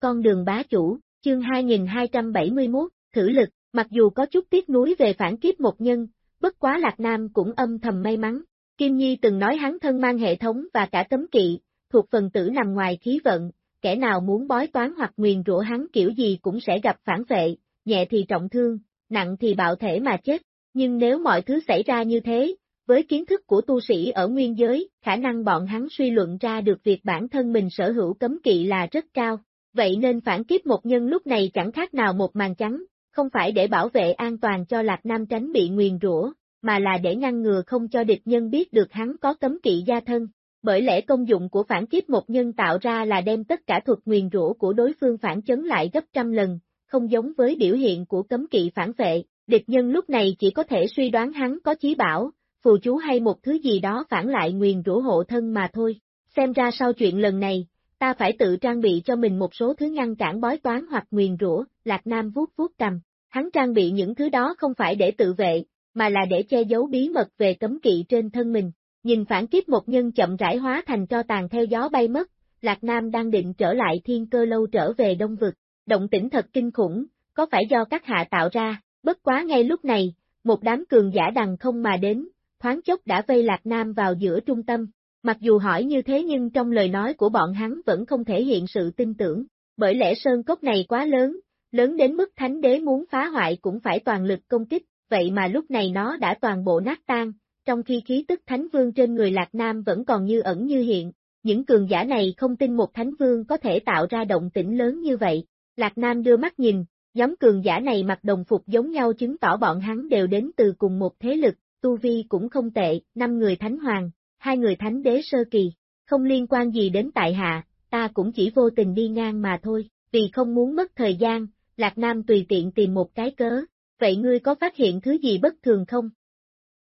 con đường bá chủ, chương 2271, thử lực, mặc dù có chút tiếc nuối về phản kiếp một nhân, bất quá Lạc Nam cũng âm thầm may mắn. Kim Nhi từng nói hắn thân mang hệ thống và cả cấm kỵ, thuộc phần tử nằm ngoài khí vận, kẻ nào muốn bói toán hoặc nguyền rủa hắn kiểu gì cũng sẽ gặp phản vệ, nhẹ thì trọng thương, nặng thì bạo thể mà chết. Nhưng nếu mọi thứ xảy ra như thế, với kiến thức của tu sĩ ở nguyên giới, khả năng bọn hắn suy luận ra được việc bản thân mình sở hữu cấm kỵ là rất cao. Vậy nên phản kiếp một nhân lúc này chẳng khác nào một màn trắng, không phải để bảo vệ an toàn cho Lạc Nam tránh bị nguyền rủa, mà là để ngăn ngừa không cho địch nhân biết được hắn có cấm kỵ gia thân. Bởi lẽ công dụng của phản kiếp một nhân tạo ra là đem tất cả thuật nguyền rủa của đối phương phản chấn lại gấp trăm lần, không giống với biểu hiện của cấm kỵ phản vệ, địch nhân lúc này chỉ có thể suy đoán hắn có chí bảo, phù chú hay một thứ gì đó phản lại nguyền rủa hộ thân mà thôi. Xem ra sau chuyện lần này, ta phải tự trang bị cho mình một số thứ ngăn cản bói toán hoặc nguyền rủa, Lạc Nam vuốt vuốt cầm. Hắn trang bị những thứ đó không phải để tự vệ, mà là để che giấu bí mật về cấm kỵ trên thân mình. Nhìn phản kiếp một nhân chậm rãi hóa thành cho tàn theo gió bay mất, Lạc Nam đang định trở lại thiên cơ lâu trở về đông vực. Động tĩnh thật kinh khủng, có phải do các hạ tạo ra, bất quá ngay lúc này, một đám cường giả đằng không mà đến, thoáng chốc đã vây Lạc Nam vào giữa trung tâm. Mặc dù hỏi như thế nhưng trong lời nói của bọn hắn vẫn không thể hiện sự tin tưởng, bởi lẽ sơn cốc này quá lớn, lớn đến mức thánh đế muốn phá hoại cũng phải toàn lực công kích, vậy mà lúc này nó đã toàn bộ nát tan, trong khi khí tức thánh vương trên người Lạc Nam vẫn còn như ẩn như hiện, những cường giả này không tin một thánh vương có thể tạo ra động tĩnh lớn như vậy. Lạc Nam đưa mắt nhìn, nhóm cường giả này mặc đồng phục giống nhau chứng tỏ bọn hắn đều đến từ cùng một thế lực, tu vi cũng không tệ, năm người thánh hoàng, hai người thánh đế sơ kỳ, không liên quan gì đến tại hạ, ta cũng chỉ vô tình đi ngang mà thôi, vì không muốn mất thời gian, Lạc Nam tùy tiện tìm một cái cớ, vậy ngươi có phát hiện thứ gì bất thường không?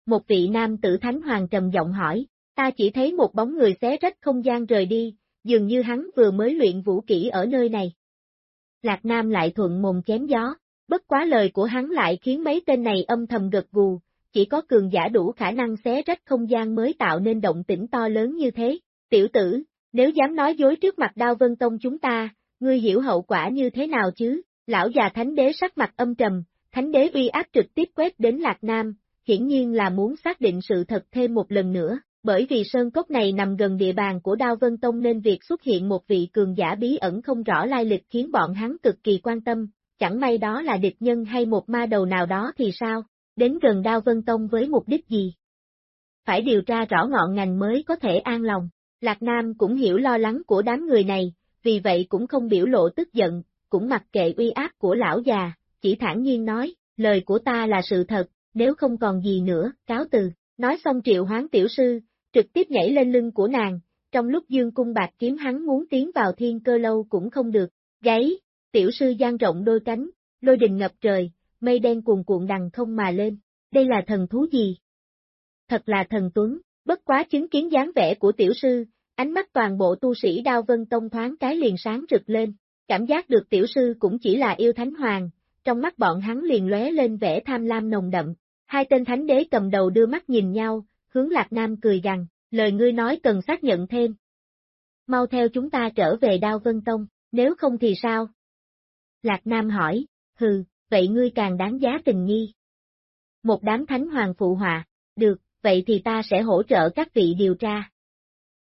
Một vị nam tử thánh hoàng trầm giọng hỏi, ta chỉ thấy một bóng người xé rách không gian rời đi, dường như hắn vừa mới luyện vũ kỹ ở nơi này. Lạc Nam lại thuận mồm chém gió, bất quá lời của hắn lại khiến mấy tên này âm thầm gật gù, chỉ có cường giả đủ khả năng xé rách không gian mới tạo nên động tĩnh to lớn như thế. Tiểu tử, nếu dám nói dối trước mặt đao vân tông chúng ta, ngươi hiểu hậu quả như thế nào chứ? Lão già thánh đế sắc mặt âm trầm, thánh đế uy áp trực tiếp quét đến Lạc Nam, hiển nhiên là muốn xác định sự thật thêm một lần nữa, bởi vì sơn cốc này nằm gần địa bàn của Đao Vân Tông nên việc xuất hiện một vị cường giả bí ẩn không rõ lai lịch khiến bọn hắn cực kỳ quan tâm, chẳng may đó là địch nhân hay một ma đầu nào đó thì sao, đến gần Đao Vân Tông với mục đích gì? Phải điều tra rõ ngọn ngành mới có thể an lòng, Lạc Nam cũng hiểu lo lắng của đám người này, vì vậy cũng không biểu lộ tức giận, cũng mặc kệ uy áp của lão già, chỉ thản nhiên nói, lời của ta là sự thật, nếu không còn gì nữa, cáo từ. Nói xong triệu hoán tiểu sư, trực tiếp nhảy lên lưng của nàng, trong lúc dương cung bạc kiếm hắn muốn tiến vào thiên cơ lâu cũng không được, gáy, tiểu sư gian rộng đôi cánh, lôi đình ngập trời, mây đen cuồn cuộn đằng không mà lên, đây là thần thú gì? Thật là thần tuấn, bất quá chứng kiến dáng vẻ của tiểu sư, ánh mắt toàn bộ tu sĩ đao vân tông thoáng cái liền sáng rực lên, cảm giác được tiểu sư cũng chỉ là yêu thánh hoàng, trong mắt bọn hắn liền lóe lên vẻ tham lam nồng đậm. Hai tên thánh đế cầm đầu đưa mắt nhìn nhau, hướng Lạc Nam cười rằng, lời ngươi nói cần xác nhận thêm. Mau theo chúng ta trở về Đao Vân Tông, nếu không thì sao? Lạc Nam hỏi, hừ, vậy ngươi càng đáng giá tình nghi. Một đám thánh hoàng phụ họa, được, vậy thì ta sẽ hỗ trợ các vị điều tra.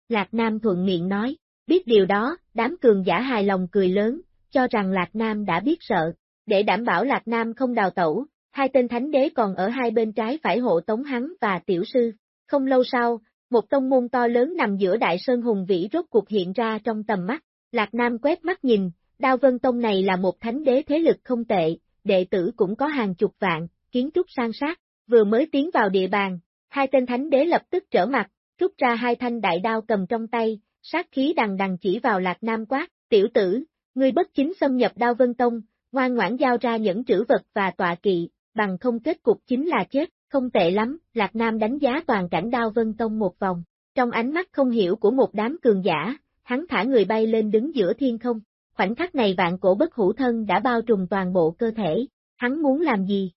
Lạc Nam thuận miệng nói, biết điều đó, đám cường giả hài lòng cười lớn, cho rằng Lạc Nam đã biết sợ, để đảm bảo Lạc Nam không đào tẩu, hai tên thánh đế còn ở hai bên trái phải hộ tống hắn và tiểu sư. Không lâu sau, một tông môn to lớn nằm giữa đại sơn hùng vĩ rốt cuộc hiện ra trong tầm mắt. Lạc Nam quét mắt nhìn, Đao Vân Tông này là một thánh đế thế lực không tệ, đệ tử cũng có hàng chục vạn, kiến trúc sang sát, vừa mới tiến vào địa bàn, hai tên thánh đế lập tức trở mặt, rút ra hai thanh đại đao cầm trong tay, sát khí đằng đằng chỉ vào Lạc Nam quát, tiểu tử, ngươi bất chính xâm nhập Đao Vân Tông, ngoan ngoãn giao ra những trữ vật và tọa kỵ, bằng không kết cục chính là chết, không tệ lắm, Lạc Nam đánh giá toàn cảnh Đao Vân Tông một vòng, trong ánh mắt không hiểu của một đám cường giả, hắn thả người bay lên đứng giữa thiên không, khoảnh khắc này vạn cổ bất hủ thân đã bao trùm toàn bộ cơ thể, hắn muốn làm gì?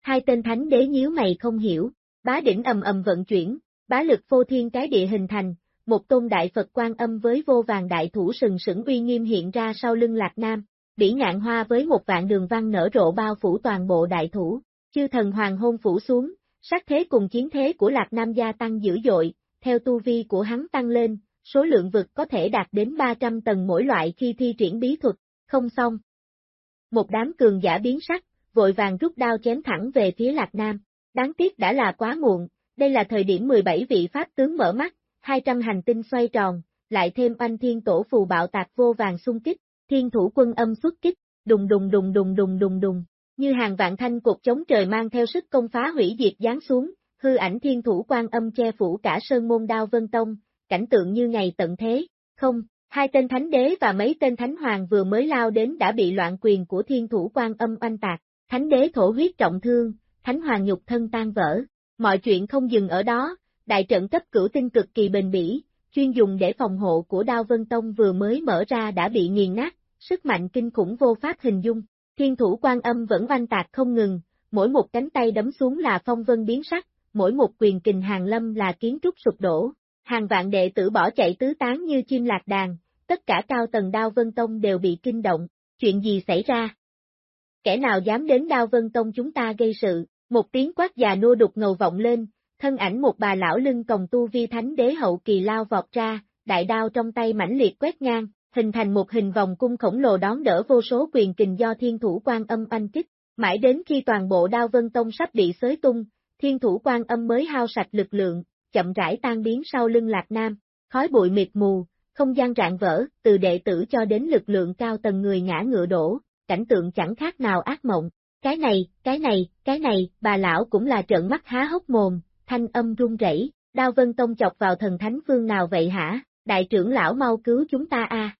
Hai tên thánh đế nhíu mày không hiểu, bá đỉnh ầm ầm vận chuyển, bá lực phô thiên cái địa hình thành, một tôn đại Phật quan âm với vô vàng đại thủ sừng sững uy nghiêm hiện ra sau lưng Lạc Nam, bỉ ngạn hoa với một vạn đường văn nở rộ bao phủ toàn bộ đại thủ, chư thần hoàng hôn phủ xuống, sát thế cùng chiến thế của Lạc Nam gia tăng dữ dội, theo tu vi của hắn tăng lên, số lượng vực có thể đạt đến 300 tầng mỗi loại khi thi triển bí thuật, không xong. Một đám cường giả biến sắc, vội vàng rút đao chém thẳng về phía Lạc Nam, đáng tiếc đã là quá muộn, đây là thời điểm 17 vị pháp tướng mở mắt, 200 hành tinh xoay tròn, lại thêm anh thiên tổ phù bạo tạc vô vàng xung kích, thiên thủ quân âm xuất kích, đùng đùng đùng đùng đùng đùng đùng, như hàng vạn thanh cột chống trời mang theo sức công phá hủy diệt giáng xuống, hư ảnh thiên thủ quan âm che phủ cả sơn môn đao vân tông, cảnh tượng như ngày tận thế, không, hai tên thánh đế và mấy tên thánh hoàng vừa mới lao đến đã bị loạn quyền của thiên thủ quan âm oanh tạc, thánh đế thổ huyết trọng thương, thánh hoàng nhục thân tan vỡ, mọi chuyện không dừng ở đó, đại trận cấp cửu tinh cực kỳ bền bỉ, chuyên dùng để phòng hộ của Đao Vân Tông vừa mới mở ra đã bị nghiền nát, sức mạnh kinh khủng vô pháp hình dung. Thiên thủ quan âm vẫn oanh tạc không ngừng, mỗi một cánh tay đấm xuống là phong vân biến sắc, mỗi một quyền kình hàng lâm là kiến trúc sụp đổ. Hàng vạn đệ tử bỏ chạy tứ tán như chim lạc đàn, tất cả cao tầng Đao Vân Tông đều bị kinh động, chuyện gì xảy ra? Kẻ nào dám đến Đao Vân Tông chúng ta gây sự, một tiếng quát già nô đục ngầu vọng lên, thân ảnh một bà lão lưng còng tu vi thánh đế hậu kỳ lao vọt ra, đại đao trong tay mãnh liệt quét ngang, hình thành một hình vòng cung khổng lồ đón đỡ vô số quyền kình do thiên thủ quan âm anh kích, mãi đến khi toàn bộ đao vân tông sắp bị xới tung, thiên thủ quan âm mới hao sạch lực lượng, chậm rãi tan biến sau lưng lạc nam, khói bụi mịt mù, không gian rạn vỡ, từ đệ tử cho đến lực lượng cao tầng người ngã ngựa đổ, cảnh tượng chẳng khác nào ác mộng. Cái này, cái này, cái này, bà lão cũng là trợn mắt há hốc mồm, thanh âm run rẩy, đao vân tông chọc vào thần thánh phương nào vậy hả, đại trưởng lão mau cứu chúng ta a.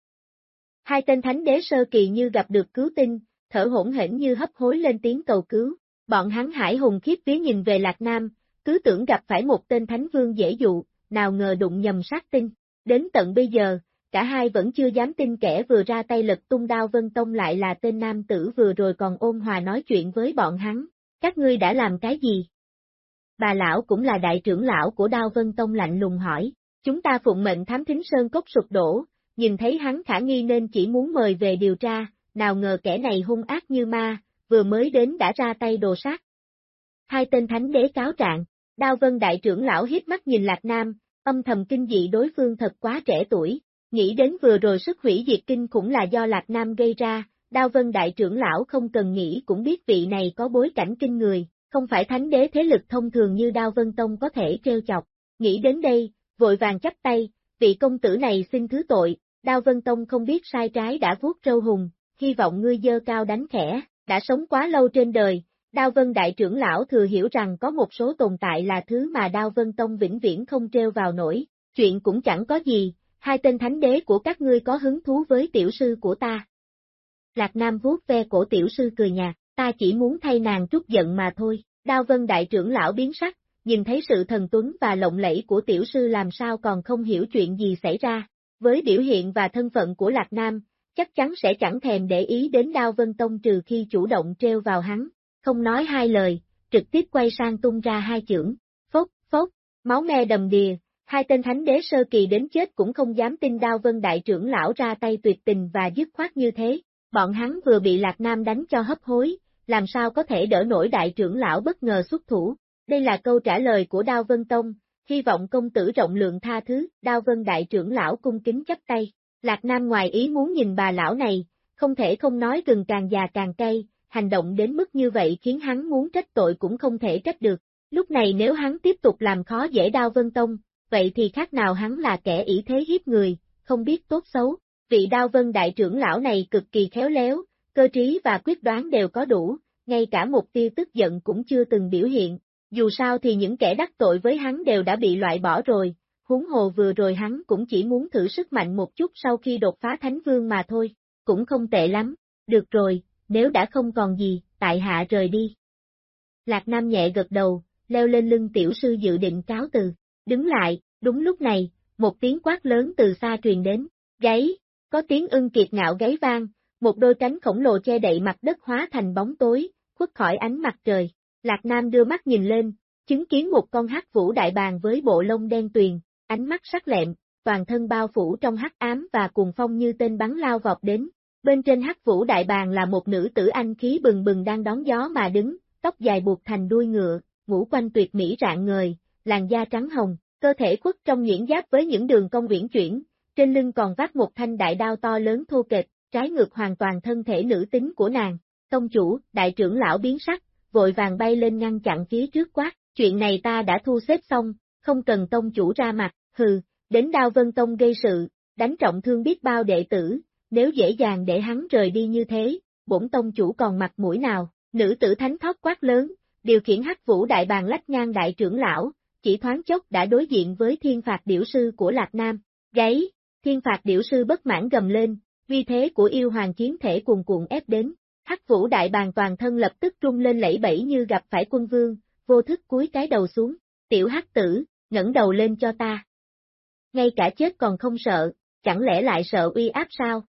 Hai tên thánh đế sơ kỳ như gặp được cứu tinh, thở hỗn hển như hấp hối lên tiếng cầu cứu, bọn hắn hải hùng khiếp vía nhìn về Lạc Nam, cứ tưởng gặp phải một tên thánh vương dễ dụ, nào ngờ đụng nhầm sát tinh, đến tận bây giờ, cả hai vẫn chưa dám tin kẻ vừa ra tay lật tung đao vân tông lại là tên nam tử vừa rồi còn ôn hòa nói chuyện với bọn hắn, các ngươi đã làm cái gì? Bà lão cũng là đại trưởng lão của đao vân tông lạnh lùng hỏi, chúng ta phụng mệnh thám thính sơn cốc sụp đổ, nhìn thấy hắn khả nghi nên chỉ muốn mời về điều tra, nào ngờ kẻ này hung ác như ma, vừa mới đến đã ra tay đồ sát. Hai tên thánh đế cáo trạng, đao vân đại trưởng lão hiếp mắt nhìn Lạc Nam, âm thầm kinh dị đối phương thật quá trẻ tuổi, nghĩ đến vừa rồi sức hủy diệt kinh cũng là do Lạc Nam gây ra, đao vân đại trưởng lão không cần nghĩ cũng biết vị này có bối cảnh kinh người, không phải thánh đế thế lực thông thường như đao vân tông có thể treo chọc, nghĩ đến đây, vội vàng chấp tay, vị công tử này xin thứ tội, đao vân tông không biết sai trái đã vuốt râu hùng, hy vọng ngươi dơ cao đánh khẽ, đã sống quá lâu trên đời, Đao Vân Đại trưởng lão thừa hiểu rằng có một số tồn tại là thứ mà Đao Vân Tông vĩnh viễn không treo vào nổi, chuyện cũng chẳng có gì, hai tên thánh đế của các ngươi có hứng thú với tiểu sư của ta. Lạc Nam vuốt ve cổ tiểu sư cười nhạt, ta chỉ muốn thay nàng trút giận mà thôi, Đao Vân Đại trưởng lão biến sắc, nhìn thấy sự thần tuấn và lộng lẫy của tiểu sư làm sao còn không hiểu chuyện gì xảy ra, với biểu hiện và thân phận của Lạc Nam, chắc chắn sẽ chẳng thèm để ý đến Đao Vân Tông trừ khi chủ động treo vào hắn, không nói hai lời, trực tiếp quay sang tung ra hai chưởng, phốc, phốc, máu me đầm đìa, hai tên thánh đế sơ kỳ đến chết cũng không dám tin Đao Vân Đại trưởng lão ra tay tuyệt tình và dứt khoát như thế, bọn hắn vừa bị Lạc Nam đánh cho hấp hối, làm sao có thể đỡ nổi đại trưởng lão bất ngờ xuất thủ, đây là câu trả lời của Đao Vân Tông, hy vọng công tử rộng lượng tha thứ, Đao Vân Đại trưởng lão cung kính chấp tay. Lạc Nam ngoài ý muốn nhìn bà lão này, không thể không nói gừng càng già càng cay, hành động đến mức như vậy khiến hắn muốn trách tội cũng không thể trách được. Lúc này nếu hắn tiếp tục làm khó dễ đao vân tông, vậy thì khác nào hắn là kẻ ỷ thế hiếp người, không biết tốt xấu. Vị đao vân đại trưởng lão này cực kỳ khéo léo, cơ trí và quyết đoán đều có đủ, ngay cả một tia tức giận cũng chưa từng biểu hiện. Dù sao thì những kẻ đắc tội với hắn đều đã bị loại bỏ rồi, huống hồ vừa rồi hắn cũng chỉ muốn thử sức mạnh một chút sau khi đột phá Thánh Vương mà thôi, cũng không tệ lắm, được rồi, nếu đã không còn gì, tại hạ rời đi. Lạc Nam nhẹ gật đầu, leo lên lưng tiểu sư dự định cáo từ, đứng lại, đúng lúc này, một tiếng quát lớn từ xa truyền đến, gáy, có tiếng ưng kiệt ngạo gáy vang, một đôi cánh khổng lồ che đậy mặt đất hóa thành bóng tối, khuất khỏi ánh mặt trời. Lạc Nam đưa mắt nhìn lên, chứng kiến một con hắc vũ đại bàng với bộ lông đen tuyền, ánh mắt sắc lẹm, toàn thân bao phủ trong hắc ám và cuồng phong như tên bắn lao vọt đến. Bên trên hắc vũ đại bàng là một nữ tử anh khí bừng bừng đang đón gió mà đứng, tóc dài buộc thành đuôi ngựa, ngũ quanh tuyệt mỹ rạng ngời, làn da trắng hồng, cơ thể khuất trong nhuyễn giáp với những đường cong uyển chuyển, trên lưng còn vác một thanh đại đao to lớn thô kệch, trái ngược hoàn toàn thân thể nữ tính của nàng. Tông chủ, đại trưởng lão biến sắc, vội vàng bay lên ngăn chặn phía trước quát, chuyện này ta đã thu xếp xong, không cần tông chủ ra mặt, hừ, đến đao vân tông gây sự, đánh trọng thương biết bao đệ tử, nếu dễ dàng để hắn rời đi như thế, bổn tông chủ còn mặt mũi nào, nữ tử thánh thoát quát lớn, điều khiển hắc vũ đại bàng lách ngang đại trưởng lão, chỉ thoáng chốc đã đối diện với thiên phạt điểu sư của Lạc Nam, gáy, thiên phạt điểu sư bất mãn gầm lên, vì thế của yêu hoàng chiến thể cuồn cuộn ép đến, hắc vũ đại bàng toàn thân lập tức trung lên lẫy bẫy như gặp phải quân vương, vô thức cúi cái đầu xuống, tiểu hắc tử, ngẩng đầu lên cho ta. Ngay cả chết còn không sợ, chẳng lẽ lại sợ uy áp sao?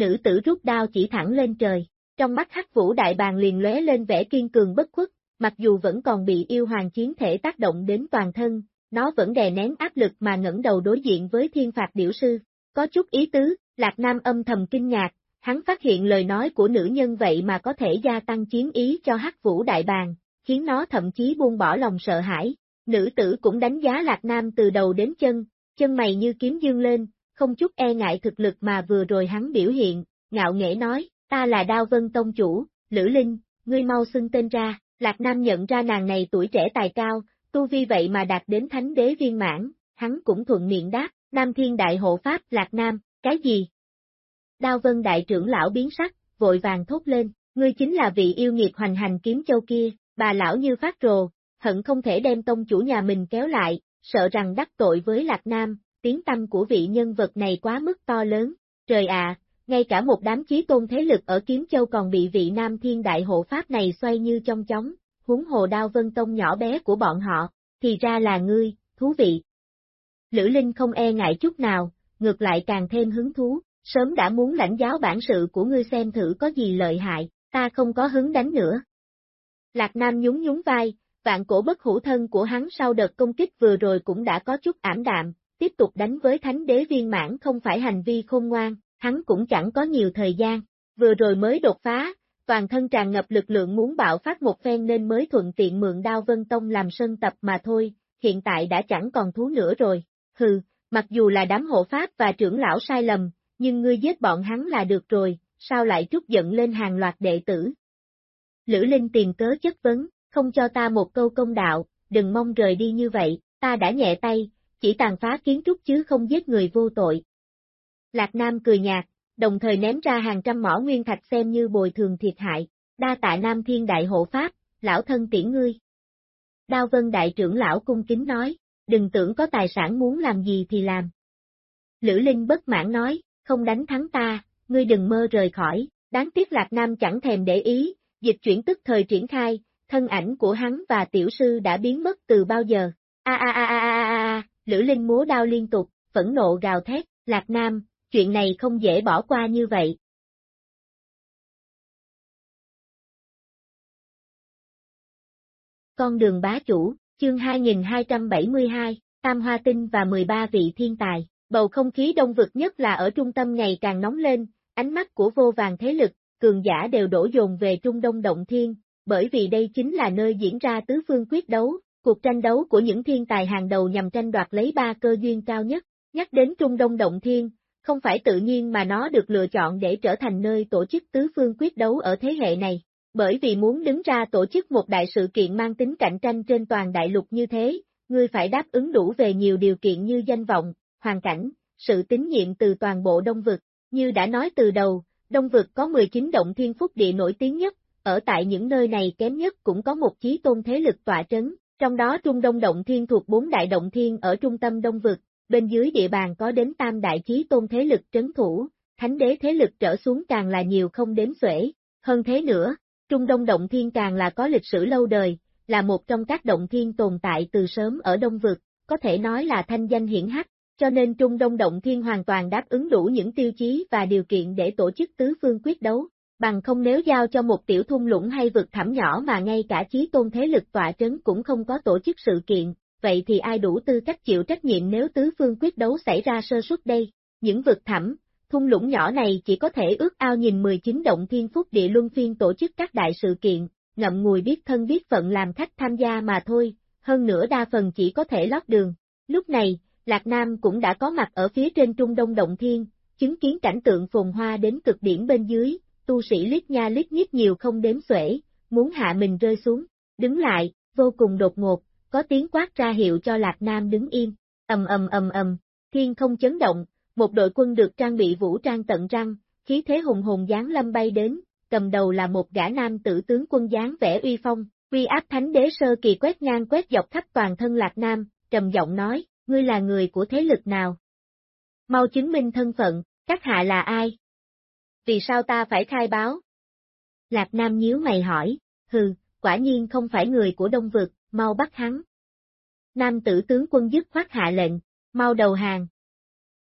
Nữ tử rút đao chỉ thẳng lên trời, trong mắt hắc vũ đại bàng liền lóe lên vẻ kiên cường bất khuất, mặc dù vẫn còn bị yêu hoàng chiến thể tác động đến toàn thân, nó vẫn đè nén áp lực mà ngẩng đầu đối diện với thiên phạt điểu sư. Có chút ý tứ, Lạc Nam âm thầm kinh ngạc, hắn phát hiện lời nói của nữ nhân vậy mà có thể gia tăng chiến ý cho hắc vũ đại bàng, khiến nó thậm chí buông bỏ lòng sợ hãi. Nữ tử cũng đánh giá Lạc Nam từ đầu đến chân, chân mày như kiếm dương lên, không chút e ngại thực lực mà vừa rồi hắn biểu hiện, ngạo nghễ nói, ta là Đao Vân Tông Chủ, Lữ Linh, ngươi mau xưng tên ra, Lạc Nam nhận ra nàng này tuổi trẻ tài cao, tu vi vậy mà đạt đến thánh đế viên mãn, hắn cũng thuận miệng đáp, Nam Thiên Đại Hộ Pháp Lạc Nam, cái gì? Đao Vân Đại trưởng lão biến sắc, vội vàng thốt lên, ngươi chính là vị yêu nghiệt hoành hành kiếm châu kia, bà lão như phát rồ, hận không thể đem tông chủ nhà mình kéo lại, sợ rằng đắc tội với Lạc Nam, tiếng tâm của vị nhân vật này quá mức to lớn, trời ạ, ngay cả một đám chí tôn thế lực ở Kiếm Châu còn bị vị Nam Thiên Đại Hộ Pháp này xoay như trong chóng, huống hồ đao vân tông nhỏ bé của bọn họ, thì ra là ngươi, thú vị. Lữ Linh không e ngại chút nào, ngược lại càng thêm hứng thú, sớm đã muốn lãnh giáo bản sự của ngươi xem thử có gì lợi hại, ta không có hứng đánh nữa. Lạc Nam nhún nhún vai, vạn cổ bất hữu thân của hắn sau đợt công kích vừa rồi cũng đã có chút ảm đạm, tiếp tục đánh với thánh đế viên mãn không phải hành vi khôn ngoan, hắn cũng chẳng có nhiều thời gian, vừa rồi mới đột phá, toàn thân tràn ngập lực lượng muốn bạo phát một phen nên mới thuận tiện mượn đao vân tông làm sân tập mà thôi, hiện tại đã chẳng còn thú nữa rồi, hừ, mặc dù là đám hộ pháp và trưởng lão sai lầm, nhưng ngươi giết bọn hắn là được rồi, sao lại trút giận lên hàng loạt đệ tử. Lữ Linh tiền cớ chất vấn, không cho ta một câu công đạo, đừng mong rời đi như vậy, ta đã nhẹ tay, chỉ tàn phá kiến trúc chứ không giết người vô tội. Lạc Nam cười nhạt, đồng thời ném ra hàng trăm mỏ nguyên thạch xem như bồi thường thiệt hại, đa tạ Nam Thiên Đại Hộ Pháp, lão thân tiễn ngươi. Đao Vân Đại trưởng lão cung kính nói, đừng tưởng có tài sản muốn làm gì thì làm. Lữ Linh bất mãn nói, không đánh thắng ta, ngươi đừng mơ rời khỏi, đáng tiếc Lạc Nam chẳng thèm để ý, dịch chuyển tức thời triển khai, thân ảnh của hắn và tiểu sư đã biến mất từ bao giờ. A a a a a a, Lữ Linh múa đao liên tục, phẫn nộ gào thét, Lạc Nam, chuyện này không dễ bỏ qua như vậy. Con đường bá chủ, chương 2272, Tam Hoa Tinh và 13 vị thiên tài, bầu không khí đông vực nhất là ở trung tâm ngày càng nóng lên, ánh mắt của vô vàng thế lực, cường giả đều đổ dồn về Trung Đông Động Thiên, bởi vì đây chính là nơi diễn ra tứ phương quyết đấu, cuộc tranh đấu của những thiên tài hàng đầu nhằm tranh đoạt lấy ba cơ duyên cao nhất. Nhắc đến Trung Đông Động Thiên, không phải tự nhiên mà nó được lựa chọn để trở thành nơi tổ chức tứ phương quyết đấu ở thế hệ này, bởi vì muốn đứng ra tổ chức một đại sự kiện mang tính cạnh tranh trên toàn đại lục như thế, ngươi phải đáp ứng đủ về nhiều điều kiện như danh vọng, hoàn cảnh, sự tín nhiệm từ toàn bộ đông vực. Như đã nói từ đầu, đông vực có 19 động thiên phúc địa nổi tiếng nhất, ở tại những nơi này kém nhất cũng có một chí tôn thế lực tọa trấn, trong đó Trung Đông Động Thiên thuộc bốn đại động thiên ở trung tâm đông vực, bên dưới địa bàn có đến tam đại chí tôn thế lực trấn thủ, thánh đế thế lực trở xuống càng là nhiều không đếm xuể. Hơn thế nữa, Trung Đông Động Thiên càng là có lịch sử lâu đời, là một trong các động thiên tồn tại từ sớm ở Đông Vực, có thể nói là thanh danh hiển hách, cho nên Trung Đông Động Thiên hoàn toàn đáp ứng đủ những tiêu chí và điều kiện để tổ chức tứ phương quyết đấu, bằng không nếu giao cho một tiểu thung lũng hay vực thẳm nhỏ mà ngay cả chí tôn thế lực tọa trấn cũng không có tổ chức sự kiện, vậy thì ai đủ tư cách chịu trách nhiệm nếu tứ phương quyết đấu xảy ra sơ suất đây? Những vực thẳm, thung lũng nhỏ này chỉ có thể ước ao nhìn 19 động thiên phúc địa luân phiên tổ chức các đại sự kiện, ngậm ngùi biết thân biết phận làm khách tham gia mà thôi, hơn nữa đa phần chỉ có thể lót đường. Lúc này, Lạc Nam cũng đã có mặt ở phía trên trung đông động thiên, chứng kiến cảnh tượng phồn hoa đến cực điểm bên dưới, tu sĩ lít nha lít nhít nhiều không đếm xuể, muốn hạ mình rơi xuống, đứng lại, vô cùng đột ngột, có tiếng quát ra hiệu cho Lạc Nam đứng im, ầm ầm ầm ầm, thiên không chấn động, một đội quân được trang bị vũ trang tận răng, khí thế hùng hùng dáng lâm bay đến, cầm đầu là một gã nam tử tướng quân dáng vẻ uy phong, uy áp thánh đế sơ kỳ quét ngang quét dọc khắp toàn thân Lạc Nam, trầm giọng nói, ngươi là người của thế lực nào? Mau chứng minh thân phận, các hạ là ai? Vì sao ta phải khai báo? Lạc Nam nhíu mày hỏi, hừ, quả nhiên không phải người của Đông Vực, mau bắt hắn. Nam tử tướng quân dứt khoát hạ lệnh, mau đầu hàng.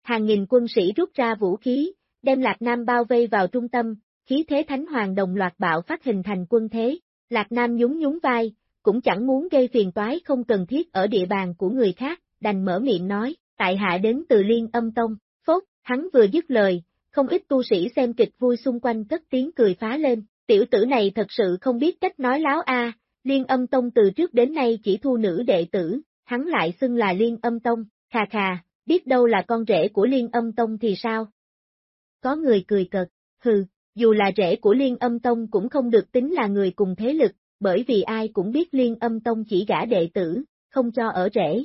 Hàng nghìn quân sĩ rút ra vũ khí, đem Lạc Nam bao vây vào trung tâm, khí thế thánh hoàng đồng loạt bạo phát hình thành quân thế. Lạc Nam nhún nhún vai, cũng chẳng muốn gây phiền toái không cần thiết ở địa bàn của người khác, đành mở miệng nói, tại hạ đến từ liên âm tông, phốt, hắn vừa dứt lời, không ít tu sĩ xem kịch vui xung quanh cất tiếng cười phá lên, tiểu tử này thật sự không biết cách nói láo a, liên âm tông từ trước đến nay chỉ thu nữ đệ tử, hắn lại xưng là liên âm tông, khà khà, biết đâu là con rể của liên âm tông thì sao? Có người cười cợt, hừ, dù là rể của liên âm tông cũng không được tính là người cùng thế lực, bởi vì ai cũng biết liên âm tông chỉ gả đệ tử, không cho ở rể.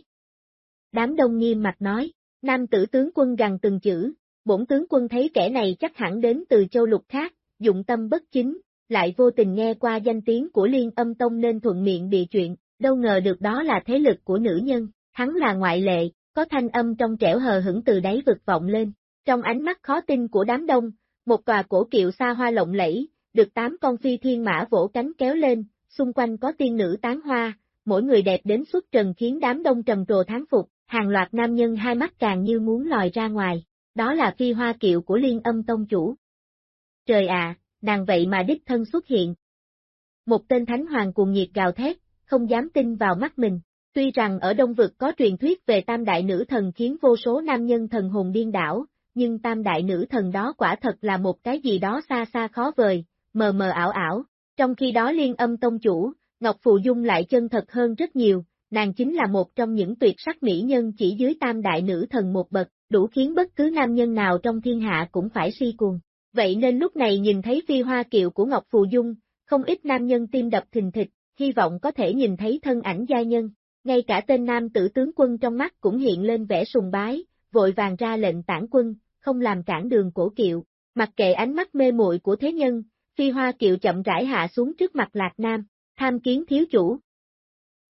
Đám đông nghiêm mặt nói, nam tử tướng quân gằn từng chữ, bổn tướng quân thấy kẻ này chắc hẳn đến từ châu lục khác, dụng tâm bất chính, lại vô tình nghe qua danh tiếng của liên âm tông nên thuận miệng địa chuyện, đâu ngờ được đó là thế lực của nữ nhân, hắn là ngoại lệ, có thanh âm trong trẻo hờ hững từ đáy vực vọng lên. Trong ánh mắt khó tin của đám đông, một tòa cổ kiệu xa hoa lộng lẫy, được tám con phi thiên mã vỗ cánh kéo lên, xung quanh có tiên nữ tán hoa, mỗi người đẹp đến xuất trần khiến đám đông trầm trồ tháng phục, hàng loạt nam nhân hai mắt càng như muốn lòi ra ngoài, đó là phi hoa kiệu của liên âm tông chủ. Trời ạ, nàng vậy mà đích thân xuất hiện. Một tên thánh hoàng cuồng nhiệt gào thét, không dám tin vào mắt mình. Tuy rằng ở Đông Vực có truyền thuyết về tam đại nữ thần khiến vô số nam nhân thần hồn điên đảo, nhưng tam đại nữ thần đó quả thật là một cái gì đó xa xa khó vời, mờ mờ ảo ảo. Trong khi đó liên âm tông chủ, Ngọc Phù Dung lại chân thật hơn rất nhiều, nàng chính là một trong những tuyệt sắc mỹ nhân chỉ dưới tam đại nữ thần một bậc, đủ khiến bất cứ nam nhân nào trong thiên hạ cũng phải si cuồng. Vậy nên lúc này nhìn thấy phi hoa kiệu của Ngọc Phù Dung, không ít nam nhân tim đập thình thịch, hy vọng có thể nhìn thấy thân ảnh gia nhân. Ngay cả tên nam tử tướng quân trong mắt cũng hiện lên vẻ sùng bái, vội vàng ra lệnh tản quân, không làm cản đường cổ kiệu. Mặc kệ ánh mắt mê muội của thế nhân, phi hoa kiệu chậm rãi hạ xuống trước mặt Lạc Nam, tham kiến thiếu chủ.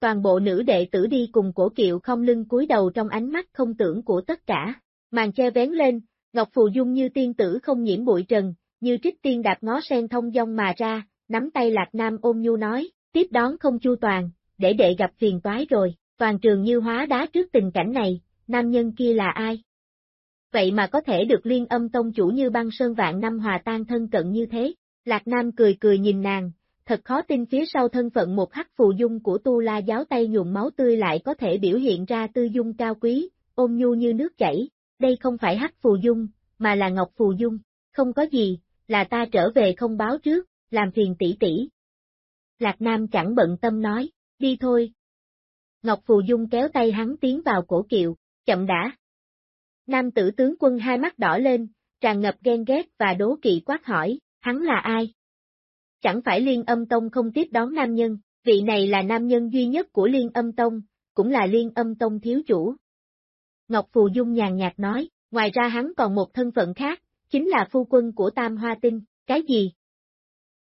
Toàn bộ nữ đệ tử đi cùng cổ kiệu không lưng cúi đầu trong ánh mắt không tưởng của tất cả. Màn che vén lên, Ngọc Phù Dung như tiên tử không nhiễm bụi trần, như trích tiên đạp ngó sen thông dong mà ra, nắm tay Lạc Nam ôm nhu nói, tiếp đón không chu toàn, để đệ gặp phiền toái rồi, toàn trường như hóa đá trước tình cảnh này, nam nhân kia là ai? Vậy mà có thể được liên âm tông chủ như băng sơn vạn năm hòa tan thân cận như thế, Lạc Nam cười cười nhìn nàng, thật khó tin phía sau thân phận một hắc phù dung của tu la giáo tay nhuộm máu tươi lại có thể biểu hiện ra tư dung cao quý, ôm nhu như nước chảy, đây không phải hắc phù dung, mà là ngọc phù dung, không có gì, là ta trở về không báo trước, làm phiền tỷ tỷ. Lạc Nam chẳng bận tâm nói, đi thôi. Ngọc Phù Dung kéo tay hắn tiến vào cổ kiệu, chậm đã. Nam tử tướng quân hai mắt đỏ lên, tràn ngập ghen ghét và đố kỵ quát hỏi, hắn là ai? Chẳng phải liên âm tông không tiếp đón nam nhân, vị này là nam nhân duy nhất của liên âm tông, cũng là liên âm tông thiếu chủ. Ngọc Phù Dung nhàn nhạt nói, ngoài ra hắn còn một thân phận khác, chính là phu quân của Tam Hoa Tinh, cái gì?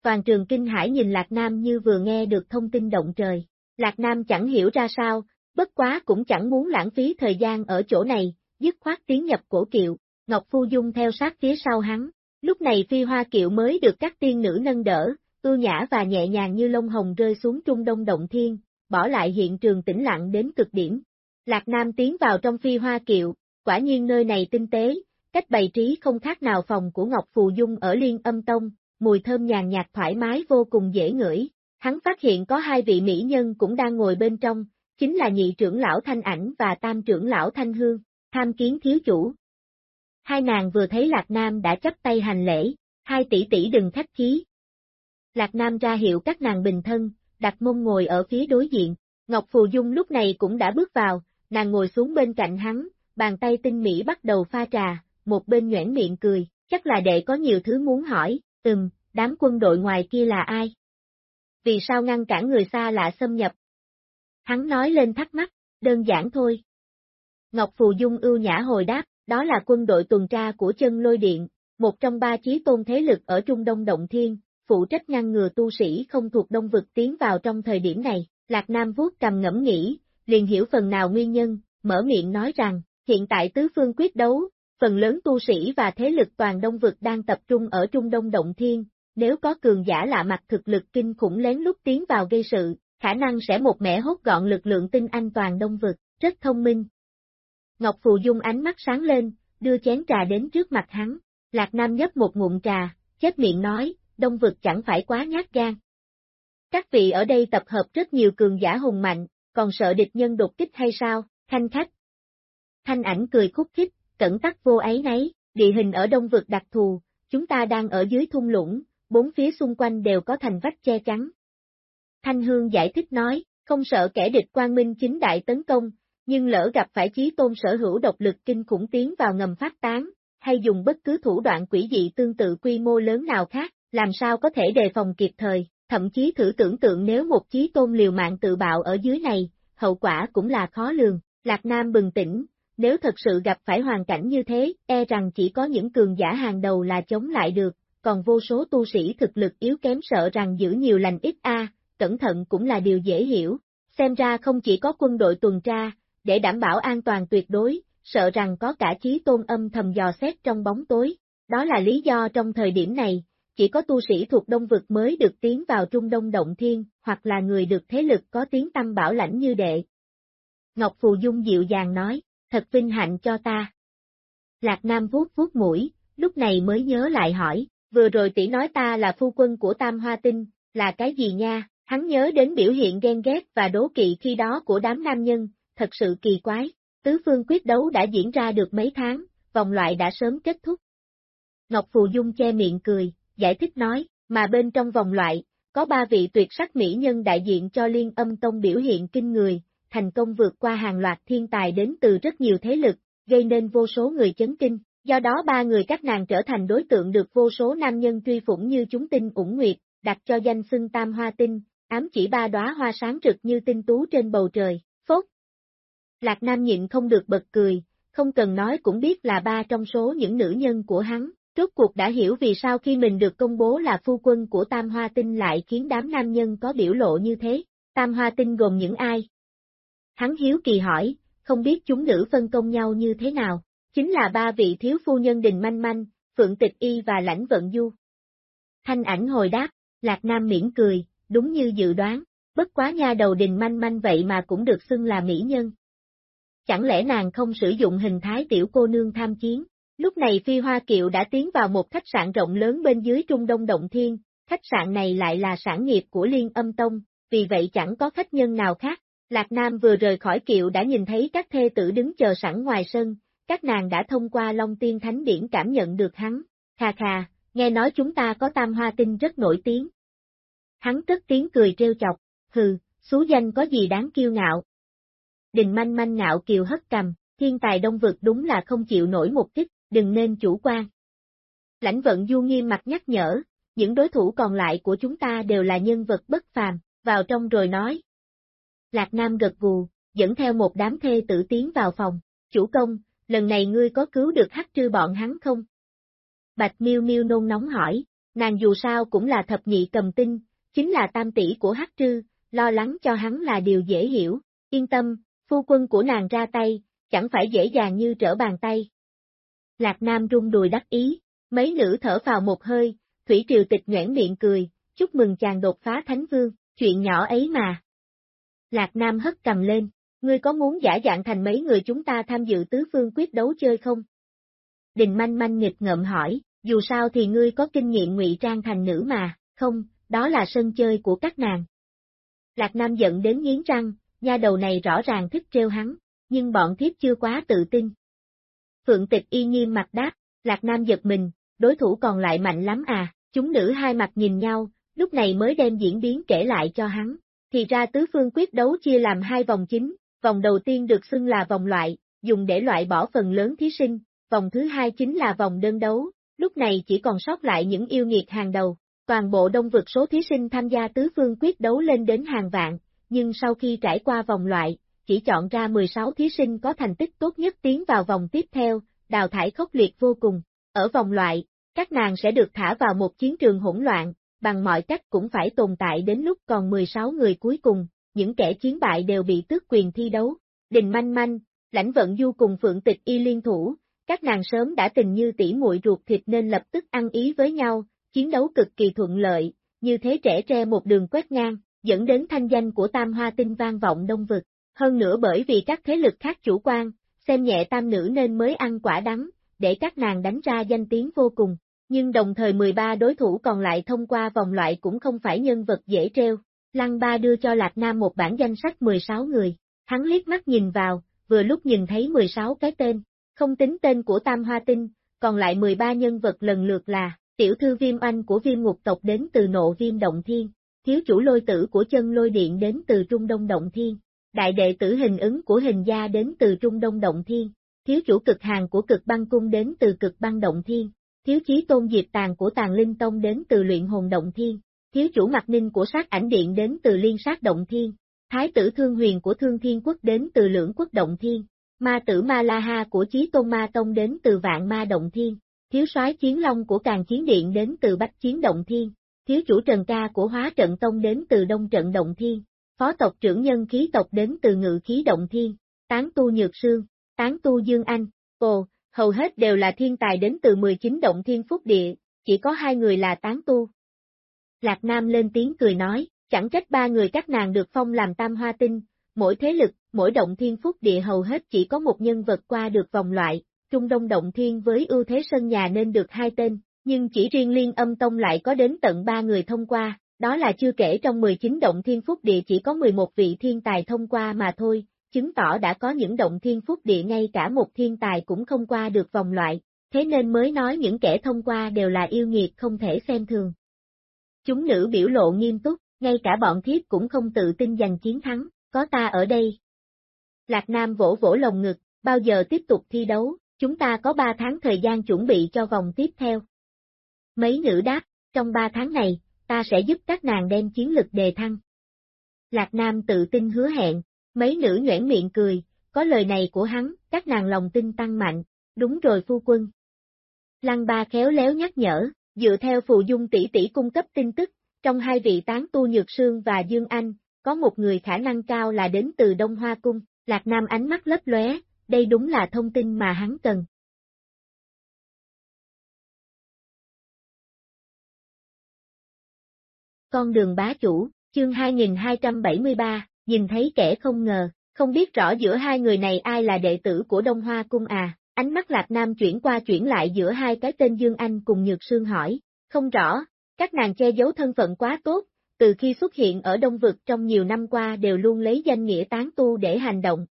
Toàn trường kinh hải nhìn Lạc Nam như vừa nghe được thông tin động trời. Lạc Nam chẳng hiểu ra sao, bất quá cũng chẳng muốn lãng phí thời gian ở chỗ này, dứt khoát tiến nhập cổ kiệu, Ngọc Phu Dung theo sát phía sau hắn. Lúc này phi hoa kiệu mới được các tiên nữ nâng đỡ, ưu nhã và nhẹ nhàng như lông hồng rơi xuống trung đông động thiên, bỏ lại hiện trường tĩnh lặng đến cực điểm. Lạc Nam tiến vào trong phi hoa kiệu, quả nhiên nơi này tinh tế, cách bày trí không khác nào phòng của Ngọc Phù Dung ở Liên Âm Tông, mùi thơm nhàn nhạt thoải mái vô cùng dễ ngửi. Hắn phát hiện có hai vị mỹ nhân cũng đang ngồi bên trong, chính là nhị trưởng lão Thanh Ảnh và tam trưởng lão Thanh Hương, tham kiến thiếu chủ. Hai nàng vừa thấy Lạc Nam đã chấp tay hành lễ, hai tỷ tỷ đừng khách khí. Lạc Nam ra hiệu các nàng bình thân, đặt mông ngồi ở phía đối diện, Ngọc Phù Dung lúc này cũng đã bước vào, nàng ngồi xuống bên cạnh hắn, bàn tay tinh mỹ bắt đầu pha trà, một bên nhoẻn miệng cười, chắc là đệ có nhiều thứ muốn hỏi, ừm, đám quân đội ngoài kia là ai? Vì sao ngăn cản người xa lạ xâm nhập? Hắn nói lên thắc mắc, đơn giản thôi. Ngọc Phù Dung ưu nhã hồi đáp, đó là quân đội tuần tra của chân lôi điện, một trong ba chí tôn thế lực ở Trung Đông Động Thiên, phụ trách ngăn ngừa tu sĩ không thuộc đông vực tiến vào trong thời điểm này. Lạc Nam vuốt cầm ngẫm nghĩ, liền hiểu phần nào nguyên nhân, mở miệng nói rằng, hiện tại tứ phương quyết đấu, phần lớn tu sĩ và thế lực toàn đông vực đang tập trung ở Trung Đông Động Thiên, nếu có cường giả lạ mặt thực lực kinh khủng lén lút tiến vào gây sự, khả năng sẽ một mẻ hốt gọn lực lượng tinh anh toàn đông vực, rất thông minh. Ngọc Phù Dung ánh mắt sáng lên, đưa chén trà đến trước mặt hắn, Lạc Nam nhấp một ngụm trà, chép miệng nói, đông vực chẳng phải quá nhát gan. Các vị ở đây tập hợp rất nhiều cường giả hùng mạnh, còn sợ địch nhân đột kích hay sao, thanh khách. Thanh ảnh cười khúc khích, cẩn tắc vô ấy nấy, địa hình ở đông vực đặc thù, chúng ta đang ở dưới thung lũng, bốn phía xung quanh đều có thành vách che chắn. Thanh Hương giải thích nói, không sợ kẻ địch quang minh chính đại tấn công, nhưng lỡ gặp phải chí tôn sở hữu độc lực kinh khủng tiến vào ngầm phát tán, hay dùng bất cứ thủ đoạn quỷ dị tương tự quy mô lớn nào khác, làm sao có thể đề phòng kịp thời, thậm chí thử tưởng tượng nếu một chí tôn liều mạng tự bạo ở dưới này, hậu quả cũng là khó lường. Lạc Nam bừng tỉnh, nếu thật sự gặp phải hoàn cảnh như thế, e rằng chỉ có những cường giả hàng đầu là chống lại được, còn vô số tu sĩ thực lực yếu kém sợ rằng giữ nhiều lành ít a, cẩn thận cũng là điều dễ hiểu. Xem ra không chỉ có quân đội tuần tra, để đảm bảo an toàn tuyệt đối, sợ rằng có cả chí tôn âm thầm dò xét trong bóng tối. Đó là lý do trong thời điểm này, chỉ có tu sĩ thuộc đông vực mới được tiến vào trung đông động thiên, hoặc là người được thế lực có tiếng tâm bảo lãnh như đệ. Ngọc Phù Dung dịu dàng nói, thật vinh hạnh cho ta. Lạc Nam vuốt vuốt mũi, lúc này mới nhớ lại hỏi, vừa rồi tỷ nói ta là phu quân của Tam Hoa Tinh, là cái gì nha, hắn nhớ đến biểu hiện ghen ghét và đố kỵ khi đó của đám nam nhân, thật sự kỳ quái, tứ phương quyết đấu đã diễn ra được mấy tháng, vòng loại đã sớm kết thúc. Ngọc Phù Dung che miệng cười, giải thích nói, mà bên trong vòng loại, có ba vị tuyệt sắc mỹ nhân đại diện cho liên âm tông biểu hiện kinh người, thành công vượt qua hàng loạt thiên tài đến từ rất nhiều thế lực, gây nên vô số người chấn kinh. Do đó ba người các nàng trở thành đối tượng được vô số nam nhân truy phủng như chúng tinh ủng nguyệt, đặt cho danh xưng tam hoa tinh, ám chỉ ba đóa hoa sáng rực như tinh tú trên bầu trời, phốt. Lạc Nam nhịn không được bật cười, không cần nói cũng biết là ba trong số những nữ nhân của hắn, rốt cuộc đã hiểu vì sao khi mình được công bố là phu quân của Tam Hoa Tinh lại khiến đám nam nhân có biểu lộ như thế. Tam Hoa Tinh gồm những ai? Hắn hiếu kỳ hỏi, không biết chúng nữ phân công nhau như thế nào, chính là ba vị thiếu phu nhân đình manh manh, Phượng Tịch Y và Lãnh Vận Du. Thanh ảnh hồi đáp, Lạc Nam miễn cười, đúng như dự đoán, bất quá nha đầu đình manh manh vậy mà cũng được xưng là mỹ nhân. Chẳng lẽ nàng không sử dụng hình thái tiểu cô nương tham chiến? Lúc này Phi Hoa Kiệu đã tiến vào một khách sạn rộng lớn bên dưới Trung Đông Động Thiên, khách sạn này lại là sản nghiệp của Liên Âm Tông, vì vậy chẳng có khách nhân nào khác. Lạc Nam vừa rời khỏi kiệu đã nhìn thấy các thê tử đứng chờ sẵn ngoài sân, các nàng đã thông qua Long Tiên Thánh Điển cảm nhận được hắn. Khà khà, nghe nói chúng ta có tam hoa tinh rất nổi tiếng. Hắn cất tiếng cười trêu chọc, hừ, xú danh có gì đáng kiêu ngạo. Đình manh manh ngạo kiều hất cầm, thiên tài đông vực đúng là không chịu nổi một kích, đừng nên chủ quan. Lãnh vận du nghiêm mặt nhắc nhở, những đối thủ còn lại của chúng ta đều là nhân vật bất phàm, vào trong rồi nói. Lạc Nam gật gù, dẫn theo một đám thê tử tiến vào phòng, chủ công, lần này ngươi có cứu được hắc trư bọn hắn không? Bạch miêu miêu nôn nóng hỏi, nàng dù sao cũng là thập nhị cầm tinh, chính là tam tỷ của hắc trư, lo lắng cho hắn là điều dễ hiểu, yên tâm, phu quân của nàng ra tay, chẳng phải dễ dàng như trở bàn tay. Lạc Nam rung đùi đắc ý, mấy nữ thở vào một hơi, Thủy Triều Tịch nhoảng miệng cười, chúc mừng chàng đột phá Thánh Vương, chuyện nhỏ ấy mà. Lạc Nam hất cầm lên, ngươi có muốn giả dạng thành mấy người chúng ta tham dự tứ phương quyết đấu chơi không? Đình manh manh nghịch ngợm hỏi, dù sao thì ngươi có kinh nghiệm ngụy trang thành nữ mà, không, đó là sân chơi của các nàng. Lạc Nam giận đến nghiến răng, nha đầu này rõ ràng thích trêu hắn, nhưng bọn thiếp chưa quá tự tin. Phượng tịch y nghiêm mặt đáp, Lạc Nam giật mình, đối thủ còn lại mạnh lắm à, chúng nữ hai mặt nhìn nhau, lúc này mới đem diễn biến kể lại cho hắn. Thì ra tứ phương quyết đấu chia làm hai vòng chính, vòng đầu tiên được xưng là vòng loại, dùng để loại bỏ phần lớn thí sinh, vòng thứ hai chính là vòng đơn đấu, lúc này chỉ còn sót lại những yêu nghiệt hàng đầu. Toàn bộ đông vực số thí sinh tham gia tứ phương quyết đấu lên đến hàng vạn, nhưng sau khi trải qua vòng loại, chỉ chọn ra 16 thí sinh có thành tích tốt nhất tiến vào vòng tiếp theo, đào thải khốc liệt vô cùng. Ở vòng loại, các nàng sẽ được thả vào một chiến trường hỗn loạn, bằng mọi cách cũng phải tồn tại đến lúc còn 16 người cuối cùng, những kẻ chiến bại đều bị tước quyền thi đấu. Đình manh manh, lãnh vận du cùng phượng tịch y liên thủ, các nàng sớm đã tình như tỷ muội ruột thịt nên lập tức ăn ý với nhau, chiến đấu cực kỳ thuận lợi, như thế trẻ tre một đường quét ngang, dẫn đến thanh danh của tam hoa tinh vang vọng đông vực. Hơn nữa bởi vì các thế lực khác chủ quan, xem nhẹ tam nữ nên mới ăn quả đắng, để các nàng đánh ra danh tiếng vô cùng. Nhưng đồng thời 13 đối thủ còn lại thông qua vòng loại cũng không phải nhân vật dễ treo. Lăng Ba đưa cho Lạc Nam một bản danh sách 16 người. Hắn liếc mắt nhìn vào, vừa lúc nhìn thấy 16 cái tên, không tính tên của Tam Hoa Tinh, còn lại 13 nhân vật lần lượt là, tiểu thư viêm anh của viêm ngục tộc đến từ nộ viêm động thiên, thiếu chủ lôi tử của chân lôi điện đến từ trung đông động thiên, đại đệ tử hình ứng của hình gia đến từ trung đông động thiên, thiếu chủ cực hàng của cực băng cung đến từ cực băng động thiên, thiếu chí tôn diệt tàn của tàn linh tông đến từ luyện hồn động thiên, thiếu chủ mặt ninh của sát ảnh điện đến từ liên sát động thiên, thái tử thương huyền của thương thiên quốc đến từ lưỡng quốc động thiên, ma tử ma la ha của chí tôn ma tông đến từ vạn ma động thiên, thiếu soái chiến long của càng chiến điện đến từ bách chiến động thiên, thiếu chủ trần ca của hóa trận tông đến từ đông trận động thiên, phó tộc trưởng nhân khí tộc đến từ ngự khí động thiên, tán tu nhược sương, tán tu dương anh, ồ, hầu hết đều là thiên tài đến từ 19 động thiên phúc địa, chỉ có hai người là tán tu. Lạc Nam lên tiếng cười nói, chẳng trách ba người các nàng được phong làm tam hoa tinh, mỗi thế lực, mỗi động thiên phúc địa hầu hết chỉ có một nhân vật qua được vòng loại, Trung Đông Động Thiên với ưu thế sân nhà nên được hai tên, nhưng chỉ riêng Liên Âm Tông lại có đến tận ba người thông qua, đó là chưa kể trong 19 động thiên phúc địa chỉ có 11 vị thiên tài thông qua mà thôi, chứng tỏ đã có những động thiên phúc địa ngay cả một thiên tài cũng không qua được vòng loại, thế nên mới nói những kẻ thông qua đều là yêu nghiệt không thể xem thường. Chúng nữ biểu lộ nghiêm túc, ngay cả bọn thiếp cũng không tự tin giành chiến thắng, có ta ở đây. Lạc Nam vỗ vỗ lồng ngực, bao giờ tiếp tục thi đấu, chúng ta có 3 tháng thời gian chuẩn bị cho vòng tiếp theo. Mấy nữ đáp, trong 3 tháng này, ta sẽ giúp các nàng đem chiến lực đề thăng. Lạc Nam tự tin hứa hẹn, mấy nữ nhoảng miệng cười, có lời này của hắn, các nàng lòng tin tăng mạnh, đúng rồi phu quân. Lăng ba khéo léo nhắc nhở, dựa theo phù dung tỷ tỷ cung cấp tin tức, trong hai vị tán tu Nhược Sương và Dương Anh, có một người khả năng cao là đến từ Đông Hoa Cung, Lạc Nam ánh mắt lấp lóe, đây đúng là thông tin mà hắn cần. Con đường bá chủ, chương 2273, nhìn thấy kẻ không ngờ, không biết rõ giữa hai người này ai là đệ tử của Đông Hoa Cung à, ánh mắt Lạc Nam chuyển qua chuyển lại giữa hai cái tên Dương Anh cùng Nhược Sương hỏi, không rõ, các nàng che giấu thân phận quá tốt, từ khi xuất hiện ở Đông Vực trong nhiều năm qua đều luôn lấy danh nghĩa tán tu để hành động.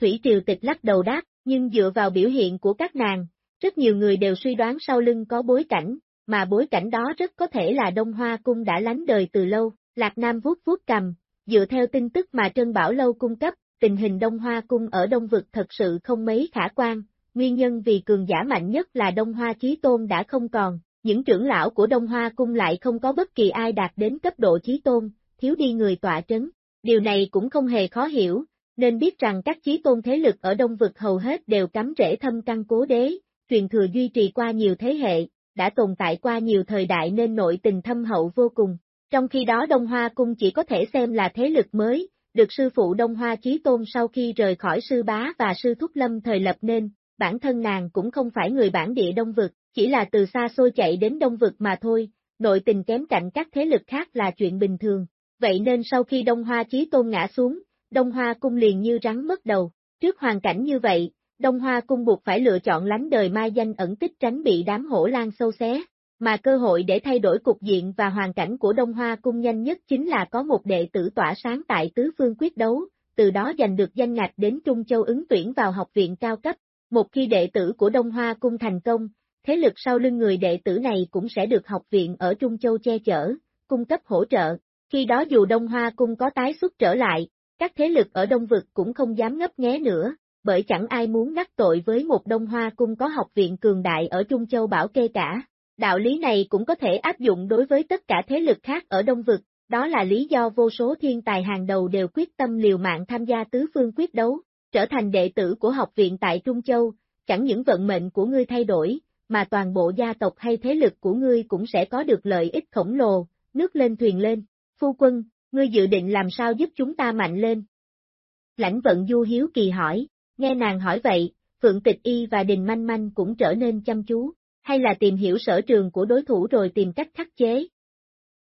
Thủy Triều Tịch lắc đầu đáp, nhưng dựa vào biểu hiện của các nàng, rất nhiều người đều suy đoán sau lưng có bối cảnh, mà bối cảnh đó rất có thể là Đông Hoa Cung đã lánh đời từ lâu, Lạc Nam vuốt vuốt cầm, dựa theo tin tức mà Trân Bảo Lâu cung cấp, tình hình Đông Hoa Cung ở Đông Vực thật sự không mấy khả quan, nguyên nhân vì cường giả mạnh nhất là Đông Hoa Chí Tôn đã không còn, những trưởng lão của Đông Hoa Cung lại không có bất kỳ ai đạt đến cấp độ Chí Tôn, thiếu đi người tọa trấn. Điều này cũng không hề khó hiểu, nên biết rằng các chí tôn thế lực ở Đông Vực hầu hết đều cắm rễ thâm căn cố đế, truyền thừa duy trì qua nhiều thế hệ, đã tồn tại qua nhiều thời đại nên nội tình thâm hậu vô cùng. Trong khi đó Đông Hoa Cung chỉ có thể xem là thế lực mới, được sư phụ Đông Hoa Chí Tôn sau khi rời khỏi sư bá và sư thúc lâm thời lập nên, bản thân nàng cũng không phải người bản địa Đông Vực, chỉ là từ xa xôi chạy đến Đông Vực mà thôi, nội tình kém cạnh các thế lực khác là chuyện bình thường. Vậy nên sau khi Đông Hoa Chí Tôn ngã xuống, Đông Hoa Cung liền như rắn mất đầu. Trước hoàn cảnh như vậy, Đông Hoa Cung buộc phải lựa chọn lánh đời mai danh ẩn tích tránh bị đám hổ lan sâu xé. Mà cơ hội để thay đổi cục diện và hoàn cảnh của Đông Hoa Cung nhanh nhất chính là có một đệ tử tỏa sáng tại tứ phương quyết đấu, từ đó giành được danh ngạch đến Trung Châu ứng tuyển vào học viện cao cấp. Một khi đệ tử của Đông Hoa Cung thành công, thế lực sau lưng người đệ tử này cũng sẽ được học viện ở Trung Châu che chở, cung cấp hỗ trợ. Khi đó dù Đông Hoa Cung có tái xuất trở lại, các thế lực ở Đông Vực cũng không dám ngấp nghé nữa, bởi chẳng ai muốn đắc tội với một Đông Hoa Cung có học viện cường đại ở Trung Châu Bảo Kê cả. Đạo lý này cũng có thể áp dụng đối với tất cả thế lực khác ở Đông Vực, đó là lý do vô số thiên tài hàng đầu đều quyết tâm liều mạng tham gia tứ phương quyết đấu, trở thành đệ tử của học viện tại Trung Châu, chẳng những vận mệnh của ngươi thay đổi, mà toàn bộ gia tộc hay thế lực của ngươi cũng sẽ có được lợi ích khổng lồ, nước lên thuyền lên. Phu quân, ngươi dự định làm sao giúp chúng ta mạnh lên? Lãnh vận du hiếu kỳ hỏi, nghe nàng hỏi vậy, Phượng Tịch Y và Đình Manh Manh cũng trở nên chăm chú, hay là tìm hiểu sở trường của đối thủ rồi tìm cách khắc chế.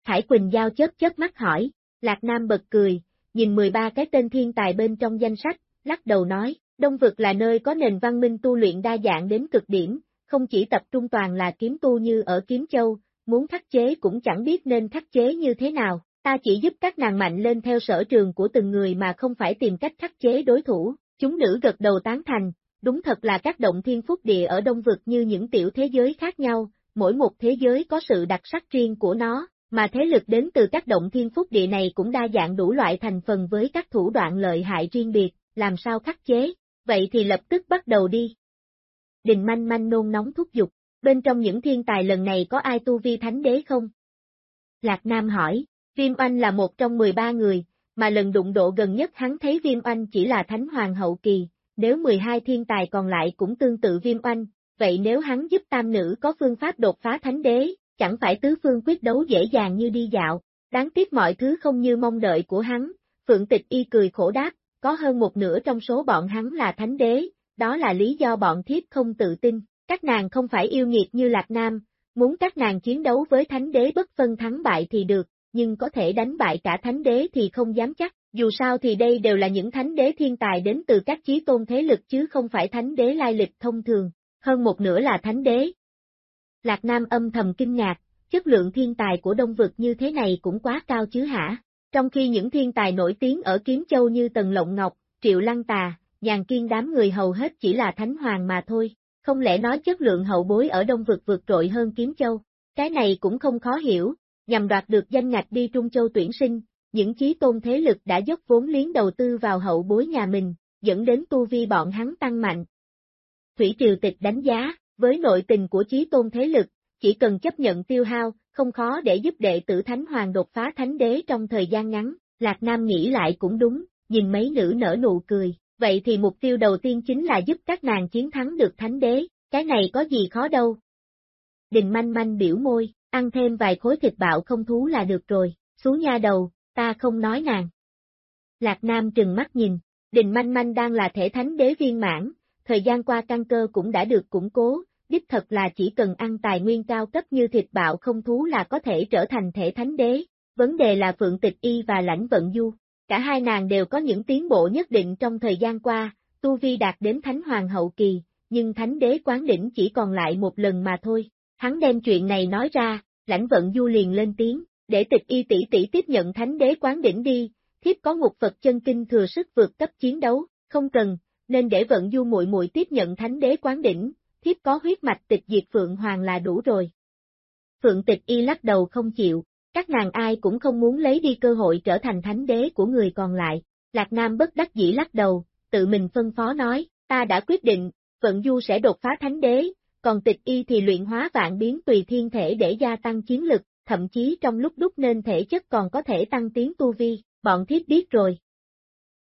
Khải Quỳnh Giao chớp chớp mắt hỏi, Lạc Nam bật cười, nhìn 13 cái tên thiên tài bên trong danh sách, lắc đầu nói, Đông Vực là nơi có nền văn minh tu luyện đa dạng đến cực điểm, không chỉ tập trung toàn là kiếm tu như ở Kiếm Châu, muốn khắc chế cũng chẳng biết nên khắc chế như thế nào, ta chỉ giúp các nàng mạnh lên theo sở trường của từng người mà không phải tìm cách khắc chế đối thủ, chúng nữ gật đầu tán thành, đúng thật là các động thiên phúc địa ở Đông Vực như những tiểu thế giới khác nhau, mỗi một thế giới có sự đặc sắc riêng của nó, mà thế lực đến từ các động thiên phúc địa này cũng đa dạng đủ loại thành phần với các thủ đoạn lợi hại riêng biệt, làm sao khắc chế, vậy thì lập tức bắt đầu đi. Đình manh manh nôn nóng thúc giục, bên trong những thiên tài lần này có ai tu vi thánh đế không? Lạc Nam hỏi, Viêm Oanh là một trong 13 người, mà lần đụng độ gần nhất hắn thấy Viêm Oanh chỉ là thánh hoàng hậu kỳ, nếu 12 thiên tài còn lại cũng tương tự Viêm Oanh, vậy nếu hắn giúp tam nữ có phương pháp đột phá thánh đế, chẳng phải tứ phương quyết đấu dễ dàng như đi dạo, đáng tiếc mọi thứ không như mong đợi của hắn, Phượng Tịch Y cười khổ đáp, có hơn một nửa trong số bọn hắn là thánh đế, đó là lý do bọn thiếp không tự tin, các nàng không phải yêu nghiệt như Lạc Nam, muốn các nàng chiến đấu với thánh đế bất phân thắng bại thì được, nhưng có thể đánh bại cả thánh đế thì không dám chắc, dù sao thì đây đều là những thánh đế thiên tài đến từ các chí tôn thế lực chứ không phải thánh đế lai lịch thông thường, hơn một nửa là thánh đế. Lạc Nam âm thầm kinh ngạc, chất lượng thiên tài của Đông Vực như thế này cũng quá cao chứ hả? Trong khi những thiên tài nổi tiếng ở Kiếm Châu như Tần Lộng Ngọc, Triệu Lăng Tà, nhàn kiên đám người hầu hết chỉ là thánh hoàng mà thôi, không lẽ nói chất lượng hậu bối ở Đông Vực vượt trội hơn Kiếm Châu? Cái này cũng không khó hiểu, nhằm đoạt được danh ngạch đi Trung Châu tuyển sinh, những chí tôn thế lực đã dốc vốn liếng đầu tư vào hậu bối nhà mình, dẫn đến tu vi bọn hắn tăng mạnh. Thủy Triều Tịch đánh giá, với nội tình của chí tôn thế lực, chỉ cần chấp nhận tiêu hao, không khó để giúp đệ tử Thánh Hoàng đột phá Thánh Đế trong thời gian ngắn, Lạc Nam nghĩ lại cũng đúng, nhìn mấy nữ nở nụ cười, vậy thì mục tiêu đầu tiên chính là giúp các nàng chiến thắng được Thánh Đế, cái này có gì khó đâu. Đình manh manh biểu môi, ăn thêm vài khối thịt bạo không thú là được rồi, xú nha đầu, ta không nói nàng. Lạc Nam trừng mắt nhìn, Đình Manh Manh đang là thể thánh đế viên mãn, thời gian qua căn cơ cũng đã được củng cố, đích thật là chỉ cần ăn tài nguyên cao cấp như thịt bạo không thú là có thể trở thành thể thánh đế, vấn đề là Phượng Tịch Y và Lãnh Vận Du. Cả hai nàng đều có những tiến bộ nhất định trong thời gian qua, Tu Vi đạt đến Thánh Hoàng hậu kỳ, nhưng Thánh Đế quán đỉnh chỉ còn lại một lần mà thôi. Hắn đem chuyện này nói ra, Lãnh Vận Du liền lên tiếng, để tịch y tỷ tỷ tiếp nhận Thánh Đế quán đỉnh đi, thiếp có ngục Phật chân kinh thừa sức vượt cấp chiến đấu, không cần, nên để Vận Du muội muội tiếp nhận Thánh Đế quán đỉnh, thiếp có huyết mạch tịch diệt Phượng Hoàng là đủ rồi. Phượng tịch y lắc đầu không chịu, các nàng ai cũng không muốn lấy đi cơ hội trở thành thánh đế của người còn lại. Lạc Nam bất đắc dĩ lắc đầu, tự mình phân phó nói, ta đã quyết định, Vận Du sẽ đột phá thánh đế, còn tịch y thì luyện hóa vạn biến tùy thiên thể để gia tăng chiến lực, thậm chí trong lúc đúc nên thể chất còn có thể tăng tiến tu vi, bọn thiếp biết rồi.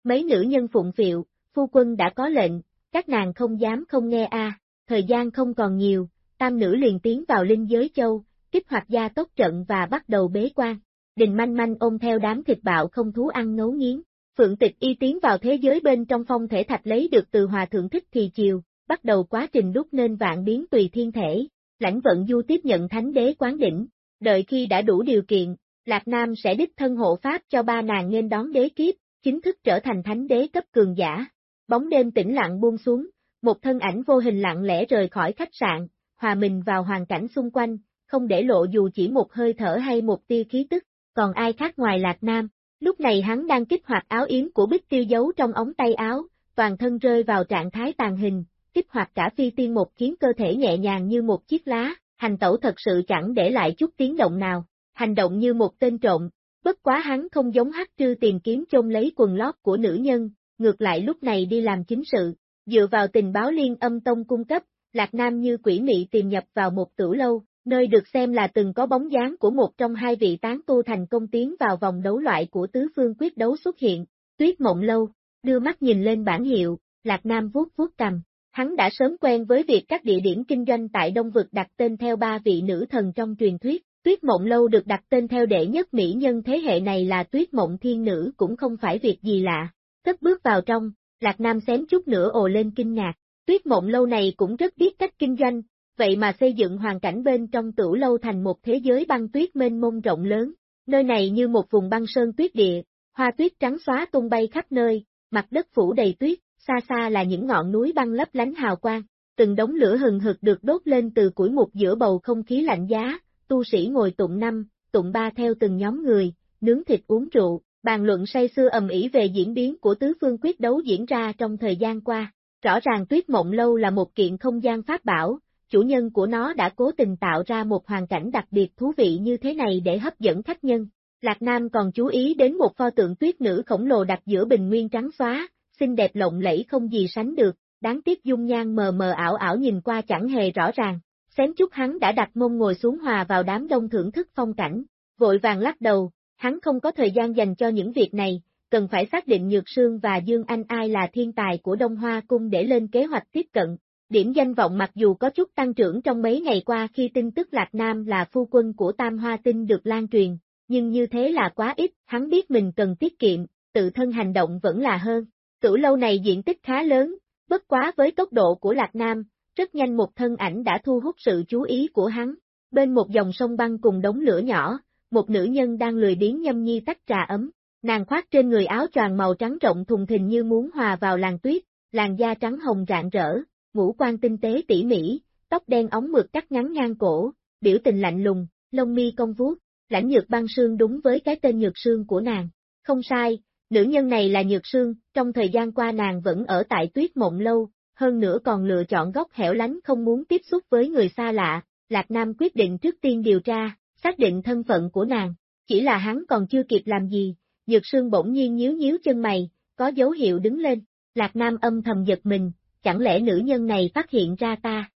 Mấy nữ nhân phụng phiệu, phu quân đã có lệnh, các nàng không dám không nghe a thời gian không còn nhiều, tam nữ liền tiến vào linh giới châu, kích hoạt gia tốc trận và bắt đầu bế quan. Đình manh manh ôm theo đám thịt bạo không thú ăn ngấu nghiến. Phượng tịch y tiến vào thế giới bên trong phong thể thạch lấy được từ hòa thượng thích thì chiều, bắt đầu quá trình đúc nên vạn biến tùy thiên thể. Lãnh vận du tiếp nhận thánh đế quán đỉnh, đợi khi đã đủ điều kiện, Lạc Nam sẽ đích thân hộ pháp cho ba nàng nên đón đế kiếp, chính thức trở thành thánh đế cấp cường giả. Bóng đêm tĩnh lặng buông xuống, một thân ảnh vô hình lặng lẽ rời khỏi khách sạn, hòa mình vào hoàn cảnh xung quanh, không để lộ dù chỉ một hơi thở hay một tia khí tức, còn ai khác ngoài Lạc Nam. Lúc này hắn đang kích hoạt áo yếm của Bích Tiêu giấu trong ống tay áo, toàn thân rơi vào trạng thái tàn hình, kích hoạt cả phi tiên một khiến cơ thể nhẹ nhàng như một chiếc lá, hành tẩu thật sự chẳng để lại chút tiếng động nào, hành động như một tên trộm, bất quá hắn không giống hắc trư tìm kiếm chôn lấy quần lót của nữ nhân, ngược lại lúc này đi làm chính sự, dựa vào tình báo liên âm tông cung cấp, Lạc Nam như quỷ mị tìm nhập vào một tử lâu, nơi được xem là từng có bóng dáng của một trong hai vị tán tu thành công tiến vào vòng đấu loại của tứ phương quyết đấu xuất hiện, tuyết mộng lâu, đưa mắt nhìn lên bản hiệu, Lạc Nam vuốt vuốt cầm, hắn đã sớm quen với việc các địa điểm kinh doanh tại Đông Vực đặt tên theo ba vị nữ thần trong truyền thuyết, tuyết mộng lâu được đặt tên theo đệ nhất mỹ nhân thế hệ này là tuyết mộng thiên nữ cũng không phải việc gì lạ, cất bước vào trong, Lạc Nam xém chút nữa ồ lên kinh ngạc, tuyết mộng lâu này cũng rất biết cách kinh doanh, vậy mà xây dựng hoàn cảnh bên trong tửu lâu thành một thế giới băng tuyết mênh mông rộng lớn, nơi này như một vùng băng sơn tuyết địa, hoa tuyết trắng xóa tung bay khắp nơi, mặt đất phủ đầy tuyết, xa xa là những ngọn núi băng lấp lánh hào quang, từng đống lửa hừng hực được đốt lên từ củi mục giữa bầu không khí lạnh giá, tu sĩ ngồi tụng năm, tụng ba theo từng nhóm người, nướng thịt uống rượu, bàn luận say xưa ầm ĩ về diễn biến của tứ phương quyết đấu diễn ra trong thời gian qua. Rõ ràng tuyết mộng lâu là một kiện không gian pháp bảo, chủ nhân của nó đã cố tình tạo ra một hoàn cảnh đặc biệt thú vị như thế này để hấp dẫn khách nhân. Lạc Nam còn chú ý đến một pho tượng tuyết nữ khổng lồ đặt giữa bình nguyên trắng xóa, xinh đẹp lộng lẫy không gì sánh được, đáng tiếc dung nhan mờ mờ ảo ảo nhìn qua chẳng hề rõ ràng. Xém chút hắn đã đặt mông ngồi xuống hòa vào đám đông thưởng thức phong cảnh, vội vàng lắc đầu, hắn không có thời gian dành cho những việc này, cần phải xác định Nhược Sương và Dương Anh ai là thiên tài của Đông Hoa Cung để lên kế hoạch tiếp cận. Điểm danh vọng mặc dù có chút tăng trưởng trong mấy ngày qua khi tin tức Lạc Nam là phu quân của Tam Hoa Tinh được lan truyền, nhưng như thế là quá ít, hắn biết mình cần tiết kiệm, tự thân hành động vẫn là hơn. Tử lâu này diện tích khá lớn, bất quá với tốc độ của Lạc Nam, rất nhanh một thân ảnh đã thu hút sự chú ý của hắn. Bên một dòng sông băng cùng đống lửa nhỏ, một nữ nhân đang lười biếng nhâm nhi tách trà ấm, nàng khoác trên người áo choàng màu trắng rộng thùng thình như muốn hòa vào làn tuyết, làn da trắng hồng rạng rỡ, ngũ quan tinh tế tỉ mỉ, tóc đen ống mượt cắt ngắn ngang cổ, biểu tình lạnh lùng, lông mi cong vuốt, lãnh nhược băng sương đúng với cái tên nhược sương của nàng. Không sai, nữ nhân này là nhược sương, trong thời gian qua nàng vẫn ở tại tuyết mộng lâu, hơn nữa còn lựa chọn góc hẻo lánh không muốn tiếp xúc với người xa lạ, Lạc Nam quyết định trước tiên điều tra, xác định thân phận của nàng, chỉ là hắn còn chưa kịp làm gì, nhược Sương bỗng nhiên nhíu nhíu chân mày, có dấu hiệu đứng lên, Lạc Nam âm thầm giật mình, chẳng lẽ nữ nhân này phát hiện ra ta?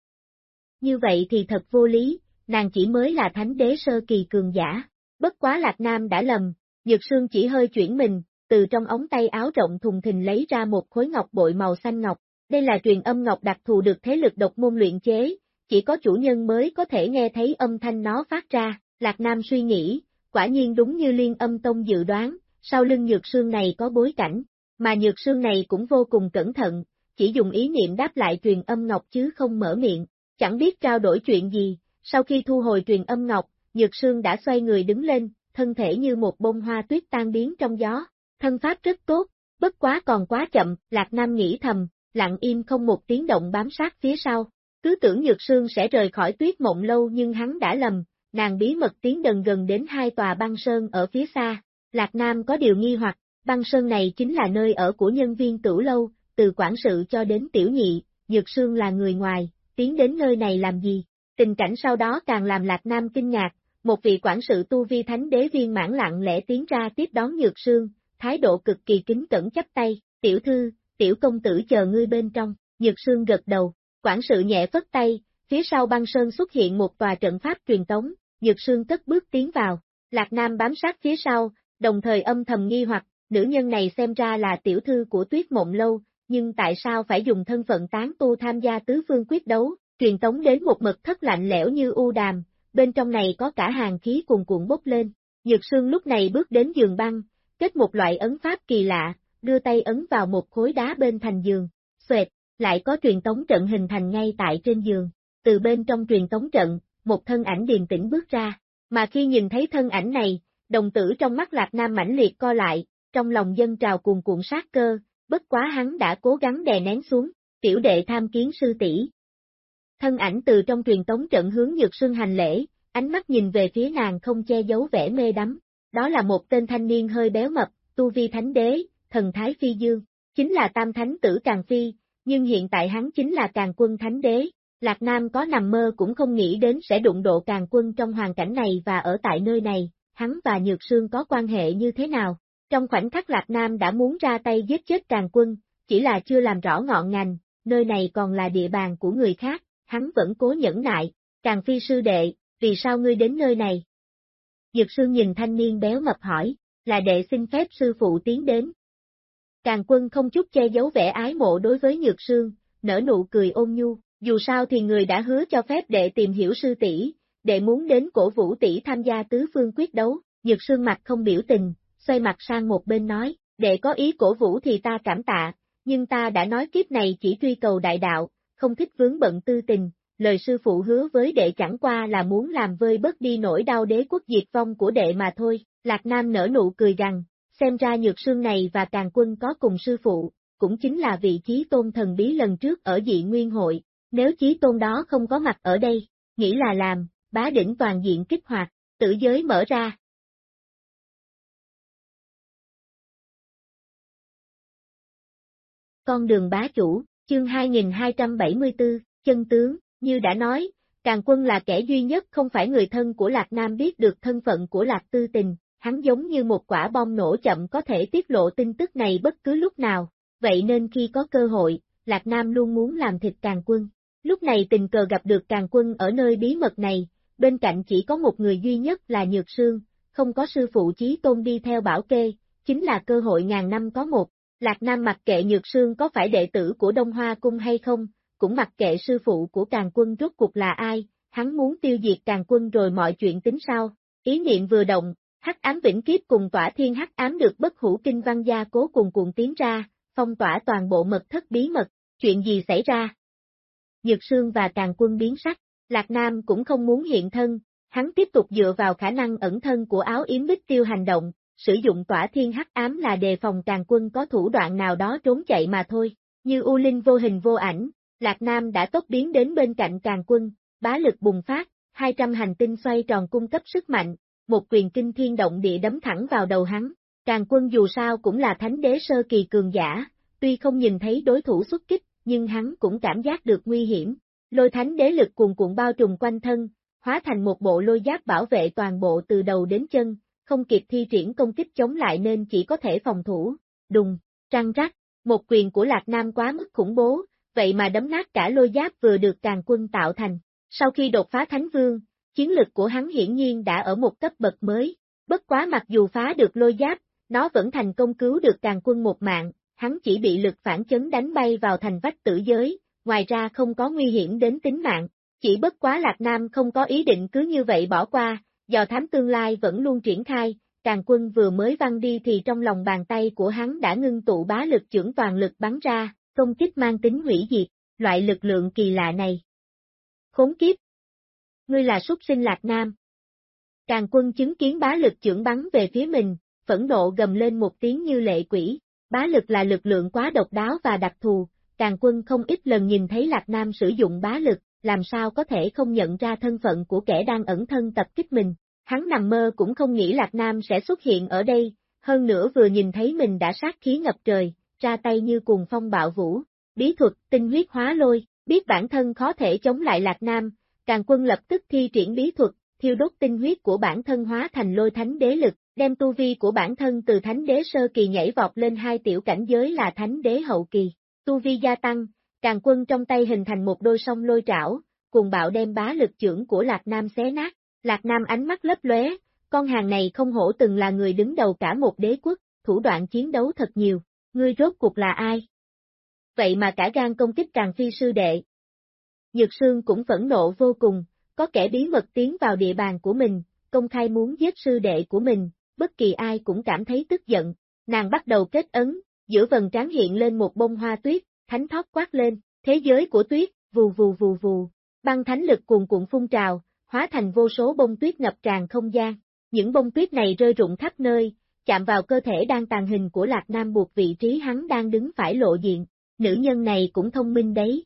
Như vậy thì thật vô lý, nàng chỉ mới là thánh đế sơ kỳ cường giả, bất quá Lạc Nam đã lầm, nhược Sương chỉ hơi chuyển mình, từ trong ống tay áo rộng thùng thình lấy ra một khối ngọc bội màu xanh ngọc, đây là truyền âm ngọc đặc thù được thế lực độc môn luyện chế, chỉ có chủ nhân mới có thể nghe thấy âm thanh nó phát ra, Lạc Nam suy nghĩ, quả nhiên đúng như liên âm tông dự đoán, sau lưng nhược sương này có bối cảnh, mà nhược sương này cũng vô cùng cẩn thận, chỉ dùng ý niệm đáp lại truyền âm ngọc chứ không mở miệng, chẳng biết trao đổi chuyện gì, sau khi thu hồi truyền âm ngọc, nhược sương đã xoay người đứng lên, thân thể như một bông hoa tuyết tan biến trong gió, thân pháp rất tốt, bất quá còn quá chậm, Lạc Nam nghĩ thầm, lặng im không một tiếng động bám sát phía sau, cứ tưởng nhược sương sẽ rời khỏi tuyết mộng lâu nhưng hắn đã lầm, nàng bí mật tiến dần gần đến hai tòa băng sơn ở phía xa, Lạc Nam có điều nghi hoặc, băng sơn này chính là nơi ở của nhân viên tử lâu, từ quản sự cho đến tiểu nhị, Nhược Sương là người ngoài, tiến đến nơi này làm gì? Tình cảnh sau đó càng làm Lạc Nam kinh ngạc, một vị quản sự tu vi thánh đế viên mãn lặng lẽ tiến ra tiếp đón Nhược Sương, thái độ cực kỳ kính cẩn chấp tay, tiểu thư, tiểu công tử chờ ngươi bên trong, nhược Sương gật đầu, quản sự nhẹ phất tay, phía sau băng sơn xuất hiện một tòa trận pháp truyền tống, nhược Sương cất bước tiến vào, Lạc Nam bám sát phía sau, đồng thời âm thầm nghi hoặc, nữ nhân này xem ra là tiểu thư của tuyết mộng lâu, nhưng tại sao phải dùng thân phận tán tu tham gia tứ phương quyết đấu, truyền tống đến một mật thất lạnh lẽo như u đàm, bên trong này có cả hàng khí cuồn cuộn bốc lên. Nhược Sương lúc này bước đến giường băng, kết một loại ấn pháp kỳ lạ, đưa tay ấn vào một khối đá bên thành giường, xoẹt, lại có truyền tống trận hình thành ngay tại trên giường. Từ bên trong truyền tống trận, một thân ảnh điềm tĩnh bước ra, mà khi nhìn thấy thân ảnh này, đồng tử trong mắt Lạc Nam mãnh liệt co lại, trong lòng dân trào cuồn cuộn sát cơ, bất quá hắn đã cố gắng đè nén xuống, tiểu đệ tham kiến sư tỷ. Thân ảnh từ trong truyền tống trận hướng Nhược Sương hành lễ, ánh mắt nhìn về phía nàng không che giấu vẻ mê đắm. Đó là một tên thanh niên hơi béo mập, tu vi thánh đế, thần thái phi dương, chính là tam thánh tử Càng Phi, nhưng hiện tại hắn chính là Càng quân thánh đế. Lạc Nam có nằm mơ cũng không nghĩ đến sẽ đụng độ Càng quân trong hoàn cảnh này và ở tại nơi này, hắn và Nhược Sương có quan hệ như thế nào. Trong khoảnh khắc Lạc Nam đã muốn ra tay giết chết Càng quân, chỉ là chưa làm rõ ngọn ngành, nơi này còn là địa bàn của người khác, hắn vẫn cố nhẫn nại, Càng Phi sư đệ, vì sao ngươi đến nơi này? Dược sư nhìn thanh niên béo mập hỏi, là đệ xin phép sư phụ tiến đến. Càng quân không chút che giấu vẻ ái mộ đối với Nhược Sương, nở nụ cười ôn nhu, dù sao thì người đã hứa cho phép đệ tìm hiểu sư tỷ, đệ muốn đến cổ vũ tỷ tham gia tứ phương quyết đấu, Nhược Sương mặt không biểu tình, xoay mặt sang một bên nói, đệ có ý cổ vũ thì ta cảm tạ, nhưng ta đã nói kiếp này chỉ truy cầu đại đạo, không thích vướng bận tư tình, lời sư phụ hứa với đệ chẳng qua là muốn làm vơi bớt đi nỗi đau đế quốc diệt vong của đệ mà thôi, Lạc Nam nở nụ cười rằng, xem ra nhược sương này và càng quân có cùng sư phụ, cũng chính là vị trí tôn thần bí lần trước ở dị nguyên hội, nếu chí tôn đó không có mặt ở đây, nghĩ là làm, bá đỉnh toàn diện kích hoạt, tử giới mở ra. Con đường bá chủ, chương 2274, chân tướng, như đã nói, Càng quân là kẻ duy nhất không phải người thân của Lạc Nam biết được thân phận của Lạc Tư Tình, hắn giống như một quả bom nổ chậm có thể tiết lộ tin tức này bất cứ lúc nào, vậy nên khi có cơ hội, Lạc Nam luôn muốn làm thịt Càng quân. Lúc này tình cờ gặp được Càng quân ở nơi bí mật này, bên cạnh chỉ có một người duy nhất là Nhược Sương, không có sư phụ chí tôn đi theo bảo kê, chính là cơ hội ngàn năm có một. Lạc Nam mặc kệ Nhược Sương có phải đệ tử của Đông Hoa Cung hay không, cũng mặc kệ sư phụ của càng quân rốt cuộc là ai, hắn muốn tiêu diệt càng quân rồi mọi chuyện tính sau. Ý niệm vừa động, hắc ám vĩnh kiếp cùng tỏa thiên hắc ám được bất hủ kinh văn gia cố cùng cuồng tiến ra, phong tỏa toàn bộ mật thất bí mật, chuyện gì xảy ra? Nhược Sương và càng quân biến sắc, Lạc Nam cũng không muốn hiện thân, hắn tiếp tục dựa vào khả năng ẩn thân của áo yếm bích tiêu hành động, sử dụng tỏa thiên hắc ám là đề phòng càng quân có thủ đoạn nào đó trốn chạy mà thôi, như U Linh vô hình vô ảnh, Lạc Nam đã tốc biến đến bên cạnh càng quân, bá lực bùng phát, 200 hành tinh xoay tròn cung cấp sức mạnh, một quyền kinh thiên động địa đấm thẳng vào đầu hắn. Càng quân dù sao cũng là thánh đế sơ kỳ cường giả, tuy không nhìn thấy đối thủ xuất kích, nhưng hắn cũng cảm giác được nguy hiểm. Lôi thánh đế lực cuồn cuộn bao trùm quanh thân, hóa thành một bộ lôi giáp bảo vệ toàn bộ từ đầu đến chân, không kịp thi triển công kích chống lại nên chỉ có thể phòng thủ. Đùng, trăng rắc, một quyền của Lạc Nam quá mức khủng bố, vậy mà đấm nát cả lôi giáp vừa được càng quân tạo thành. Sau khi đột phá Thánh Vương, chiến lực của hắn hiển nhiên đã ở một cấp bậc mới, bất quá mặc dù phá được lôi giáp, nó vẫn thành công cứu được càng quân một mạng, hắn chỉ bị lực phản chấn đánh bay vào thành vách tử giới, ngoài ra không có nguy hiểm đến tính mạng, chỉ bất quá Lạc Nam không có ý định cứ như vậy bỏ qua, do thám tương lai vẫn luôn triển khai, càng quân vừa mới văng đi thì trong lòng bàn tay của hắn đã ngưng tụ bá lực trưởng toàn lực bắn ra, công kích mang tính hủy diệt, loại lực lượng kỳ lạ này. Khốn kiếp! Ngươi là súc sinh lạc nam. Càng quân chứng kiến bá lực trưởng bắn về phía mình, phẫn nộ gầm lên một tiếng như lệ quỷ, bá lực là lực lượng quá độc đáo và đặc thù, càng quân không ít lần nhìn thấy lạc nam sử dụng bá lực, làm sao có thể không nhận ra thân phận của kẻ đang ẩn thân tập kích mình. Hắn nằm mơ cũng không nghĩ Lạc Nam sẽ xuất hiện ở đây, hơn nữa vừa nhìn thấy mình đã sát khí ngập trời, ra tay như cùng phong bạo vũ, bí thuật, tinh huyết hóa lôi, biết bản thân khó thể chống lại Lạc Nam, càng quân lập tức thi triển bí thuật, thiêu đốt tinh huyết của bản thân hóa thành lôi thánh đế lực, đem tu vi của bản thân từ thánh đế sơ kỳ nhảy vọt lên hai tiểu cảnh giới là thánh đế hậu kỳ. Tu vi gia tăng, càng quân trong tay hình thành một đôi song lôi trảo, cùng bạo đem bá lực trưởng của Lạc Nam xé nát. Lạc Nam ánh mắt lấp lóe, con hàng này không hổ từng là người đứng đầu cả một đế quốc, thủ đoạn chiến đấu thật nhiều, ngươi rốt cuộc là ai? Vậy mà cả gan công kích càng phi sư đệ. Nhược Sương cũng phẫn nộ vô cùng, có kẻ bí mật tiến vào địa bàn của mình, công khai muốn giết sư đệ của mình, bất kỳ ai cũng cảm thấy tức giận, nàng bắt đầu kết ấn, giữa vần trán hiện lên một bông hoa tuyết, thánh thót quát lên, thế giới của tuyết, vù vù vù vù, băng thánh lực cuồn cuộn phun trào, hóa thành vô số bông tuyết ngập tràn không gian. Những bông tuyết này rơi rụng khắp nơi, chạm vào cơ thể đang tàn hình của Lạc Nam buộc vị trí hắn đang đứng phải lộ diện, nữ nhân này cũng thông minh đấy.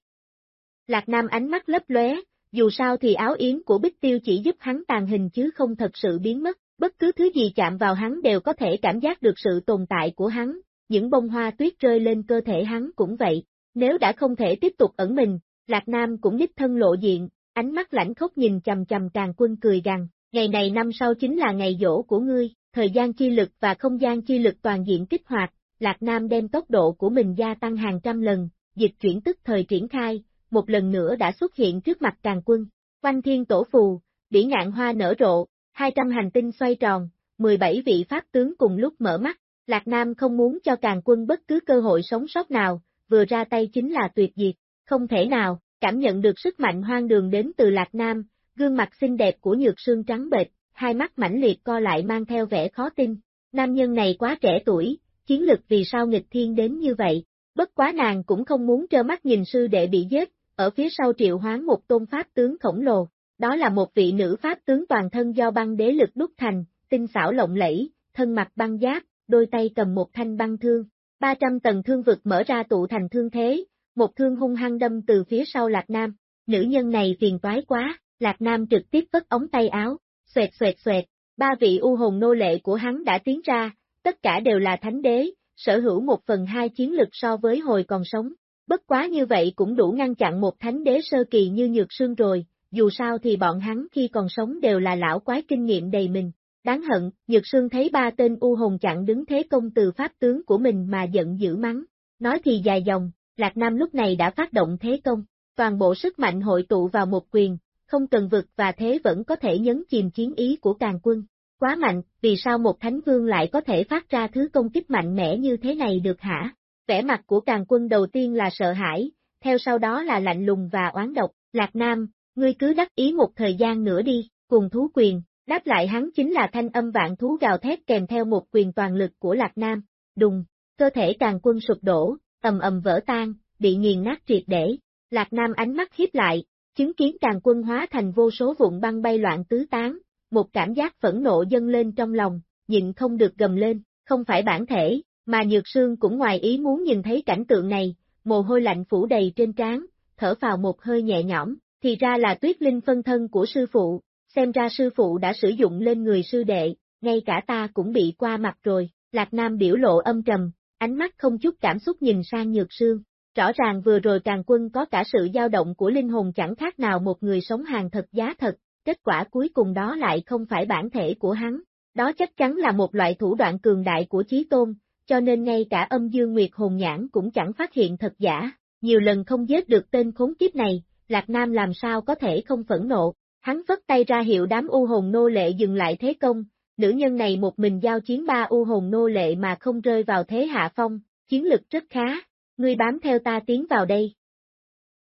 Lạc Nam ánh mắt lấp lóe, dù sao thì áo yếm của Bích Tiêu chỉ giúp hắn tàn hình chứ không thật sự biến mất, bất cứ thứ gì chạm vào hắn đều có thể cảm giác được sự tồn tại của hắn, những bông hoa tuyết rơi lên cơ thể hắn cũng vậy, nếu đã không thể tiếp tục ẩn mình, Lạc Nam cũng đích thân lộ diện, ánh mắt lãnh khốc nhìn chầm chầm càng quân cười gằn, ngày này năm sau chính là ngày dỗ của ngươi, thời gian chi lực và không gian chi lực toàn diện kích hoạt, Lạc Nam đem tốc độ của mình gia tăng hàng trăm lần, dịch chuyển tức thời triển khai, một lần nữa đã xuất hiện trước mặt càng quân. Quanh thiên tổ phù, bỉ ngạn hoa nở rộ, 200 hành tinh xoay tròn, 17 vị pháp tướng cùng lúc mở mắt, Lạc Nam không muốn cho càng quân bất cứ cơ hội sống sót nào, vừa ra tay chính là tuyệt diệt, không thể nào, cảm nhận được sức mạnh hoang đường đến từ Lạc Nam, gương mặt xinh đẹp của nhược sương trắng bệch, hai mắt mãnh liệt co lại mang theo vẻ khó tin. Nam nhân này quá trẻ tuổi, chiến lực vì sao nghịch thiên đến như vậy, bất quá nàng cũng không muốn trơ mắt nhìn sư đệ bị giết, ở phía sau triệu hoán một tôn pháp tướng khổng lồ, đó là một vị nữ pháp tướng toàn thân do băng đế lực đúc thành, tinh xảo lộng lẫy, thân mặt băng giáp, đôi tay cầm một thanh băng thương, 300 tầng thương vực mở ra tụ thành thương thế, một thương hung hăng đâm từ phía sau Lạc Nam, nữ nhân này phiền toái quá, Lạc Nam trực tiếp vất ống tay áo, xoẹt xoẹt xoẹt, ba vị u hồn nô lệ của hắn đã tiến ra, tất cả đều là thánh đế, sở hữu một phần hai chiến lực so với hồi còn sống. Bất quá như vậy cũng đủ ngăn chặn một thánh đế sơ kỳ như nhược sương rồi, dù sao thì bọn hắn khi còn sống đều là lão quái kinh nghiệm đầy mình. Đáng hận, Nhược Sương thấy ba tên U Hồn chặn đứng thế công từ pháp tướng của mình mà giận dữ mắng. Nói thì dài dòng, Lạc Nam lúc này đã phát động thế công, toàn bộ sức mạnh hội tụ vào một quyền, không cần vực và thế vẫn có thể nhấn chìm chiến ý của càng quân. Quá mạnh, vì sao một thánh vương lại có thể phát ra thứ công kích mạnh mẽ như thế này được hả? Vẻ mặt của càng quân đầu tiên là sợ hãi, theo sau đó là lạnh lùng và oán độc, Lạc Nam, ngươi cứ đắc ý một thời gian nữa đi, cùng thú quyền, đáp lại hắn chính là thanh âm vạn thú gào thét kèm theo một quyền toàn lực của Lạc Nam, đùng, cơ thể càng quân sụp đổ, ầm ầm vỡ tan, bị nghiền nát triệt để, Lạc Nam ánh mắt hiếp lại, chứng kiến càng quân hóa thành vô số vụn băng bay loạn tứ tán, một cảm giác phẫn nộ dâng lên trong lòng, nhịn không được gầm lên, không phải bản thể, mà Nhược Sương cũng ngoài ý muốn nhìn thấy cảnh tượng này, mồ hôi lạnh phủ đầy trên trán, thở vào một hơi nhẹ nhõm, thì ra là tuyết linh phân thân của sư phụ, xem ra sư phụ đã sử dụng lên người sư đệ, ngay cả ta cũng bị qua mặt rồi, Lạc Nam biểu lộ âm trầm, ánh mắt không chút cảm xúc nhìn sang Nhược Sương. Rõ ràng vừa rồi càng quân có cả sự dao động của linh hồn chẳng khác nào một người sống hàng thật giá thật, kết quả cuối cùng đó lại không phải bản thể của hắn. Đó chắc chắn là một loại thủ đoạn cường đại của Chí Tôn, cho nên ngay cả âm dương nguyệt hồn nhãn cũng chẳng phát hiện thật giả, nhiều lần không giết được tên khốn kiếp này, Lạc Nam làm sao có thể không phẫn nộ, hắn vất tay ra hiệu đám u hồn nô lệ dừng lại thế công, nữ nhân này một mình giao chiến ba u hồn nô lệ mà không rơi vào thế hạ phong, chiến lực rất khá, ngươi bám theo ta tiến vào đây.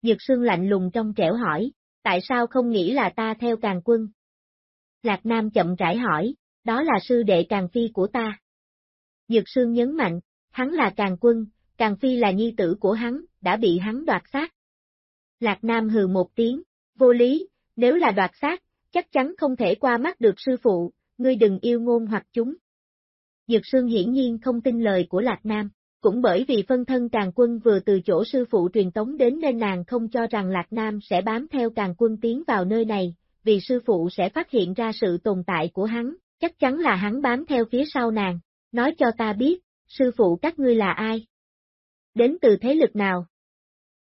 Nhược Sương lạnh lùng trong trẻo hỏi, tại sao không nghĩ là ta theo càng quân? Lạc Nam chậm rãi hỏi, đó là sư đệ càng phi của ta. Dược Sương nhấn mạnh, hắn là càng quân, càng phi là nhi tử của hắn, đã bị hắn đoạt xác. Lạc Nam hừ một tiếng, vô lý, nếu là đoạt xác, chắc chắn không thể qua mắt được sư phụ, ngươi đừng yêu ngôn hoặc chúng. Dược Sương hiển nhiên không tin lời của Lạc Nam, cũng bởi vì phân thân càng quân vừa từ chỗ sư phụ truyền tống đến nên nàng không cho rằng Lạc Nam sẽ bám theo càng quân tiến vào nơi này, vì sư phụ sẽ phát hiện ra sự tồn tại của hắn, chắc chắn là hắn bám theo phía sau nàng, nói cho ta biết, sư phụ các ngươi là ai? Đến từ thế lực nào?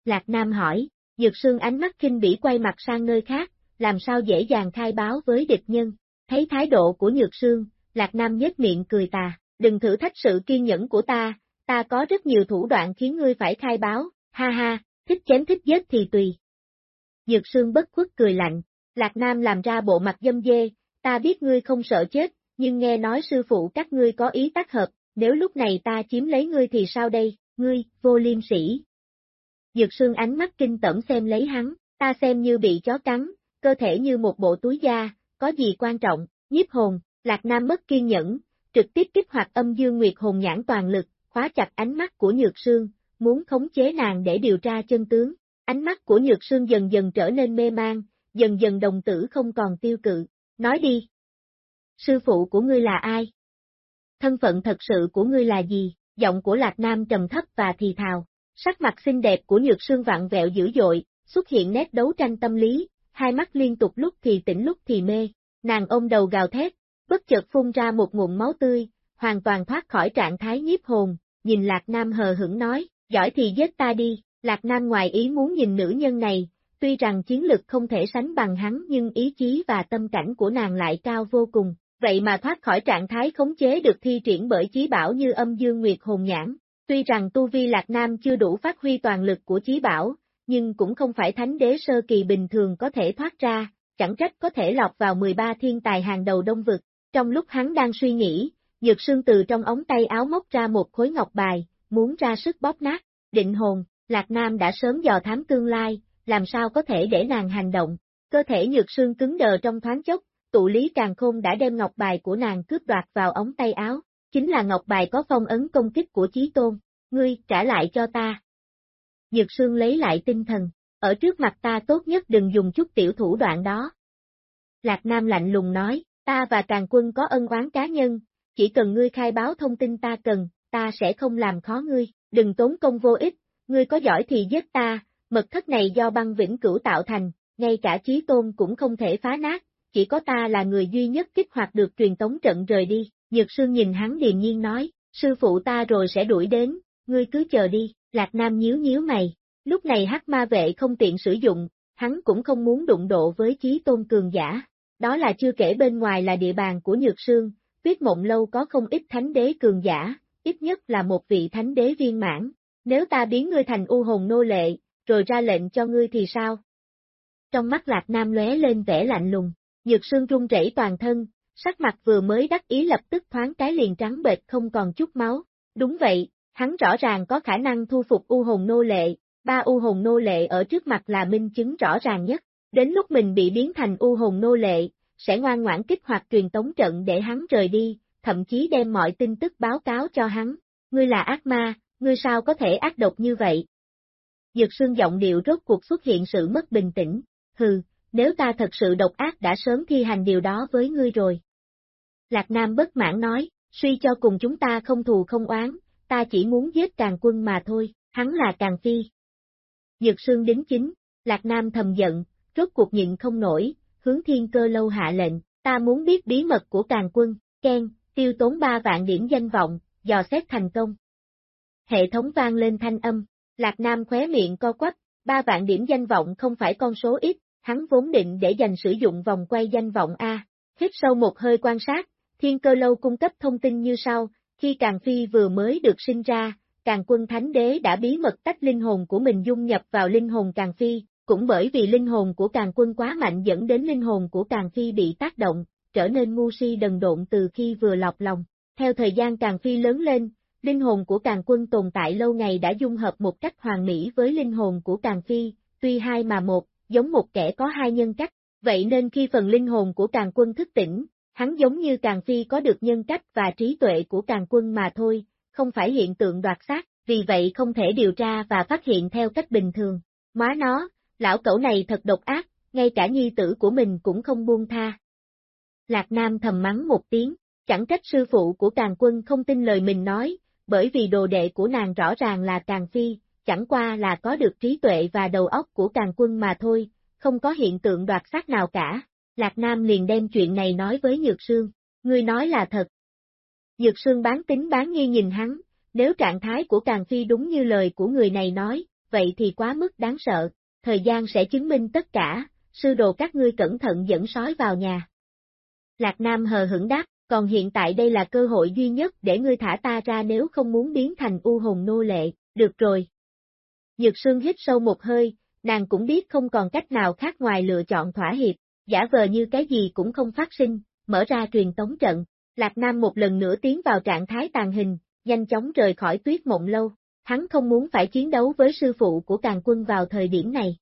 Lạc Nam hỏi, Dược Sương ánh mắt kinh bỉ quay mặt sang nơi khác, làm sao dễ dàng khai báo với địch nhân, thấy thái độ của Nhược Sương, Lạc Nam nhếch miệng cười tà, đừng thử thách sự kiên nhẫn của ta, ta có rất nhiều thủ đoạn khiến ngươi phải khai báo, ha ha, thích chém thích giết thì tùy. Dược Sương bất khuất cười lạnh, Lạc Nam làm ra bộ mặt dâm dê, ta biết ngươi không sợ chết, nhưng nghe nói sư phụ các ngươi có ý tác hợp, nếu lúc này ta chiếm lấy ngươi thì sao đây, ngươi, vô liêm sĩ. Dược Sương ánh mắt kinh tẩm xem lấy hắn, ta xem như bị chó cắn, cơ thể như một bộ túi da, có gì quan trọng, nhiếp hồn, Lạc Nam mất kiên nhẫn, trực tiếp kích hoạt âm dương nguyệt hồn nhãn toàn lực, khóa chặt ánh mắt của Nhược Sương, muốn khống chế nàng để điều tra chân tướng. Ánh mắt của Nhược Sương dần dần trở nên mê mang, dần dần đồng tử không còn tiêu cự. Nói đi. Sư phụ của ngươi là ai? Thân phận thật sự của ngươi là gì? Giọng của Lạc Nam trầm thấp và thì thào. Sắc mặt xinh đẹp của Nhược Sương vặn vẹo dữ dội, xuất hiện nét đấu tranh tâm lý, hai mắt liên tục lúc thì tỉnh lúc thì mê, nàng ôm đầu gào thét, bất chợt phun ra một nguồn máu tươi, hoàn toàn thoát khỏi trạng thái nhiếp hồn, nhìn Lạc Nam hờ hững nói, giỏi thì giết ta đi, Lạc Nam ngoài ý muốn nhìn nữ nhân này, tuy rằng chiến lực không thể sánh bằng hắn nhưng ý chí và tâm cảnh của nàng lại cao vô cùng, vậy mà thoát khỏi trạng thái khống chế được thi triển bởi chí bảo như âm dương nguyệt hồn nhãn. Tuy rằng tu vi Lạc Nam chưa đủ phát huy toàn lực của chí bảo, nhưng cũng không phải thánh đế sơ kỳ bình thường có thể thoát ra, chẳng trách có thể lọt vào 13 thiên tài hàng đầu đông vực. Trong lúc hắn đang suy nghĩ, Dược Sương từ trong ống tay áo móc ra một khối ngọc bài, muốn ra sức bóp nát, định hồn, Lạc Nam đã sớm dò thám tương lai, làm sao có thể để nàng hành động. Cơ thể Nhược Sương cứng đờ trong thoáng chốc, tụ lý càng khôn đã đem ngọc bài của nàng cướp đoạt vào ống tay áo, chính là ngọc bài có phong ấn công kích của Chí Tôn, ngươi trả lại cho ta. Nhược Sương lấy lại tinh thần, ở trước mặt ta tốt nhất đừng dùng chút tiểu thủ đoạn đó. Lạc Nam lạnh lùng nói, ta và càng quân có ân oán cá nhân, chỉ cần ngươi khai báo thông tin ta cần, ta sẽ không làm khó ngươi, đừng tốn công vô ích, ngươi có giỏi thì giết ta, mật thất này do băng vĩnh cửu tạo thành, ngay cả chí tôn cũng không thể phá nát, chỉ có ta là người duy nhất kích hoạt được truyền tống trận rời đi, Nhược Sương nhìn hắn điềm nhiên nói, sư phụ ta rồi sẽ đuổi đến, ngươi cứ chờ đi, Lạc Nam nhíu nhíu mày, lúc này hắc ma vệ không tiện sử dụng, hắn cũng không muốn đụng độ với chí tôn cường giả, đó là chưa kể bên ngoài là địa bàn của Nhược Sương, tuyết mộng lâu có không ít thánh đế cường giả, ít nhất là một vị thánh đế viên mãn, nếu ta biến ngươi thành u hồn nô lệ, rồi ra lệnh cho ngươi thì sao? Trong mắt Lạc Nam lóe lên vẻ lạnh lùng, nhược sương rung rẩy toàn thân, sắc mặt vừa mới đắc ý lập tức thoáng cái liền trắng bệch không còn chút máu. Đúng vậy, hắn rõ ràng có khả năng thu phục u hồn nô lệ, ba u hồn nô lệ ở trước mặt là minh chứng rõ ràng nhất. Đến lúc mình bị biến thành u hồn nô lệ, sẽ ngoan ngoãn kích hoạt truyền tống trận để hắn rời đi, thậm chí đem mọi tin tức báo cáo cho hắn. Ngươi là ác ma, ngươi sao có thể ác độc như vậy? Dược sương giọng điệu rốt cuộc xuất hiện sự mất bình tĩnh, hừ, nếu ta thật sự độc ác đã sớm thi hành điều đó với ngươi rồi. Lạc Nam bất mãn nói, suy cho cùng chúng ta không thù không oán, ta chỉ muốn giết càng quân mà thôi, hắn là càng phi. Dược sương đính chính, Lạc Nam thầm giận, rốt cuộc nhịn không nổi, hướng thiên cơ lâu hạ lệnh, ta muốn biết bí mật của càng quân, Khen, tiêu tốn ba vạn điểm danh vọng, dò xét thành công. Hệ thống vang lên thanh âm, Lạc Nam khóe miệng co quắp, ba vạn điểm danh vọng không phải con số ít, hắn vốn định để dành sử dụng vòng quay danh vọng A. Hít sâu một hơi quan sát, thiên cơ lâu cung cấp thông tin như sau, khi Càng Phi vừa mới được sinh ra, Càng quân Thánh Đế đã bí mật tách linh hồn của mình dung nhập vào linh hồn Càng Phi, cũng bởi vì linh hồn của Càng quân quá mạnh dẫn đến linh hồn của Càng Phi bị tác động, trở nên ngu si đần độn từ khi vừa lọc lòng. Theo thời gian Càng Phi lớn lên, linh hồn của Càng quân tồn tại lâu ngày đã dung hợp một cách hoàn mỹ với linh hồn của Càng Phi, tuy hai mà một, giống một kẻ có hai nhân cách, vậy nên khi phần linh hồn của Càng quân thức tỉnh, hắn giống như Càng Phi có được nhân cách và trí tuệ của Càng quân mà thôi, không phải hiện tượng đoạt xác, vì vậy không thể điều tra và phát hiện theo cách bình thường. Má nó, lão cẩu này thật độc ác, ngay cả nhi tử của mình cũng không buông tha. Lạc Nam thầm mắng một tiếng, chẳng trách sư phụ của Càng quân không tin lời mình nói, bởi vì đồ đệ của nàng rõ ràng là Càng Phi, chẳng qua là có được trí tuệ và đầu óc của Càng quân mà thôi, không có hiện tượng đoạt xác nào cả. Lạc Nam liền đem chuyện này nói với Nhược Sương, ngươi nói là thật. Nhược Sương bán tính bán nghi nhìn hắn, nếu trạng thái của Càng Phi đúng như lời của người này nói, vậy thì quá mức đáng sợ, thời gian sẽ chứng minh tất cả, sư đồ các ngươi cẩn thận dẫn sói vào nhà. Lạc Nam hờ hững đáp, còn hiện tại đây là cơ hội duy nhất để ngươi thả ta ra nếu không muốn biến thành u hồn nô lệ, được rồi. Nhược Sương hít sâu một hơi, nàng cũng biết không còn cách nào khác ngoài lựa chọn thỏa hiệp, giả vờ như cái gì cũng không phát sinh, mở ra truyền tống trận, Lạc Nam một lần nữa tiến vào trạng thái tàn hình, nhanh chóng rời khỏi tuyết mộng lâu, hắn không muốn phải chiến đấu với sư phụ của càng quân vào thời điểm này.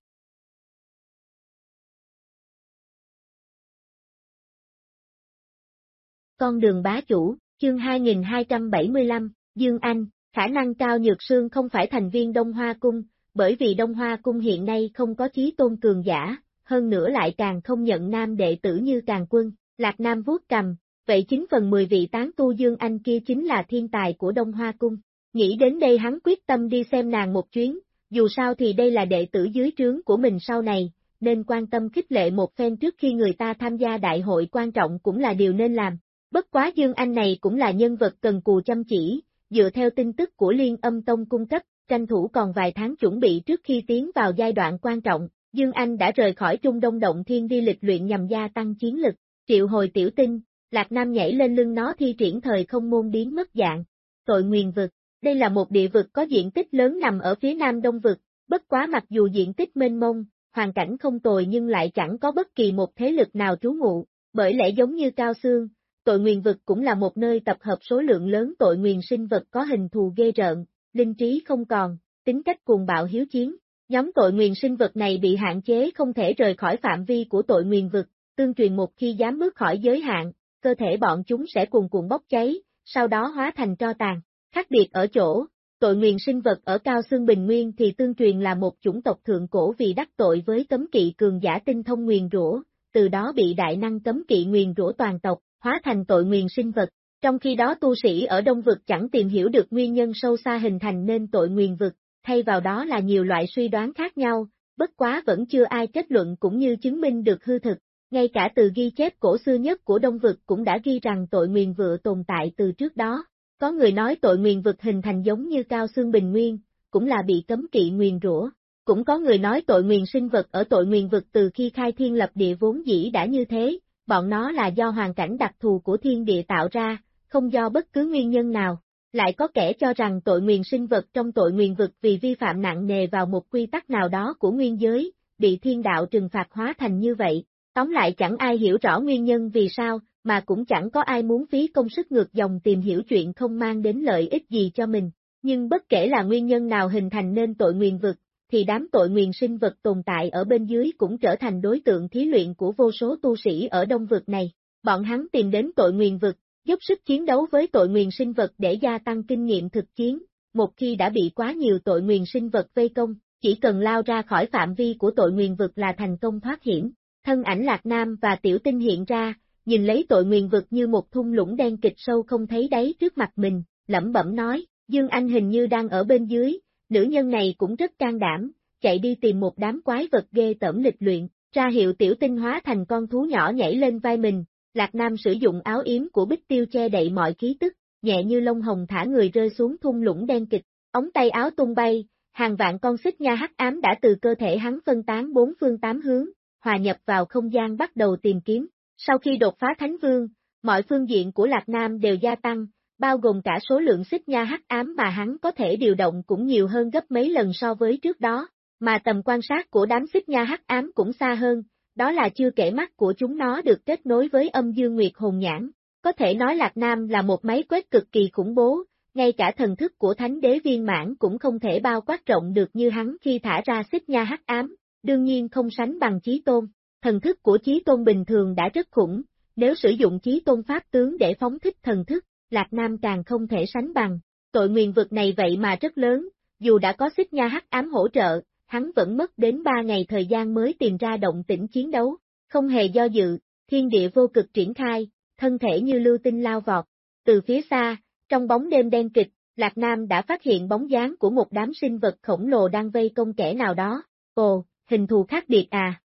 Con đường bá chủ, chương 2275, Dương Anh, khả năng cao nhược sương không phải thành viên Đông Hoa Cung, bởi vì Đông Hoa Cung hiện nay không có chí tôn cường giả, hơn nữa lại càng không nhận nam đệ tử như càng quân, Lạc Nam vuốt cầm, vậy chính phần 10 vị tán tu Dương Anh kia chính là thiên tài của Đông Hoa Cung. Nghĩ đến đây hắn quyết tâm đi xem nàng một chuyến, dù sao thì đây là đệ tử dưới trướng của mình sau này, nên quan tâm khích lệ một phen trước khi người ta tham gia đại hội quan trọng cũng là điều nên làm. Bất quá Dương Anh này cũng là nhân vật cần cù chăm chỉ, dựa theo tin tức của Liên âm Tông cung cấp, tranh thủ còn vài tháng chuẩn bị trước khi tiến vào giai đoạn quan trọng, Dương Anh đã rời khỏi Trung Đông Động Thiên đi lịch luyện nhằm gia tăng chiến lực, triệu hồi tiểu tinh, Lạc Nam nhảy lên lưng nó thi triển thời không môn biến mất dạng, tội nguyền vực, đây là một địa vực có diện tích lớn nằm ở phía nam đông vực, bất quá mặc dù diện tích mênh mông, hoàn cảnh không tồi nhưng lại chẳng có bất kỳ một thế lực nào trú ngụ, bởi lẽ giống như Cao Xương, tội nguyền vực cũng là một nơi tập hợp số lượng lớn tội nguyền sinh vật có hình thù ghê rợn, linh trí không còn, tính cách cuồng bạo hiếu chiến. Nhóm tội nguyền sinh vật này bị hạn chế không thể rời khỏi phạm vi của tội nguyền vực, tương truyền một khi dám bước khỏi giới hạn, cơ thể bọn chúng sẽ cuồn cuộn bốc cháy, sau đó hóa thành tro tàn. Khác biệt ở chỗ, tội nguyền sinh vật ở Cao Xương Bình Nguyên thì tương truyền là một chủng tộc thượng cổ vì đắc tội với cấm kỵ cường giả tinh thông nguyền rủa, từ đó bị đại năng cấm kỵ nguyền rủa toàn tộc, hóa thành tội nguyền sinh vật. Trong khi đó tu sĩ ở Đông Vực chẳng tìm hiểu được nguyên nhân sâu xa hình thành nên tội nguyền vực, thay vào đó là nhiều loại suy đoán khác nhau, bất quá vẫn chưa ai kết luận cũng như chứng minh được hư thực. Ngay cả từ ghi chép cổ xưa nhất của Đông Vực cũng đã ghi rằng tội nguyền vựa tồn tại từ trước đó. Có người nói tội nguyền vực hình thành giống như cao xương bình nguyên, cũng là bị cấm kỵ nguyền rủa. Cũng có người nói tội nguyền sinh vật ở tội nguyền vực từ khi khai thiên lập địa vốn dĩ đã như thế, bọn nó là do hoàn cảnh đặc thù của thiên địa tạo ra, không do bất cứ nguyên nhân nào. Lại có kẻ cho rằng tội nguyền sinh vật trong tội nguyền vực vì vi phạm nặng nề vào một quy tắc nào đó của nguyên giới, bị thiên đạo trừng phạt hóa thành như vậy. Tóm lại chẳng ai hiểu rõ nguyên nhân vì sao, mà cũng chẳng có ai muốn phí công sức ngược dòng tìm hiểu chuyện không mang đến lợi ích gì cho mình. Nhưng bất kể là nguyên nhân nào hình thành nên tội nguyền vực, thì đám tội nguyền sinh vật tồn tại ở bên dưới cũng trở thành đối tượng thí luyện của vô số tu sĩ ở đông vực này. Bọn hắn tìm đến tội nguyền vực, dốc sức chiến đấu với tội nguyền sinh vật để gia tăng kinh nghiệm thực chiến, một khi đã bị quá nhiều tội nguyền sinh vật vây công, chỉ cần lao ra khỏi phạm vi của tội nguyền vực là thành công thoát hiểm. Thân ảnh Lạc Nam và Tiểu Tinh hiện ra, nhìn lấy tội nguyền vực như một thung lũng đen kịch sâu không thấy đáy trước mặt mình, lẩm bẩm nói, Dương Anh hình như đang ở bên dưới, nữ nhân này cũng rất can đảm, chạy đi tìm một đám quái vật ghê tẩm lịch luyện, ra hiệu tiểu tinh hóa thành con thú nhỏ nhảy lên vai mình, Lạc Nam sử dụng áo yếm của bích tiêu che đậy mọi khí tức, nhẹ như lông hồng thả người rơi xuống thung lũng đen kịch, ống tay áo tung bay, hàng vạn con xích nha hắc ám đã từ cơ thể hắn phân tán bốn phương tám hướng, hòa nhập vào không gian bắt đầu tìm kiếm. Sau khi đột phá Thánh Vương, mọi phương diện của Lạc Nam đều gia tăng, bao gồm cả số lượng xích nha hắc ám mà hắn có thể điều động cũng nhiều hơn gấp mấy lần so với trước đó, mà tầm quan sát của đám xích nha hắc ám cũng xa hơn, đó là chưa kể mắt của chúng nó được kết nối với âm dương nguyệt hồn nhãn. Có thể nói Lạc Nam là một máy quét cực kỳ khủng bố, ngay cả thần thức của thánh đế viên mãn cũng không thể bao quát rộng được như hắn khi thả ra xích nha hắc ám, đương nhiên không sánh bằng chí tôn. Thần thức của chí tôn bình thường đã rất khủng, nếu sử dụng chí tôn pháp tướng để phóng thích thần thức, Lạc Nam càng không thể sánh bằng. Tội nguyền vực này vậy mà rất lớn, dù đã có xích nha hắc ám hỗ trợ, hắn vẫn mất đến 3 ngày thời gian mới tìm ra động tĩnh chiến đấu, không hề do dự, thiên địa vô cực triển khai, thân thể như lưu tinh lao vọt. Từ phía xa, trong bóng đêm đen kịch, Lạc Nam đã phát hiện bóng dáng của một đám sinh vật khổng lồ đang vây công kẻ nào đó. Ồ, hình thù khác biệt à?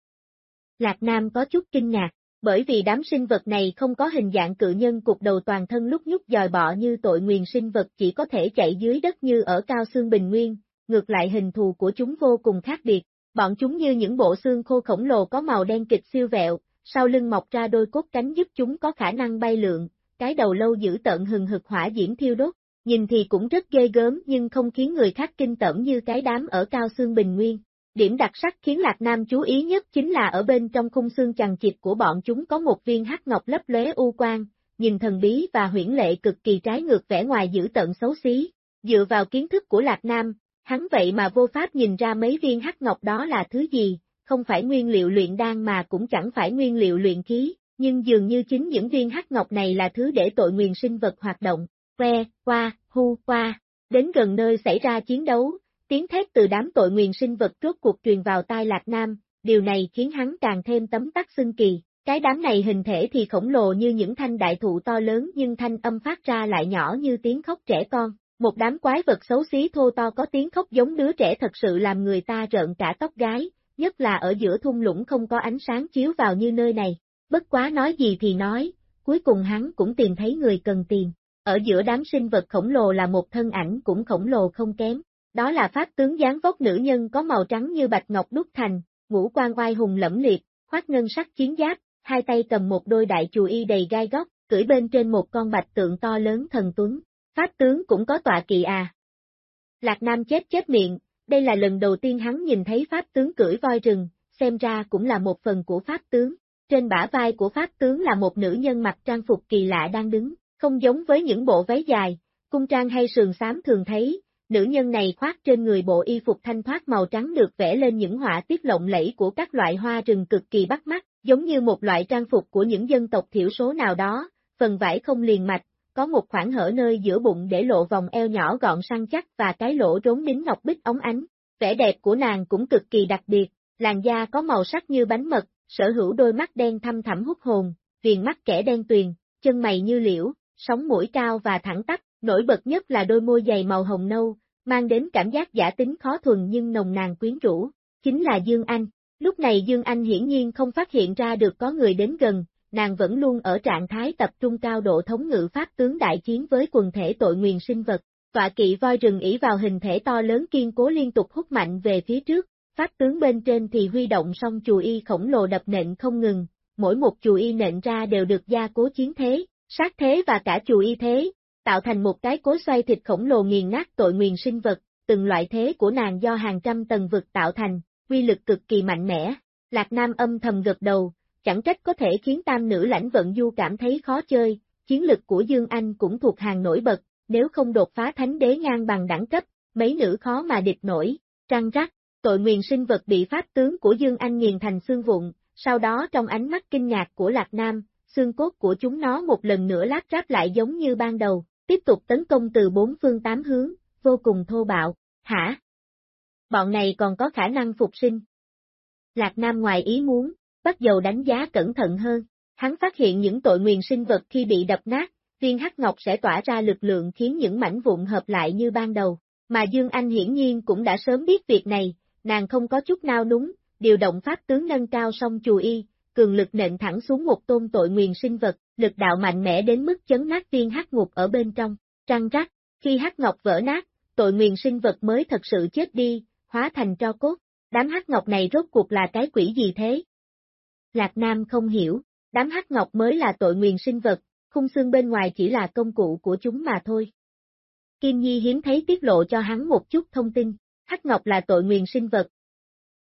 Lạc Nam có chút kinh ngạc, bởi vì đám sinh vật này không có hình dạng cự nhân cục đầu toàn thân lúc nhúc dòi bọ như tội nguyền sinh vật chỉ có thể chạy dưới đất như ở cao xương bình nguyên, ngược lại hình thù của chúng vô cùng khác biệt, bọn chúng như những bộ xương khô khổng lồ có màu đen kịch siêu vẹo, sau lưng mọc ra đôi cốt cánh giúp chúng có khả năng bay lượn, cái đầu lâu giữ tận hừng hực hỏa diễm thiêu đốt, nhìn thì cũng rất ghê gớm nhưng không khiến người khác kinh tởm như cái đám ở cao xương bình nguyên. Điểm đặc sắc khiến Lạc Nam chú ý nhất chính là ở bên trong khung xương chằng chịt của bọn chúng có một viên hắc ngọc lấp lóe u quang, nhìn thần bí và huyễn lệ cực kỳ trái ngược vẻ ngoài dữ tận xấu xí. Dựa vào kiến thức của Lạc Nam, hắn vậy mà vô pháp nhìn ra mấy viên hắc ngọc đó là thứ gì, không phải nguyên liệu luyện đan mà cũng chẳng phải nguyên liệu luyện khí, nhưng dường như chính những viên hắc ngọc này là thứ để tội nguyền sinh vật hoạt động. Que, qua, hu, qua, đến gần nơi xảy ra chiến đấu, Tiếng thét từ đám tội nguyền sinh vật rốt cuộc truyền vào tai Lạc Nam, điều này khiến hắn càng thêm tấm tắc xưng kỳ. Cái đám này hình thể thì khổng lồ như những thanh đại thụ to lớn nhưng thanh âm phát ra lại nhỏ như tiếng khóc trẻ con. Một đám quái vật xấu xí thô to có tiếng khóc giống đứa trẻ thật sự làm người ta rợn cả tóc gái, nhất là ở giữa thung lũng không có ánh sáng chiếu vào như nơi này. Bất quá nói gì thì nói, cuối cùng hắn cũng tìm thấy người cần tiền. Ở giữa đám sinh vật khổng lồ là một thân ảnh cũng khổng lồ không kém. Đó là pháp tướng dáng vóc nữ nhân có màu trắng như bạch ngọc đúc thành, ngũ quan oai hùng lẫm liệt, khoác ngân sắc chiến giáp, hai tay cầm một đôi đại chù y đầy gai góc, cưỡi bên trên một con bạch tượng to lớn thần tuấn. Pháp tướng cũng có tọa kỵ à. Lạc Nam chết chết miệng, đây là lần đầu tiên hắn nhìn thấy pháp tướng cưỡi voi rừng, xem ra cũng là một phần của pháp tướng. Trên bả vai của pháp tướng là một nữ nhân mặc trang phục kỳ lạ đang đứng, không giống với những bộ váy dài, cung trang hay sườn xám thường thấy, nữ nhân này khoác trên người bộ y phục thanh thoát màu trắng được vẽ lên những họa tiết lộng lẫy của các loại hoa rừng cực kỳ bắt mắt, giống như một loại trang phục của những dân tộc thiểu số nào đó, phần vải không liền mạch, có một khoảng hở nơi giữa bụng để lộ vòng eo nhỏ gọn săn chắc và cái lỗ rốn đính ngọc bích ống ánh. Vẻ đẹp của nàng cũng cực kỳ đặc biệt, làn da có màu sắc như bánh mật, sở hữu đôi mắt đen thăm thẳm hút hồn, viền mắt kẻ đen tuyền, chân mày như liễu, sóng mũi cao và thẳng tắp, nổi bật nhất là đôi môi dày màu hồng nâu, mang đến cảm giác giả tính khó thuần nhưng nồng nàn quyến rũ, chính là Dương Anh. Lúc này Dương Anh hiển nhiên không phát hiện ra được có người đến gần, nàng vẫn luôn ở trạng thái tập trung cao độ thống ngự pháp tướng đại chiến với quần thể tội nguyền sinh vật. Tọa kỵ voi rừng ỉ vào hình thể to lớn kiên cố liên tục hút mạnh về phía trước, pháp tướng bên trên thì huy động song chù y khổng lồ đập nện không ngừng, mỗi một chù y nện ra đều được gia cố chiến thế, sát thế và cả chù y thế, tạo thành một cái cối xoay thịt khổng lồ nghiền nát tội nguyền sinh vật, từng loại thế của nàng do hàng trăm tầng vực tạo thành, quy lực cực kỳ mạnh mẽ. Lạc Nam âm thầm gật đầu, chẳng trách có thể khiến tam nữ lãnh vận du cảm thấy khó chơi, chiến lực của Dương Anh cũng thuộc hàng nổi bật, nếu không đột phá thánh đế ngang bằng đẳng cấp, mấy nữ khó mà địch nổi. Trăng rắc, tội nguyền sinh vật bị pháp tướng của Dương Anh nghiền thành xương vụn, sau đó trong ánh mắt kinh ngạc của Lạc Nam, xương cốt của chúng nó một lần nữa lát ráp lại giống như ban đầu, tiếp tục tấn công từ bốn phương tám hướng, vô cùng thô bạo, hả? Bọn này còn có khả năng phục sinh. Lạc Nam ngoài ý muốn, bắt đầu đánh giá cẩn thận hơn, hắn phát hiện những tội nguyền sinh vật khi bị đập nát, viên hắc ngọc sẽ tỏa ra lực lượng khiến những mảnh vụn hợp lại như ban đầu, mà Dương Anh hiển nhiên cũng đã sớm biết việc này, nàng không có chút nào núng, điều động pháp tướng nâng cao song chù y, cường lực nện thẳng xuống một tôn tội nguyền sinh vật, lực đạo mạnh mẽ đến mức chấn nát viên hắc ngục ở bên trong, trăng rắc, khi hắc ngọc vỡ nát, tội nguyền sinh vật mới thật sự chết đi, hóa thành tro cốt, đám hắc ngọc này rốt cuộc là cái quỷ gì thế? Lạc Nam không hiểu, đám hắc ngọc mới là tội nguyền sinh vật, khung xương bên ngoài chỉ là công cụ của chúng mà thôi. Kim Nhi hiếm thấy tiết lộ cho hắn một chút thông tin, hắc ngọc là tội nguyền sinh vật.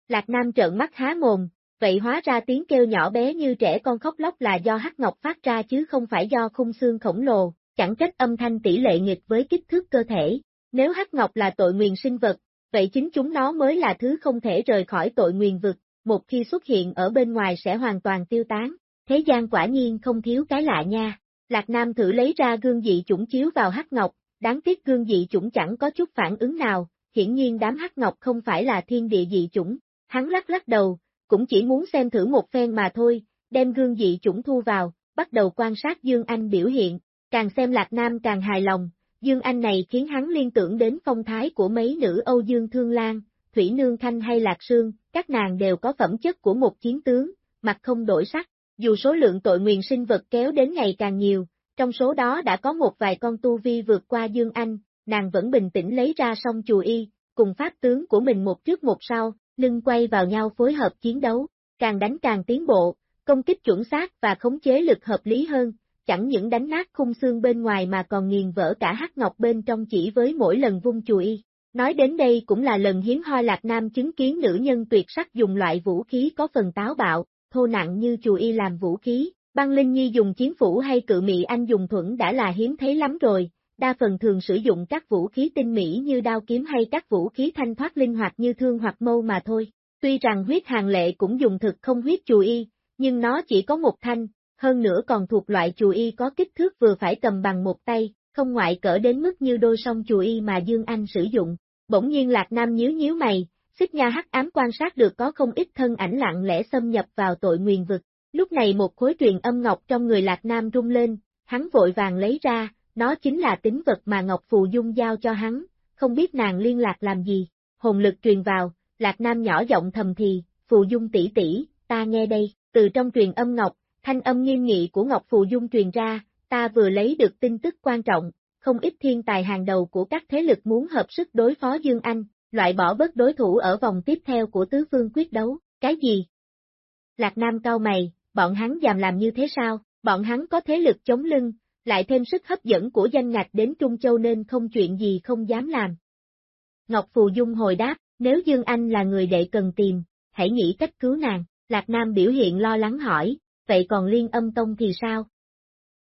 Lạc Nam trợn mắt há mồm, vậy hóa ra tiếng kêu nhỏ bé như trẻ con khóc lóc là do hắc ngọc phát ra chứ không phải do khung xương khổng lồ, chẳng trách âm thanh tỷ lệ nghịch với kích thước cơ thể. Nếu hắc ngọc là tội nguyền sinh vật, vậy chính chúng nó mới là thứ không thể rời khỏi tội nguyền vực, một khi xuất hiện ở bên ngoài sẽ hoàn toàn tiêu tán. Thế gian quả nhiên không thiếu cái lạ nha. Lạc Nam thử lấy ra gương dị chủng chiếu vào hắc ngọc, đáng tiếc gương dị chủng chẳng có chút phản ứng nào, hiển nhiên đám hắc ngọc không phải là thiên địa dị chủng. Hắn lắc lắc đầu, cũng chỉ muốn xem thử một phen mà thôi, đem gương dị chủng thu vào, bắt đầu quan sát Dương Anh biểu hiện, càng xem Lạc Nam càng hài lòng, Dương Anh này khiến hắn liên tưởng đến phong thái của mấy nữ Âu Dương Thương Lan, Thủy Nương Thanh hay Lạc Sương, các nàng đều có phẩm chất của một chiến tướng, mặt không đổi sắc, dù số lượng tội nguyền sinh vật kéo đến ngày càng nhiều, trong số đó đã có một vài con tu vi vượt qua Dương Anh, nàng vẫn bình tĩnh lấy ra song chùa y, cùng pháp tướng của mình một trước một sau, lưng quay vào nhau phối hợp chiến đấu, càng đánh càng tiến bộ, công kích chuẩn xác và khống chế lực hợp lý hơn, chẳng những đánh nát khung xương bên ngoài mà còn nghiền vỡ cả hắc ngọc bên trong chỉ với mỗi lần vung chùi. Nói đến đây cũng là lần hiếm hoi Lạc Nam chứng kiến nữ nhân tuyệt sắc dùng loại vũ khí có phần táo bạo, thô nặng như chùi y làm vũ khí, băng linh nhi dùng chiến phủ hay cự mị anh dùng thuẫn đã là hiếm thấy lắm rồi, đa phần thường sử dụng các vũ khí tinh mỹ như đao kiếm hay các vũ khí thanh thoát linh hoạt như thương hoặc mâu mà thôi. Tuy rằng huyết hàng lệ cũng dùng thực không huyết chù y, nhưng nó chỉ có một thanh, hơn nữa còn thuộc loại chù y có kích thước vừa phải cầm bằng một tay, không ngoại cỡ đến mức như đôi song chù y mà Dương Anh sử dụng. Bỗng nhiên Lạc Nam nhíu nhíu mày, xích nha hắc ám quan sát được có không ít thân ảnh lặng lẽ xâm nhập vào tội nguyền vực. Lúc này một khối truyền âm ngọc trong người Lạc Nam rung lên, hắn vội vàng lấy ra, nó chính là tính vật mà Ngọc Phù Dung giao cho hắn, không biết nàng liên lạc làm gì. Hồn lực truyền vào, Lạc Nam nhỏ giọng thầm thì, Phù Dung tỷ tỷ, ta nghe đây, từ trong truyền âm ngọc, thanh âm nghiêm nghị của Ngọc Phù Dung truyền ra, ta vừa lấy được tin tức quan trọng, không ít thiên tài hàng đầu của các thế lực muốn hợp sức đối phó Dương Anh, loại bỏ bớt đối thủ ở vòng tiếp theo của tứ phương quyết đấu, cái gì? Lạc Nam cao mày, bọn hắn dám làm như thế sao, bọn hắn có thế lực chống lưng, lại thêm sức hấp dẫn của danh ngạch đến Trung Châu nên không chuyện gì không dám làm. Ngọc Phù Dung hồi đáp, nếu Dương Anh là người đệ cần tìm, hãy nghĩ cách cứu nàng, Lạc Nam biểu hiện lo lắng hỏi, vậy còn liên âm tông thì sao?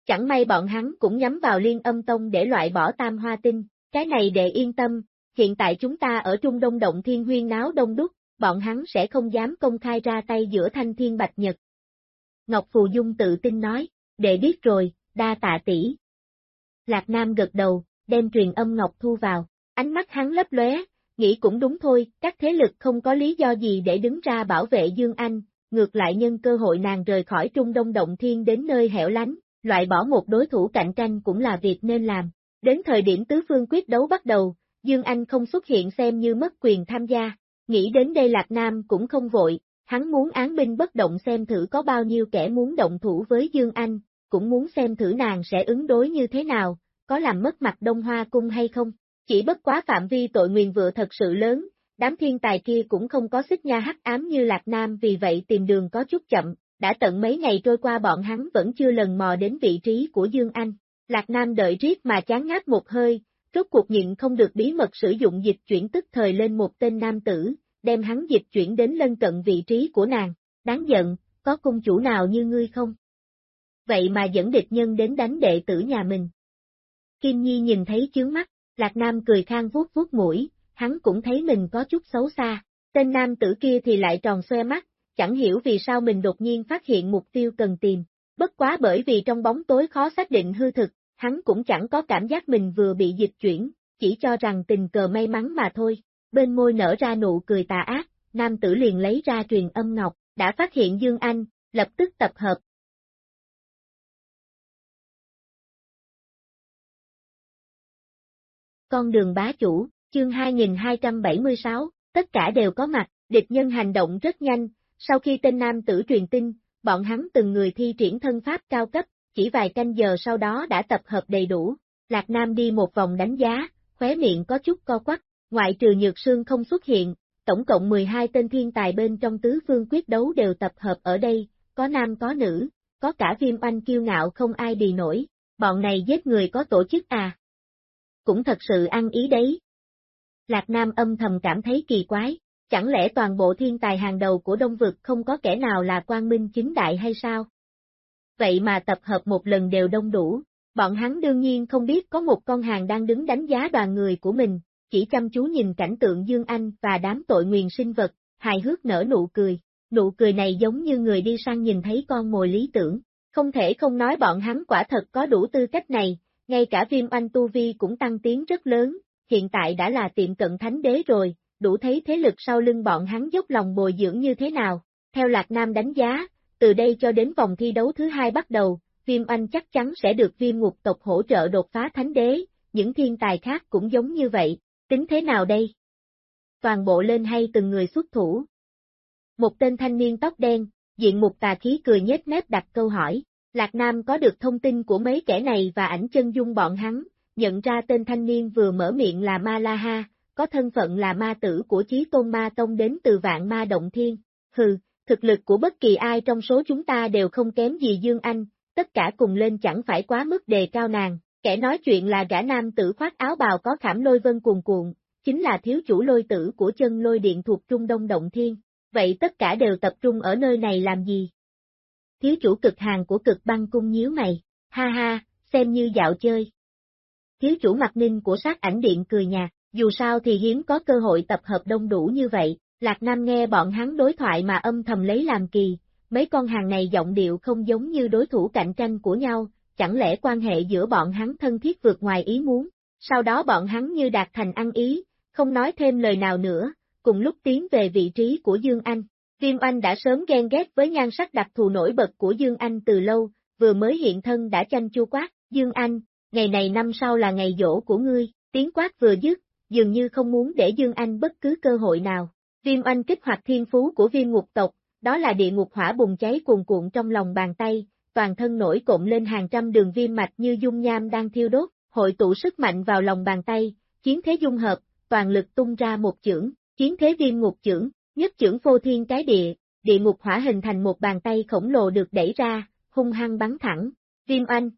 Chẳng may bọn hắn cũng nhắm vào liên âm tông để loại bỏ tam hoa tinh, cái này để yên tâm, hiện tại chúng ta ở Trung Đông Động Thiên Huyên náo đông đúc, bọn hắn sẽ không dám công khai ra tay giữa thanh thiên bạch nhật. Ngọc Phù Dung tự tin nói, đệ biết rồi, đa tạ tỷ. Lạc Nam gật đầu, đem truyền âm Ngọc thu vào, ánh mắt hắn lấp lóe, nghĩ cũng đúng thôi, các thế lực không có lý do gì để đứng ra bảo vệ Dương Anh, ngược lại nhân cơ hội nàng rời khỏi Trung Đông Động Thiên đến nơi hẻo lánh, loại bỏ một đối thủ cạnh tranh cũng là việc nên làm. Đến thời điểm tứ phương quyết đấu bắt đầu, Dương Anh không xuất hiện xem như mất quyền tham gia, nghĩ đến đây Lạc Nam cũng không vội, hắn muốn án binh bất động xem thử có bao nhiêu kẻ muốn động thủ với Dương Anh, cũng muốn xem thử nàng sẽ ứng đối như thế nào, có làm mất mặt Đông Hoa Cung hay không. Chỉ bất quá phạm vi tội nguyền vựa thật sự lớn, đám thiên tài kia cũng không có xích nha hắc ám như Lạc Nam vì vậy tìm đường có chút chậm, đã tận mấy ngày trôi qua bọn hắn vẫn chưa lần mò đến vị trí của Dương Anh. Lạc Nam đợi riết mà chán ngáp một hơi, rốt cuộc nhịn không được bí mật sử dụng dịch chuyển tức thời lên một tên nam tử, đem hắn dịch chuyển đến lân cận vị trí của nàng. Đáng giận, có cung chủ nào như ngươi không? Vậy mà dẫn địch nhân đến đánh đệ tử nhà mình. Kim Nhi nhìn thấy chướng mắt, Lạc Nam cười khang vuốt vuốt mũi, hắn cũng thấy mình có chút xấu xa. Tên nam tử kia thì lại tròn xoe mắt, chẳng hiểu vì sao mình đột nhiên phát hiện mục tiêu cần tìm. Bất quá bởi vì trong bóng tối khó xác định hư thực, hắn cũng chẳng có cảm giác mình vừa bị dịch chuyển, chỉ cho rằng tình cờ may mắn mà thôi. Bên môi nở ra nụ cười tà ác, nam tử liền lấy ra truyền âm ngọc, đã phát hiện Dương Anh, lập tức tập hợp. Con đường bá chủ, chương 2276, tất cả đều có mặt, địch nhân hành động rất nhanh, sau khi tên nam tử truyền tin, bọn hắn từng người thi triển thân pháp cao cấp, chỉ vài canh giờ sau đó đã tập hợp đầy đủ. Lạc Nam đi một vòng đánh giá, khóe miệng có chút co quắc, ngoại trừ nhược sương không xuất hiện, tổng cộng 12 tên thiên tài bên trong tứ phương quyết đấu đều tập hợp ở đây, có nam có nữ, có cả viêm oanh kiêu ngạo không ai bì nổi, bọn này giết người có tổ chức à. Cũng thật sự ăn ý đấy. Lạc Nam âm thầm cảm thấy kỳ quái, chẳng lẽ toàn bộ thiên tài hàng đầu của Đông Vực không có kẻ nào là quang minh chính đại hay sao? Vậy mà tập hợp một lần đều đông đủ, bọn hắn đương nhiên không biết có một con hàng đang đứng đánh giá đoàn người của mình, chỉ chăm chú nhìn cảnh tượng Dương Anh và đám tội nguyền sinh vật, hài hước nở nụ cười, nụ cười này giống như người đi săn nhìn thấy con mồi lý tưởng, không thể không nói bọn hắn quả thật có đủ tư cách này, ngay cả viêm anh tu vi cũng tăng tiến rất lớn, hiện tại đã là tiệm cận thánh đế rồi, đủ thấy thế lực sau lưng bọn hắn dốc lòng bồi dưỡng như thế nào. Theo Lạc Nam đánh giá, từ đây cho đến vòng thi đấu thứ hai bắt đầu, Viêm Anh chắc chắn sẽ được viêm ngục tộc hỗ trợ đột phá thánh đế, những thiên tài khác cũng giống như vậy, tính thế nào đây? Toàn bộ lên hay từng người xuất thủ? Một tên thanh niên tóc đen, diện mục tà khí cười nhếch mép đặt câu hỏi, Lạc Nam có được thông tin của mấy kẻ này và ảnh chân dung bọn hắn, nhận ra tên thanh niên vừa mở miệng là Ma La Ha, có thân phận là ma tử của Chí Tôn Ma Tông đến từ vạn ma động thiên. Hừ, thực lực của bất kỳ ai trong số chúng ta đều không kém gì Dương Anh, tất cả cùng lên chẳng phải quá mức đề cao nàng. Kẻ nói chuyện là gã nam tử khoác áo bào có khảm lôi vân cuồn cuộn, chính là thiếu chủ lôi tử của chân lôi điện thuộc Trung Đông Động Thiên. Vậy tất cả đều tập trung ở nơi này làm gì? Thiếu chủ cực hàng của cực băng cung nhíu mày, ha ha, xem như dạo chơi. Thiếu chủ mặt ninh của sát ảnh điện cười nhạt, dù sao thì hiếm có cơ hội tập hợp đông đủ như vậy, Lạc Nam nghe bọn hắn đối thoại mà âm thầm lấy làm kỳ, mấy con hàng này giọng điệu không giống như đối thủ cạnh tranh của nhau, chẳng lẽ quan hệ giữa bọn hắn thân thiết vượt ngoài ý muốn, sau đó bọn hắn như đạt thành ăn ý, không nói thêm lời nào nữa, cùng lúc tiến về vị trí của Dương Anh. Viêm Anh đã sớm ghen ghét với nhan sắc đặc thù nổi bật của Dương Anh từ lâu, vừa mới hiện thân đã chanh chua quát, Dương Anh, ngày này năm sau là ngày dỗ của ngươi, tiếng quát vừa dứt, dường như không muốn để Dương Anh bất cứ cơ hội nào. Viêm Anh kích hoạt thiên phú của viêm ngục tộc, đó là địa ngục hỏa bùng cháy cuồn cuộn trong lòng bàn tay, toàn thân nổi cộm lên hàng trăm đường viêm mạch như dung nham đang thiêu đốt, hội tụ sức mạnh vào lòng bàn tay, chiến thế dung hợp, toàn lực tung ra một chưởng, chiến thế viêm ngục chưởng, nhất trưởng phô thiên cái địa, địa ngục hỏa hình thành một bàn tay khổng lồ được đẩy ra, hung hăng bắn thẳng, viêm anh.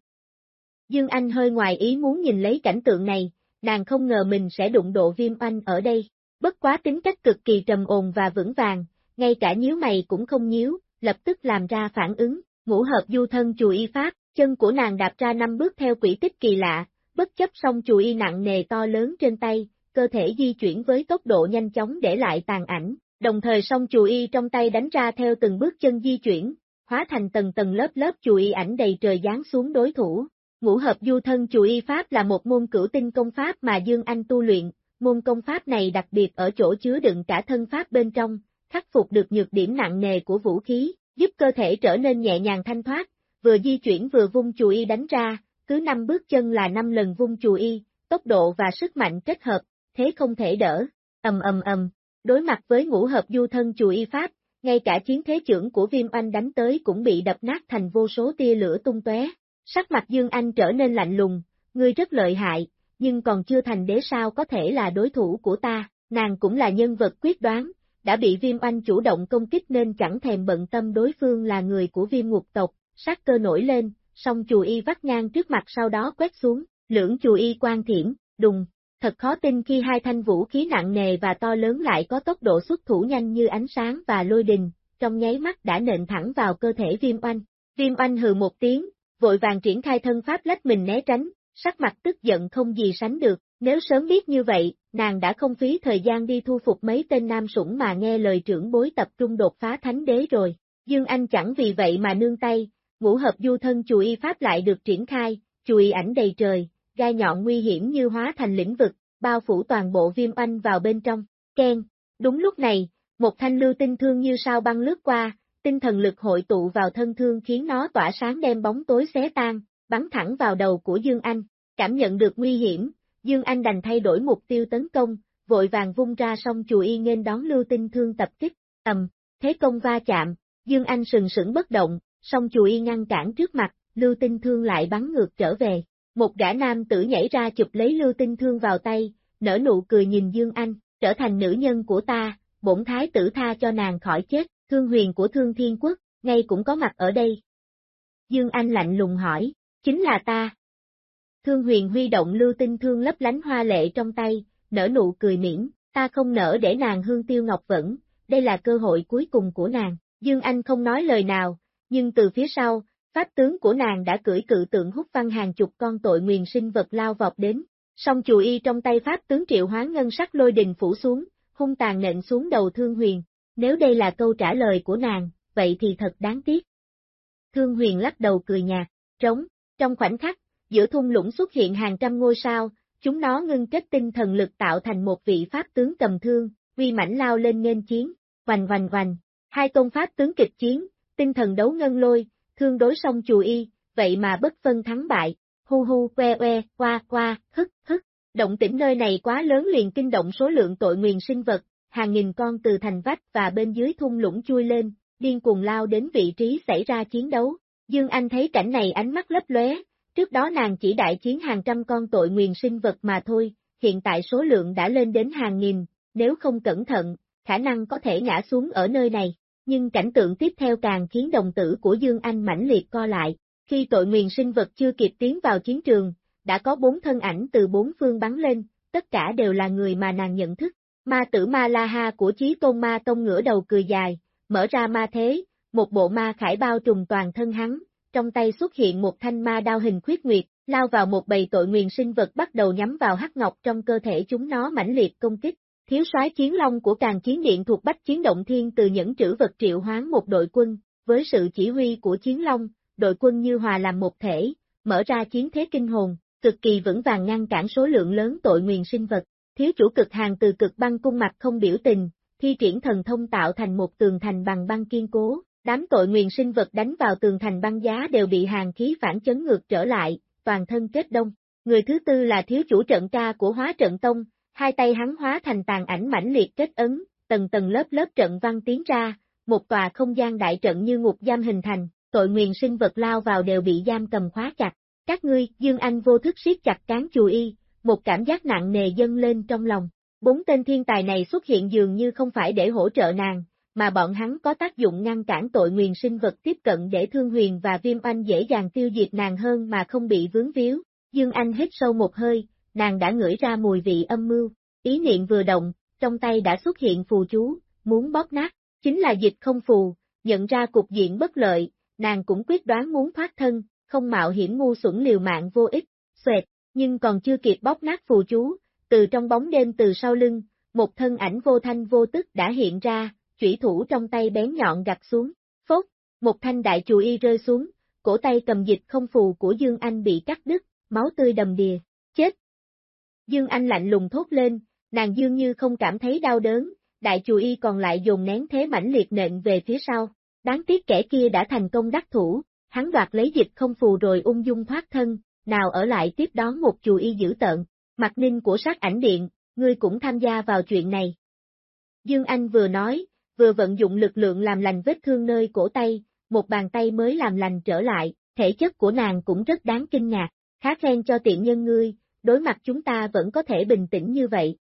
Dương Anh hơi ngoài ý muốn nhìn lấy cảnh tượng này, nàng không ngờ mình sẽ đụng độ viêm anh ở đây, bất quá tính cách cực kỳ trầm ồn và vững vàng, ngay cả nhíu mày cũng không nhíu, lập tức làm ra phản ứng, ngũ hợp du thân chùa y pháp, chân của nàng đạp ra năm bước theo quỹ tích kỳ lạ, bất chấp song chùa y nặng nề to lớn trên tay, cơ thể di chuyển với tốc độ nhanh chóng để lại tàn ảnh, đồng thời song chù y trong tay đánh ra theo từng bước chân di chuyển, hóa thành tầng tầng lớp lớp chù y ảnh đầy trời giáng xuống đối thủ. Ngũ hợp du thân chù y pháp là một môn cửu tinh công pháp mà Dương Anh tu luyện, môn công pháp này đặc biệt ở chỗ chứa đựng cả thân pháp bên trong, khắc phục được nhược điểm nặng nề của vũ khí, giúp cơ thể trở nên nhẹ nhàng thanh thoát, vừa di chuyển vừa vung chù y đánh ra, cứ năm bước chân là năm lần vung chù y, tốc độ và sức mạnh kết hợp, thế không thể đỡ, ầm ầm ầm, đối mặt với ngũ hợp du thân chùa y pháp, ngay cả chiến thế trưởng của viêm anh đánh tới cũng bị đập nát thành vô số tia lửa tung tóe. Sắc mặt Dương Anh trở nên lạnh lùng, ngươi rất lợi hại, nhưng còn chưa thành đế sao có thể là đối thủ của ta, nàng cũng là nhân vật quyết đoán, đã bị viêm oanh chủ động công kích nên chẳng thèm bận tâm đối phương là người của viêm ngục tộc, sát cơ nổi lên, song chùa y vắt ngang trước mặt sau đó quét xuống, lưỡng chùa y quan thiểm, đùng. Thật khó tin khi hai thanh vũ khí nặng nề và to lớn lại có tốc độ xuất thủ nhanh như ánh sáng và lôi đình, trong nháy mắt đã nện thẳng vào cơ thể viêm oanh. Viêm oanh hừ một tiếng, vội vàng triển khai thân pháp lách mình né tránh, sắc mặt tức giận không gì sánh được, nếu sớm biết như vậy, nàng đã không phí thời gian đi thu phục mấy tên nam sủng mà nghe lời trưởng bối tập trung đột phá thánh đế rồi. Dương Anh chẳng vì vậy mà nương tay, ngũ hợp du thân chùi pháp lại được triển khai, chùi ảnh đầy trời, gai nhọn nguy hiểm như hóa thành lĩnh vực, bao phủ toàn bộ viêm anh vào bên trong. Ken, đúng lúc này, một thanh lưu tinh thương như sao băng lướt qua, tinh thần lực hội tụ vào thân thương khiến nó tỏa sáng đem bóng tối xé tan, bắn thẳng vào đầu của Dương Anh. Cảm nhận được nguy hiểm, Dương Anh đành thay đổi mục tiêu tấn công, vội vàng vung ra song chùa y nghênh đón lưu tinh thương tập kích, ầm, thế công va chạm, Dương Anh sừng sững bất động, song chùa y ngăn cản trước mặt, lưu tinh thương lại bắn ngược trở về. Một gã nam tử nhảy ra chụp lấy lưu tinh thương vào tay, nở nụ cười nhìn Dương Anh, trở thành nữ nhân của ta, bổn thái tử tha cho nàng khỏi chết, thương huyền của thương thiên quốc, ngay cũng có mặt ở đây. Dương Anh lạnh lùng hỏi, chính là ta, Thương huyền huy động lưu tinh thương lấp lánh hoa lệ trong tay, nở nụ cười miễn, ta không nở để nàng hương tiêu ngọc vẫn, đây là cơ hội cuối cùng của nàng. Dương Anh không nói lời nào, nhưng từ phía sau, pháp tướng của nàng đã cưỡi cự tượng hút văn hàng chục con tội nguyền sinh vật lao vọt đến. Song chù y trong tay pháp tướng triệu hóa ngân sắc lôi đình phủ xuống, hung tàn nện xuống đầu thương huyền. Nếu đây là câu trả lời của nàng, vậy thì thật đáng tiếc. Thương huyền lắc đầu cười nhạt, trống, trong khoảnh khắc, giữa thung lũng xuất hiện hàng trăm ngôi sao, chúng nó ngưng kết tinh thần lực tạo thành một vị pháp tướng cầm thương, uy mãnh lao lên nên chiến, vành vành vành, hai tôn pháp tướng kịch chiến, tinh thần đấu ngân lôi, thương đối xong chù y, vậy mà bất phân thắng bại, hu hu que que, qua qua, hức hức, động tĩnh nơi này quá lớn liền kinh động số lượng tội nguyền sinh vật, hàng nghìn con từ thành vách và bên dưới thung lũng chui lên, điên cuồng lao đến vị trí xảy ra chiến đấu. Dương Anh thấy cảnh này ánh mắt lấp lóe, Trước đó nàng chỉ đại chiến hàng trăm con tội nguyền sinh vật mà thôi, hiện tại số lượng đã lên đến hàng nghìn, nếu không cẩn thận, khả năng có thể ngã xuống ở nơi này. Nhưng cảnh tượng tiếp theo càng khiến đồng tử của Dương Anh mãnh liệt co lại. Khi tội nguyền sinh vật chưa kịp tiến vào chiến trường, đã có bốn thân ảnh từ bốn phương bắn lên, tất cả đều là người mà nàng nhận thức. Ma tử Ma La Ha của Chí Tôn Ma Tông ngửa đầu cười dài, mở ra ma thế, một bộ ma khải bao trùm toàn thân hắn, trong tay xuất hiện một thanh ma đao hình khuyết nguyệt, lao vào một bầy tội nguyền sinh vật bắt đầu nhắm vào hắc ngọc trong cơ thể chúng nó mãnh liệt công kích. Thiếu soái chiến long của càng chiến điện thuộc bách chiến động thiên từ những trữ vật triệu hoán một đội quân, với sự chỉ huy của chiến long, đội quân như hòa làm một thể, mở ra chiến thế kinh hồn, cực kỳ vững vàng ngăn cản số lượng lớn tội nguyền sinh vật. Thiếu chủ cực hàng từ cực băng cung mặt không biểu tình, thi triển thần thông tạo thành một tường thành bằng băng kiên cố, Đám tội nguyền sinh vật đánh vào tường thành băng giá đều bị hàng khí phản chấn ngược trở lại, toàn thân kết đông. Người thứ tư là thiếu chủ trận ca của hóa trận tông, hai tay hắn hóa thành tàn ảnh mãnh liệt kết ấn, tầng tầng lớp lớp trận văn tiến ra, một tòa không gian đại trận như ngục giam hình thành, tội nguyền sinh vật lao vào đều bị giam cầm khóa chặt. Các ngươi, Dương Anh vô thức siết chặt cán chù y, một cảm giác nặng nề dâng lên trong lòng. Bốn tên thiên tài này xuất hiện dường như không phải để hỗ trợ nàng, mà bọn hắn có tác dụng ngăn cản tội nguyền sinh vật tiếp cận để Thương Huyền và Viêm Anh dễ dàng tiêu diệt nàng hơn mà không bị vướng víu. Dương Anh hít sâu một hơi, nàng đã ngửi ra mùi vị âm mưu, ý niệm vừa động, trong tay đã xuất hiện phù chú, muốn bóp nát, chính là dịch không phù, nhận ra cục diện bất lợi, nàng cũng quyết đoán muốn thoát thân, không mạo hiểm ngu xuẩn liều mạng vô ích, xoẹt, nhưng còn chưa kịp bóp nát phù chú, từ trong bóng đêm từ sau lưng, một thân ảnh vô thanh vô tức đã hiện ra, chủy thủ trong tay bén nhọn gặt xuống, phốt, một thanh đại chù y rơi xuống, cổ tay cầm dịch không phù của Dương Anh bị cắt đứt, máu tươi đầm đìa, chết. Dương Anh lạnh lùng thốt lên, nàng dương như không cảm thấy đau đớn, đại chù y còn lại dùng nén thế mãnh liệt nện về phía sau, đáng tiếc kẻ kia đã thành công đắc thủ, hắn đoạt lấy dịch không phù rồi ung dung thoát thân, nào ở lại tiếp đón một chù y dữ tợn, mặt ninh của sát ảnh điện, ngươi cũng tham gia vào chuyện này. Dương Anh vừa nói, vừa vận dụng lực lượng làm lành vết thương nơi cổ tay, một bàn tay mới làm lành trở lại, thể chất của nàng cũng rất đáng kinh ngạc, khá khen cho tiện nhân ngươi, đối mặt chúng ta vẫn có thể bình tĩnh như vậy.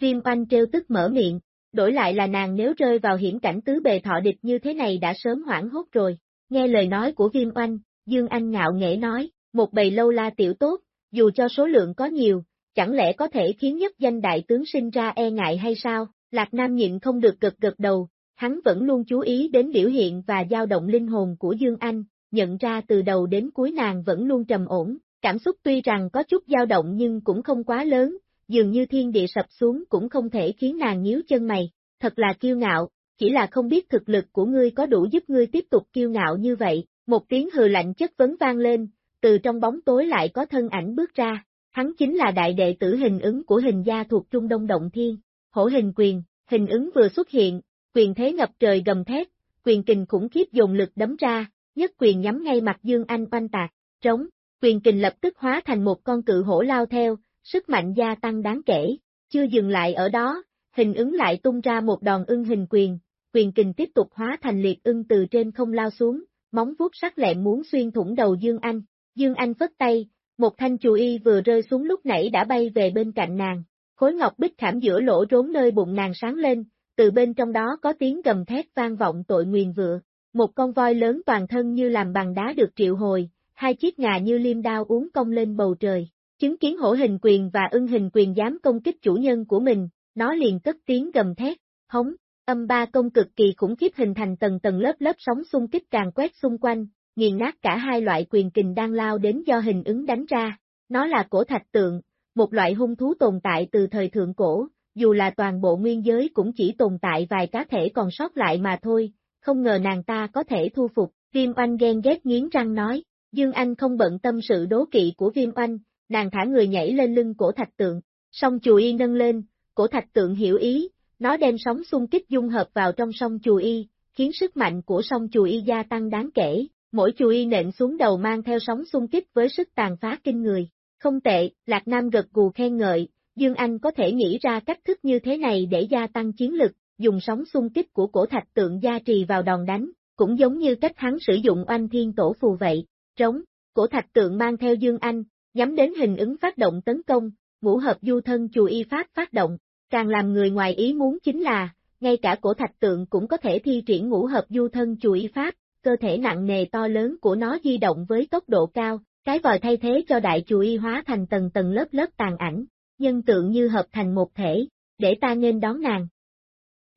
Viêm oanh trêu tức mở miệng, đổi lại là nàng nếu rơi vào hiểm cảnh tứ bề thọ địch như thế này đã sớm hoảng hốt rồi, nghe lời nói của viêm oanh, Dương Anh ngạo nghễ nói, một bầy lâu la tiểu tốt, dù cho số lượng có nhiều, chẳng lẽ có thể khiến nhất danh đại tướng sinh ra e ngại hay sao? Lạc Nam nhịn không được gật gật đầu, hắn vẫn luôn chú ý đến biểu hiện và dao động linh hồn của Dương Anh, nhận ra từ đầu đến cuối nàng vẫn luôn trầm ổn, cảm xúc tuy rằng có chút dao động nhưng cũng không quá lớn, dường như thiên địa sập xuống cũng không thể khiến nàng nhíu chân mày, thật là kiêu ngạo, chỉ là không biết thực lực của ngươi có đủ giúp ngươi tiếp tục kiêu ngạo như vậy, một tiếng hừ lạnh chất vấn vang lên, từ trong bóng tối lại có thân ảnh bước ra, hắn chính là đại đệ tử hình ứng của hình gia thuộc Trung Đông Động Thiên, hổ hình quyền, hình ứng vừa xuất hiện, quyền thế ngập trời gầm thét, quyền kình khủng khiếp dùng lực đấm ra, nhất quyền nhắm ngay mặt Dương Anh oanh tạc, trống, quyền kình lập tức hóa thành một con cự hổ lao theo, sức mạnh gia tăng đáng kể, chưa dừng lại ở đó, hình ứng lại tung ra một đòn ưng hình quyền, quyền kình tiếp tục hóa thành liệt ưng từ trên không lao xuống, móng vuốt sắc lẹm muốn xuyên thủng đầu Dương Anh, Dương Anh phất tay, một thanh chù y vừa rơi xuống lúc nãy đã bay về bên cạnh nàng, khối ngọc bích khảm giữa lỗ rốn nơi bụng nàng sáng lên, từ bên trong đó có tiếng gầm thét vang vọng tội nguyền vựa, một con voi lớn toàn thân như làm bằng đá được triệu hồi, hai chiếc ngà như liêm đao uống cong lên bầu trời, chứng kiến hổ hình quyền và ưng hình quyền dám công kích chủ nhân của mình, nó liền cất tiếng gầm thét, hống, âm ba công cực kỳ khủng khiếp hình thành tầng tầng lớp lớp sóng xung kích càng quét xung quanh, nghiền nát cả hai loại quyền kình đang lao đến do hình ứng đánh ra, nó là cổ thạch tượng, một loại hung thú tồn tại từ thời thượng cổ, dù là toàn bộ nguyên giới cũng chỉ tồn tại vài cá thể còn sót lại mà thôi, không ngờ nàng ta có thể thu phục, viêm oanh ghen ghét nghiến răng nói, Dương Anh không bận tâm sự đố kỵ của viêm oanh, nàng thả người nhảy lên lưng cổ thạch tượng, song chù y nâng lên, cổ thạch tượng hiểu ý, nó đem sóng xung kích dung hợp vào trong sông chù y, khiến sức mạnh của sông chù y gia tăng đáng kể, mỗi chù y nện xuống đầu mang theo sóng xung kích với sức tàn phá kinh người. Không tệ, Lạc Nam gật gù khen ngợi, Dương Anh có thể nghĩ ra cách thức như thế này để gia tăng chiến lực, dùng sóng xung kích của cổ thạch tượng gia trì vào đòn đánh, cũng giống như cách hắn sử dụng oanh thiên tổ phù vậy. Trống, cổ thạch tượng mang theo Dương Anh, nhắm đến hình ứng phát động tấn công, ngũ hợp du thân chùa y pháp phát động, càng làm người ngoài ý muốn chính là, ngay cả cổ thạch tượng cũng có thể thi triển ngũ hợp du thân chùa y pháp, cơ thể nặng nề to lớn của nó di động với tốc độ cao, cái vòi thay thế cho đại chùa y hóa thành tầng tầng lớp lớp tàn ảnh, nhân tượng như hợp thành một thể, để ta nên đón nàng.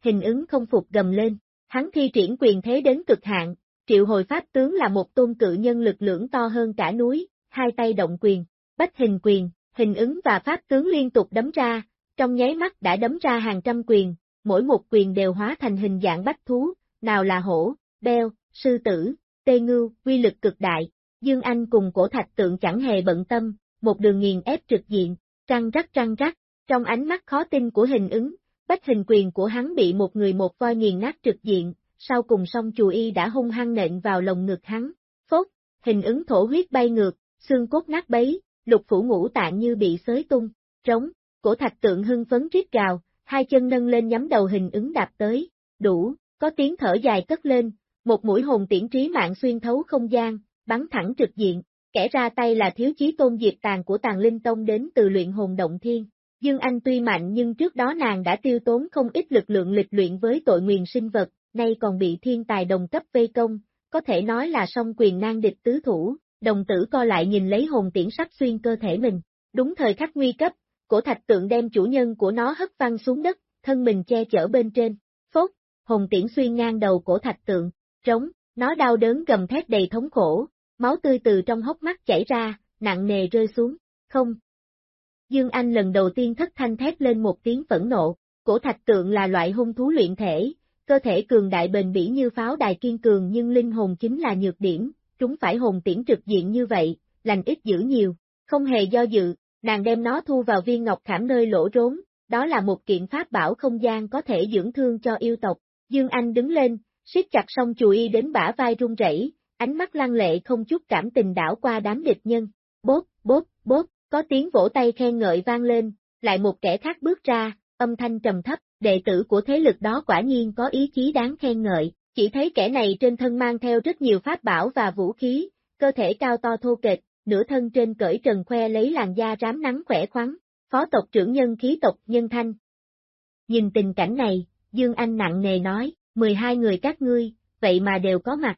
Hình ứng không phục gầm lên, hắn thi triển quyền thế đến cực hạn, triệu hồi pháp tướng là một tôn cự nhân lực lượng to hơn cả núi, hai tay động quyền, bách hình quyền, hình ứng và pháp tướng liên tục đấm ra, trong nháy mắt đã đấm ra hàng trăm quyền, mỗi một quyền đều hóa thành hình dạng bách thú, nào là hổ, beo, sư tử, tê ngưu, quy lực cực đại, Dương Anh cùng cổ thạch tượng chẳng hề bận tâm, một đường nghiền ép trực diện, trăng rắc trăng rắc, trong ánh mắt khó tin của hình ứng, bách hình quyền của hắn bị một người một voi nghiền nát trực diện, sau cùng song chùa y đã hung hăng nện vào lồng ngực hắn, phốt, hình ứng thổ huyết bay ngược, xương cốt nát bấy, lục phủ ngũ tạng như bị xới tung, trống, cổ thạch tượng hưng phấn rít gào, hai chân nâng lên nhắm đầu hình ứng đạp tới, đủ, có tiếng thở dài cất lên, một mũi hồn tiễn trí mạng xuyên thấu không gian, bắn thẳng trực diện, kẻ ra tay là thiếu chí tôn diệt tàn của tàn linh tông đến từ luyện hồn động thiên. Dương Anh tuy mạnh nhưng trước đó nàng đã tiêu tốn không ít lực lượng lịch luyện với tội nguyền sinh vật, nay còn bị thiên tài đồng cấp vây công, có thể nói là song quyền nan địch tứ thủ, đồng tử co lại nhìn lấy hồn tiễn sắp xuyên cơ thể mình. Đúng thời khắc nguy cấp, cổ thạch tượng đem chủ nhân của nó hất văng xuống đất, thân mình che chở bên trên. Phốt, hồn tiễn xuyên ngang đầu cổ thạch tượng, trống, nó đau đớn gầm thét đầy thống khổ, máu tươi từ trong hốc mắt chảy ra, nặng nề rơi xuống, không. Dương Anh lần đầu tiên thất thanh thét lên một tiếng phẫn nộ, cổ thạch tượng là loại hung thú luyện thể, cơ thể cường đại bền bỉ như pháo đài kiên cường nhưng linh hồn chính là nhược điểm, chúng phải hồn tiễn trực diện như vậy, lành ít dữ nhiều, không hề do dự, nàng đem nó thu vào viên ngọc khảm nơi lỗ rốn, đó là một kiện pháp bảo không gian có thể dưỡng thương cho yêu tộc. Dương Anh đứng lên, siết chặt song chùi đến bả vai run rẩy, ánh mắt lăng lệ không chút cảm tình đảo qua đám địch nhân. Bốp, bốp, bốp, có tiếng vỗ tay khen ngợi vang lên, lại một kẻ khác bước ra, âm thanh trầm thấp, đệ tử của thế lực đó quả nhiên có ý chí đáng khen ngợi, chỉ thấy kẻ này trên thân mang theo rất nhiều pháp bảo và vũ khí, cơ thể cao to thô kệch, nửa thân trên cởi trần khoe lấy làn da rám nắng khỏe khoắn, phó tộc trưởng nhân khí tộc nhân thanh. Nhìn tình cảnh này, Dương Anh nặng nề nói, 12 người các ngươi, vậy mà đều có mặt.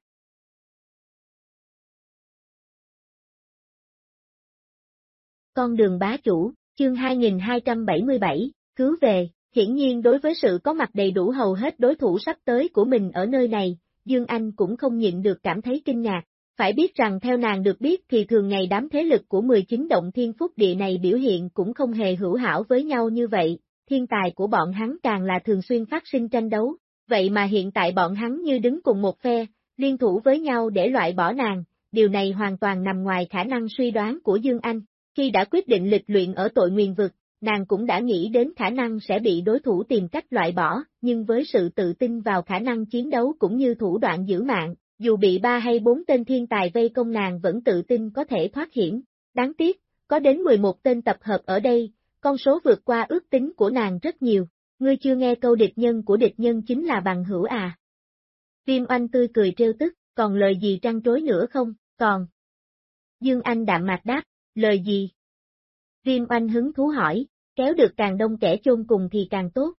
Con đường bá chủ, chương 2277, cứu về, hiển nhiên đối với sự có mặt đầy đủ hầu hết đối thủ sắp tới của mình ở nơi này, Dương Anh cũng không nhịn được cảm thấy kinh ngạc. Phải biết rằng theo nàng được biết thì thường ngày đám thế lực của 19 động thiên phúc địa này biểu hiện cũng không hề hữu hảo với nhau như vậy, thiên tài của bọn hắn càng là thường xuyên phát sinh tranh đấu, vậy mà hiện tại bọn hắn như đứng cùng một phe, liên thủ với nhau để loại bỏ nàng, điều này hoàn toàn nằm ngoài khả năng suy đoán của Dương Anh. Khi đã quyết định lịch luyện ở tội nguyền vực, nàng cũng đã nghĩ đến khả năng sẽ bị đối thủ tìm cách loại bỏ, nhưng với sự tự tin vào khả năng chiến đấu cũng như thủ đoạn giữ mạng, dù bị ba hay bốn tên thiên tài vây công nàng vẫn tự tin có thể thoát hiểm. Đáng tiếc, có đến 11 tên tập hợp ở đây, con số vượt qua ước tính của nàng rất nhiều. Ngươi chưa nghe câu địch nhân của địch nhân chính là bằng hữu à? Viêm oanh tươi cười trêu tức, còn lời gì trăng trối nữa không, còn. Dương Anh đạm mạc đáp, lời gì? Viêm oanh hứng thú hỏi, kéo được càng đông kẻ chôn cùng thì càng tốt.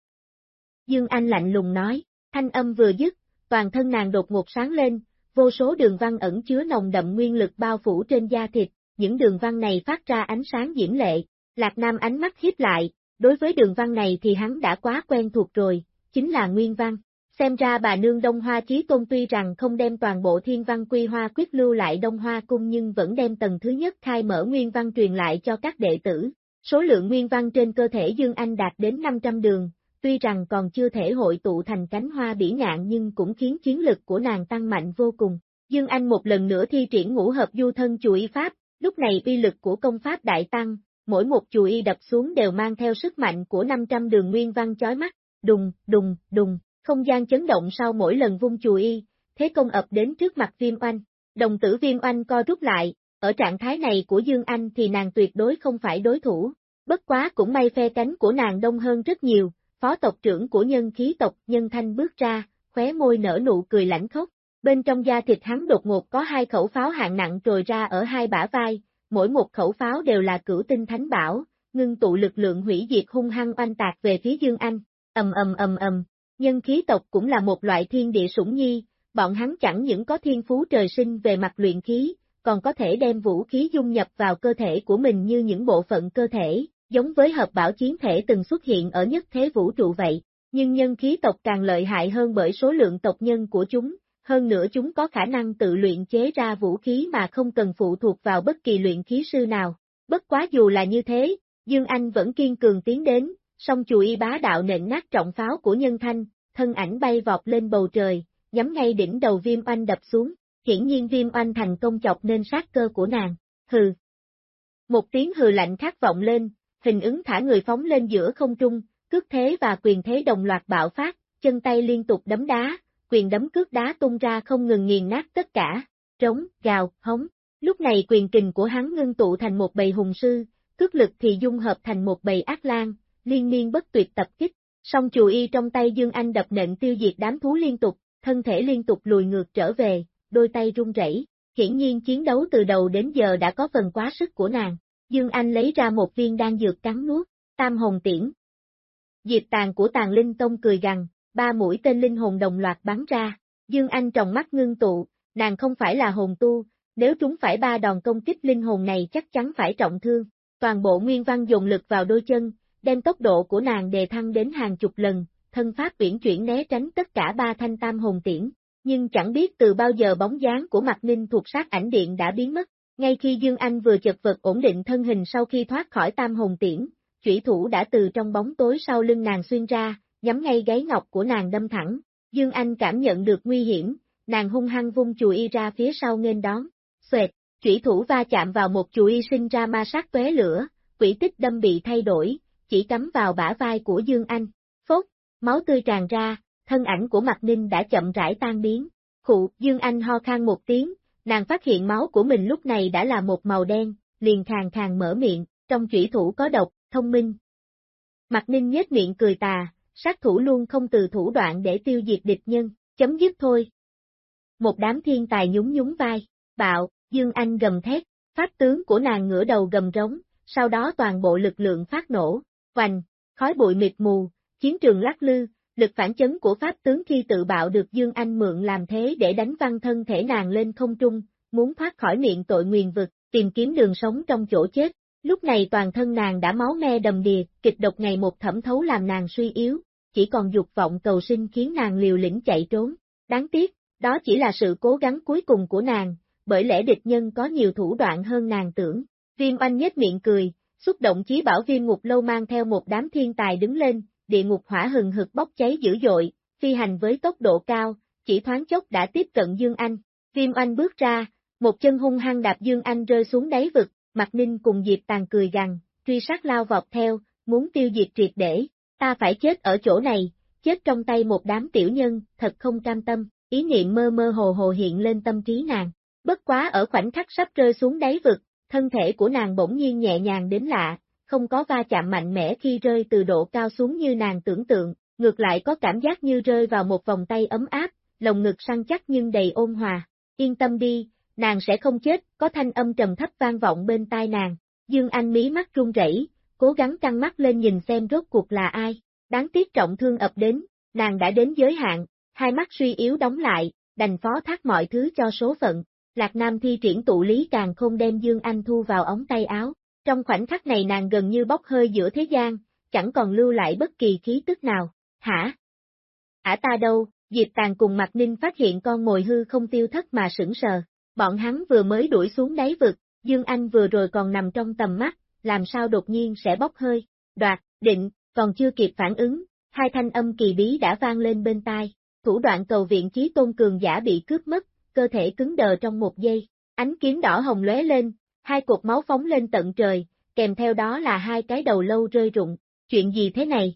Dương Anh lạnh lùng nói, thanh âm vừa dứt, toàn thân nàng đột ngột sáng lên, vô số đường văn ẩn chứa nồng đậm nguyên lực bao phủ trên da thịt, những đường văn này phát ra ánh sáng diễm lệ. Lạc Nam ánh mắt hiếp lại, đối với đường văn này thì hắn đã quá quen thuộc rồi, chính là nguyên văn. Xem ra bà nương Đông Hoa Chí Tôn tuy rằng không đem toàn bộ thiên văn quy hoa quyết lưu lại Đông Hoa cung nhưng vẫn đem tầng thứ nhất khai mở nguyên văn truyền lại cho các đệ tử. Số lượng nguyên văn trên cơ thể Dương Anh đạt đến 500 đường, tuy rằng còn chưa thể hội tụ thành cánh hoa bỉ ngạn nhưng cũng khiến chiến lực của nàng tăng mạnh vô cùng. Dương Anh một lần nữa thi triển ngũ hợp du thân chùa y pháp, lúc này uy lực của công pháp đại tăng, mỗi một chùa y đập xuống đều mang theo sức mạnh của 500 đường nguyên văn chói mắt, đùng, đùng, đùng, không gian chấn động sau mỗi lần vung chùa y, thế công ập đến trước mặt viêm oanh. Đồng tử viêm oanh co rút lại, ở trạng thái này của Dương Anh thì nàng tuyệt đối không phải đối thủ, bất quá cũng may phe cánh của nàng đông hơn rất nhiều, phó tộc trưởng của nhân khí tộc nhân thanh bước ra, khóe môi nở nụ cười lãnh khốc, bên trong da thịt hắn đột ngột có hai khẩu pháo hạng nặng trồi ra ở hai bả vai, mỗi một khẩu pháo đều là cửu tinh thánh bảo, ngưng tụ lực lượng hủy diệt hung hăng oanh tạc về phía Dương Anh, ầm ầm ầm ầm, nhân khí tộc cũng là một loại thiên địa sủng nhi, bọn hắn chẳng những có thiên phú trời sinh về mặt luyện khí, còn có thể đem vũ khí dung nhập vào cơ thể của mình như những bộ phận cơ thể, giống với hợp bảo chiến thể từng xuất hiện ở nhất thế vũ trụ vậy, nhưng nhân khí tộc càng lợi hại hơn bởi số lượng tộc nhân của chúng, hơn nữa chúng có khả năng tự luyện chế ra vũ khí mà không cần phụ thuộc vào bất kỳ luyện khí sư nào. Bất quá dù là như thế, Dương Anh vẫn kiên cường tiến đến, song chùa y bá đạo nện nát trọng pháo của nhân thanh, thân ảnh bay vọt lên bầu trời, nhắm ngay đỉnh đầu viêm oanh đập xuống, hiển nhiên viêm oanh thành công chọc nên sát cơ của nàng, hừ. Một tiếng hừ lạnh khát vọng lên, hình ứng thả người phóng lên giữa không trung, cước thế và quyền thế đồng loạt bạo phát, chân tay liên tục đấm đá, quyền đấm cước đá tung ra không ngừng nghiền nát tất cả, trống, gào, hống. Lúc này quyền kình của hắn ngưng tụ thành một bầy hùng sư, cước lực thì dung hợp thành một bầy ác lan, liên miên bất tuyệt tập kích, Song chù y trong tay Dương Anh đập nện tiêu diệt đám thú liên tục, thân thể liên tục lùi ngược trở về, đôi tay run rẩy. Hiển nhiên chiến đấu từ đầu đến giờ đã có phần quá sức của nàng. Dương Anh lấy ra một viên đan dược cắn nuốt, tam hồn tiễn. Diệt tàn của tàn linh tông cười gằn, ba mũi tên linh hồn đồng loạt bắn ra. Dương Anh tròng mắt ngưng tụ, nàng không phải là hồn tu, nếu trúng phải ba đòn công kích linh hồn này chắc chắn phải trọng thương. Toàn bộ nguyên văn dùng lực vào đôi chân, đem tốc độ của nàng đề thăng đến hàng chục lần, thân pháp uyển chuyển né tránh tất cả ba thanh tam hồn tiễn, nhưng chẳng biết từ bao giờ bóng dáng của mặt ninh thuộc sát ảnh điện đã biến mất. Ngay khi Dương Anh vừa chật vật ổn định thân hình sau khi thoát khỏi tam hồn tiễn, chủy thủ đã từ trong bóng tối sau lưng nàng xuyên ra, nhắm ngay gáy ngọc của nàng đâm thẳng. Dương Anh cảm nhận được nguy hiểm, nàng hung hăng vung chùi y ra phía sau nghênh đón. Xoẹt, chủy thủ va chạm vào một chùi y sinh ra ma sát tuế lửa, quỷ tích đâm bị thay đổi, chỉ cắm vào bả vai của Dương Anh. Phốt, máu tươi tràn ra, thân ảnh của Mạc Ninh đã chậm rãi tan biến. Khụ, Dương Anh ho khan một tiếng, nàng phát hiện máu của mình lúc này đã là một màu đen, liền khàng khàng mở miệng, trong chủy thủ có độc, thông minh. Mạc Ninh nhếch miệng cười tà, sát thủ luôn không từ thủ đoạn để tiêu diệt địch nhân, chấm dứt thôi. Một đám thiên tài nhún nhún vai, bạo, Dương Anh gầm thét, pháp tướng của nàng ngửa đầu gầm rống, sau đó toàn bộ lực lượng phát nổ, hoành, khói bụi mịt mù, chiến trường lắc lư, lực phản chấn của pháp tướng khi tự bạo được Dương Anh mượn làm thế để đánh văng thân thể nàng lên không trung, muốn thoát khỏi miệng tội nguyền vực, tìm kiếm đường sống trong chỗ chết. Lúc này toàn thân nàng đã máu me đầm đìa, kịch độc ngày một thẩm thấu làm nàng suy yếu, chỉ còn dục vọng cầu sinh khiến nàng liều lĩnh chạy trốn. Đáng tiếc, đó chỉ là sự cố gắng cuối cùng của nàng, bởi lẽ địch nhân có nhiều thủ đoạn hơn nàng tưởng. Viêm oanh nhếch miệng cười, xúc động chí bảo viêm ngục lâu mang theo một đám thiên tài đứng lên, địa ngục hỏa hừng hực bốc cháy dữ dội, phi hành với tốc độ cao, chỉ thoáng chốc đã tiếp cận Dương Anh. Viêm anh bước ra, một chân hung hăng đạp Dương Anh rơi xuống đáy vực, mặt ninh cùng Diệp tàn cười gằn, truy sát lao vọt theo, muốn tiêu diệt triệt để, ta phải chết ở chỗ này, chết trong tay một đám tiểu nhân, thật không cam tâm, ý niệm mơ mơ hồ hồ hiện lên tâm trí nàng. Bất quá ở khoảnh khắc sắp rơi xuống đáy vực, thân thể của nàng bỗng nhiên nhẹ nhàng đến lạ, không có va chạm mạnh mẽ khi rơi từ độ cao xuống như nàng tưởng tượng, ngược lại có cảm giác như rơi vào một vòng tay ấm áp, lồng ngực săn chắc nhưng đầy ôn hòa. Yên tâm đi, nàng sẽ không chết, có thanh âm trầm thấp vang vọng bên tai nàng. Dương Anh mí mắt run rẩy, cố gắng căng mắt lên nhìn xem rốt cuộc là ai. Đáng tiếc trọng thương ập đến, nàng đã đến giới hạn, hai mắt suy yếu đóng lại, đành phó thác mọi thứ cho số phận. Lạc Nam thi triển tụ lý càng không đem Dương Anh thu vào ống tay áo, trong khoảnh khắc này nàng gần như bốc hơi giữa thế gian, chẳng còn lưu lại bất kỳ khí tức nào. Hả? Hả ta đâu? Diệp Tàn cùng Mạc Ninh phát hiện con mồi hư không tiêu thất mà sững sờ. Bọn hắn vừa mới đuổi xuống đáy vực, Dương Anh vừa rồi còn nằm trong tầm mắt, làm sao đột nhiên sẽ bốc hơi. Đoạt, định, còn chưa kịp phản ứng, hai thanh âm kỳ bí đã vang lên bên tai. Thủ đoạn cầu viện chí tôn cường giả bị cướp mất, cơ thể cứng đờ trong một giây. Ánh kiếm đỏ hồng lóe lên, hai cột máu phóng lên tận trời, kèm theo đó là hai cái đầu lâu rơi rụng, chuyện gì thế này?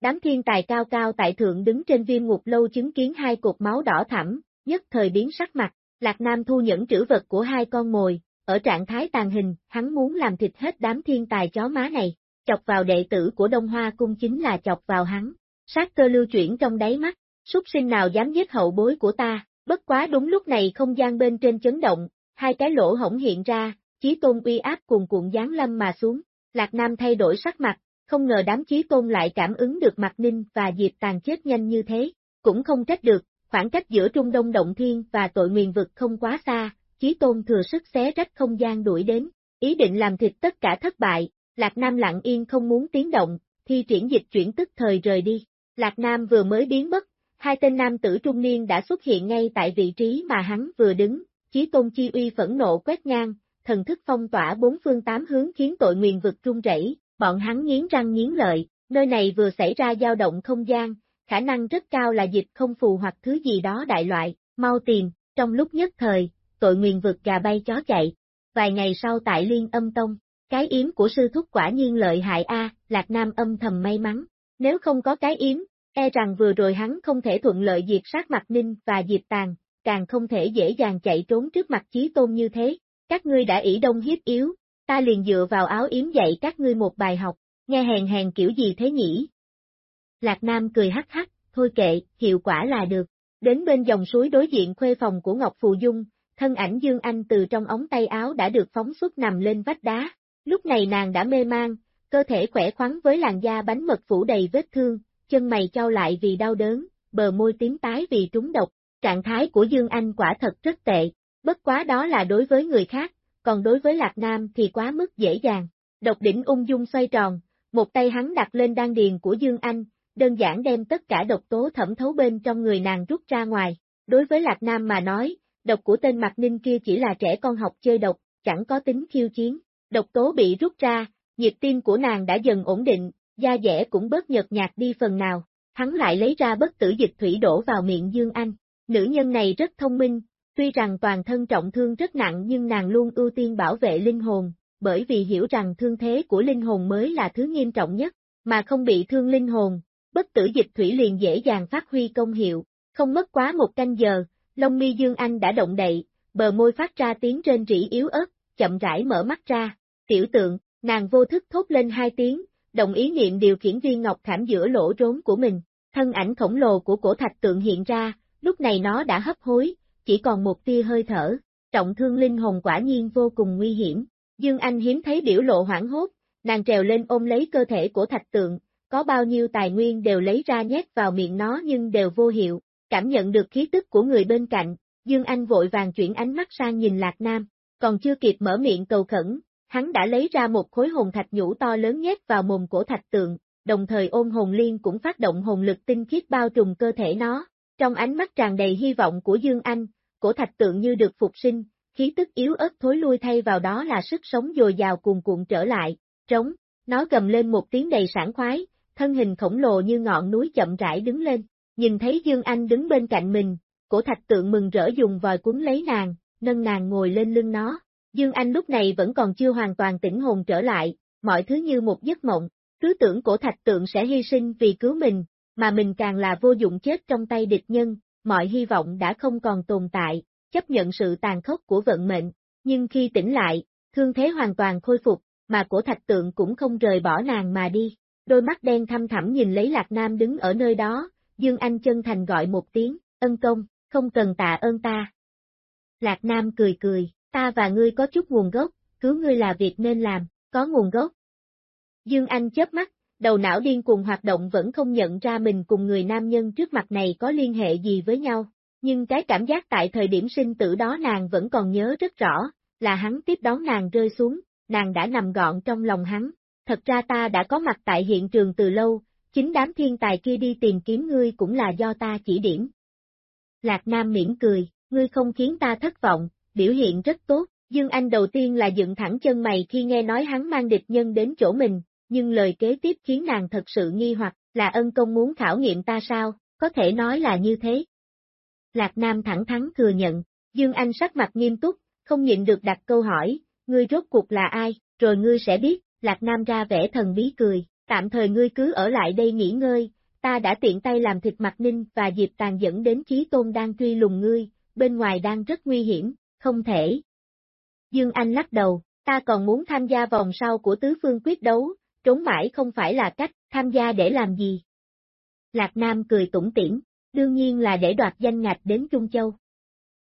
Đám thiên tài cao cao tại thượng đứng trên viêm ngục lâu chứng kiến hai cột máu đỏ thẳm, nhất thời biến sắc mặt, Lạc Nam thu nhẫn trữ vật của hai con mồi, ở trạng thái tàn hình, hắn muốn làm thịt hết đám thiên tài chó má này, chọc vào đệ tử của Đông Hoa Cung chính là chọc vào hắn, sát cơ lưu chuyển trong đáy mắt, súc sinh nào dám giết hậu bối của ta, bất quá đúng lúc này không gian bên trên chấn động, hai cái lỗ hổng hiện ra, chí tôn uy áp cuồn cuộn giáng lâm mà xuống, Lạc Nam thay đổi sắc mặt, không ngờ đám chí tôn lại cảm ứng được mặt ninh và diệp tàn chết nhanh như thế, cũng không trách được, khoảng cách giữa Trung Đông Động Thiên và tội nguyền vực không quá xa, chí tôn thừa sức xé rách không gian đuổi đến, ý định làm thịt tất cả thất bại, Lạc Nam lặng yên không muốn tiến động, thi triển dịch chuyển tức thời rời đi, Lạc Nam vừa mới biến mất, hai tên nam tử trung niên đã xuất hiện ngay tại vị trí mà hắn vừa đứng, Chí Tôn Chi uy phẫn nộ quét ngang, thần thức phong tỏa bốn phương tám hướng khiến tội nguyền vực rung rẩy, bọn hắn nghiến răng nghiến lợi, nơi này vừa xảy ra dao động không gian, khả năng rất cao là dịch không phù hoặc thứ gì đó đại loại, mau tìm, trong lúc nhất thời, tội nguyền vực gà bay chó chạy. Vài ngày sau tại Liên âm tông, cái yếm của sư thúc quả nhiên lợi hại a, Lạc Nam âm thầm may mắn, nếu không có cái yếm, e rằng vừa rồi hắn không thể thuận lợi diệt sát mặt ninh và diệt tàn, càng không thể dễ dàng chạy trốn trước mặt chí tôn như thế. Các ngươi đã ỷ đông hiếp yếu, ta liền dựa vào áo yếm dạy các ngươi một bài học, nghe hèn hèn kiểu gì thế nhỉ? Lạc Nam cười hắc hắc, thôi kệ, hiệu quả là được. Đến bên dòng suối đối diện khuê phòng của Ngọc Phù Dung, thân ảnh Dương Anh từ trong ống tay áo đã được phóng xuất nằm lên vách đá. Lúc này nàng đã mê mang, cơ thể khỏe khoắn với làn da bánh mật phủ đầy vết thương, chân mày trao lại vì đau đớn, bờ môi tím tái vì trúng độc. Trạng thái của Dương Anh quả thật rất tệ, bất quá đó là đối với người khác, còn đối với Lạc Nam thì quá mức dễ dàng. Độc đỉnh ung dung xoay tròn, một tay hắn đặt lên đan điền của Dương Anh, đơn giản đem tất cả độc tố thẩm thấu bên trong người nàng rút ra ngoài. Đối với Lạc Nam mà nói, độc của tên Mạc Ninh kia chỉ là trẻ con học chơi độc, chẳng có tính khiêu chiến. Độc tố bị rút ra, nhịp tim của nàng đã dần ổn định, da dẻ cũng bớt nhợt nhạt đi phần nào. Hắn lại lấy ra bất tử dịch thủy đổ vào miệng Dương Anh. Nữ nhân này rất thông minh, tuy rằng toàn thân trọng thương rất nặng nhưng nàng luôn ưu tiên bảo vệ linh hồn, bởi vì hiểu rằng thương thế của linh hồn mới là thứ nghiêm trọng nhất, mà không bị thương linh hồn, bất tử dịch thủy liền dễ dàng phát huy công hiệu. Không mất quá một canh giờ, Long mi Dương Anh đã động đậy, bờ môi phát ra tiếng trên rỉ yếu ớt, chậm rãi mở mắt ra. Tiểu tượng, nàng vô thức thốt lên hai tiếng, đồng ý niệm điều khiển viên ngọc khảm giữa lỗ rốn của mình. Thân ảnh khổng lồ của cổ thạch tượng hiện ra, lúc này nó đã hấp hối, chỉ còn một tia hơi thở. Trọng thương linh hồn quả nhiên vô cùng nguy hiểm. Dương Anh hiếm thấy biểu lộ hoảng hốt, nàng trèo lên ôm lấy cơ thể của thạch tượng, có bao nhiêu tài nguyên đều lấy ra nhét vào miệng nó nhưng đều vô hiệu, cảm nhận được khí tức của người bên cạnh, Dương Anh vội vàng chuyển ánh mắt sang nhìn Lạc Nam, còn chưa kịp mở miệng cầu khẩn, hắn đã lấy ra một khối hồn thạch nhũ to lớn nhét vào mồm của thạch tượng, đồng thời ôm hồn liên cũng phát động hồn lực tinh khiết bao trùm cơ thể nó. Trong ánh mắt tràn đầy hy vọng của Dương Anh, cổ thạch tượng như được phục sinh, khí tức yếu ớt thối lui thay vào đó là sức sống dồi dào cuồn cuộn trở lại, trống, nó gầm lên một tiếng đầy sảng khoái, thân hình khổng lồ như ngọn núi chậm rãi đứng lên, nhìn thấy Dương Anh đứng bên cạnh mình, cổ thạch tượng mừng rỡ dùng vòi cuốn lấy nàng, nâng nàng ngồi lên lưng nó. Dương Anh lúc này vẫn còn chưa hoàn toàn tỉnh hồn trở lại, mọi thứ như một giấc mộng, cứ tưởng cổ thạch tượng sẽ hy sinh vì cứu mình, mà mình càng là vô dụng chết trong tay địch nhân, mọi hy vọng đã không còn tồn tại, chấp nhận sự tàn khốc của vận mệnh, nhưng khi tỉnh lại, thương thế hoàn toàn khôi phục, mà cổ thạch tượng cũng không rời bỏ nàng mà đi. Đôi mắt đen thăm thẳm nhìn lấy Lạc Nam đứng ở nơi đó, Dương Anh chân thành gọi một tiếng, ân công, không cần tạ ơn ta. Lạc Nam cười cười, ta và ngươi có chút nguồn gốc, cứu ngươi là việc nên làm, có nguồn gốc. Dương Anh chớp mắt, đầu não điên cuồng hoạt động vẫn không nhận ra mình cùng người nam nhân trước mặt này có liên hệ gì với nhau, nhưng cái cảm giác tại thời điểm sinh tử đó nàng vẫn còn nhớ rất rõ, là hắn tiếp đón nàng rơi xuống, nàng đã nằm gọn trong lòng hắn, thật ra ta đã có mặt tại hiện trường từ lâu, chính đám thiên tài kia đi tìm kiếm ngươi cũng là do ta chỉ điểm. Lạc Nam mỉm cười, ngươi không khiến ta thất vọng, biểu hiện rất tốt, Dương Anh đầu tiên là dựng thẳng chân mày khi nghe nói hắn mang địch nhân đến chỗ mình, nhưng lời kế tiếp khiến nàng thật sự nghi hoặc, là ân công muốn khảo nghiệm ta sao, có thể nói là như thế. Lạc Nam thẳng thắn thừa nhận, Dương Anh sắc mặt nghiêm túc, không nhịn được đặt câu hỏi, ngươi rốt cuộc là ai, rồi ngươi sẽ biết, Lạc Nam ra vẻ thần bí cười, tạm thời ngươi cứ ở lại đây nghỉ ngơi, ta đã tiện tay làm thịt mặt ninh và Diệp Tàn dẫn đến Chí Tôn đang truy lùng ngươi, bên ngoài đang rất nguy hiểm, không thể. Dương Anh lắc đầu, ta còn muốn tham gia vòng sau của tứ phương quyết đấu, trốn mãi không phải là cách, tham gia để làm gì. Lạc Nam cười tủm tỉm, đương nhiên là để đoạt danh ngạch đến Trung Châu.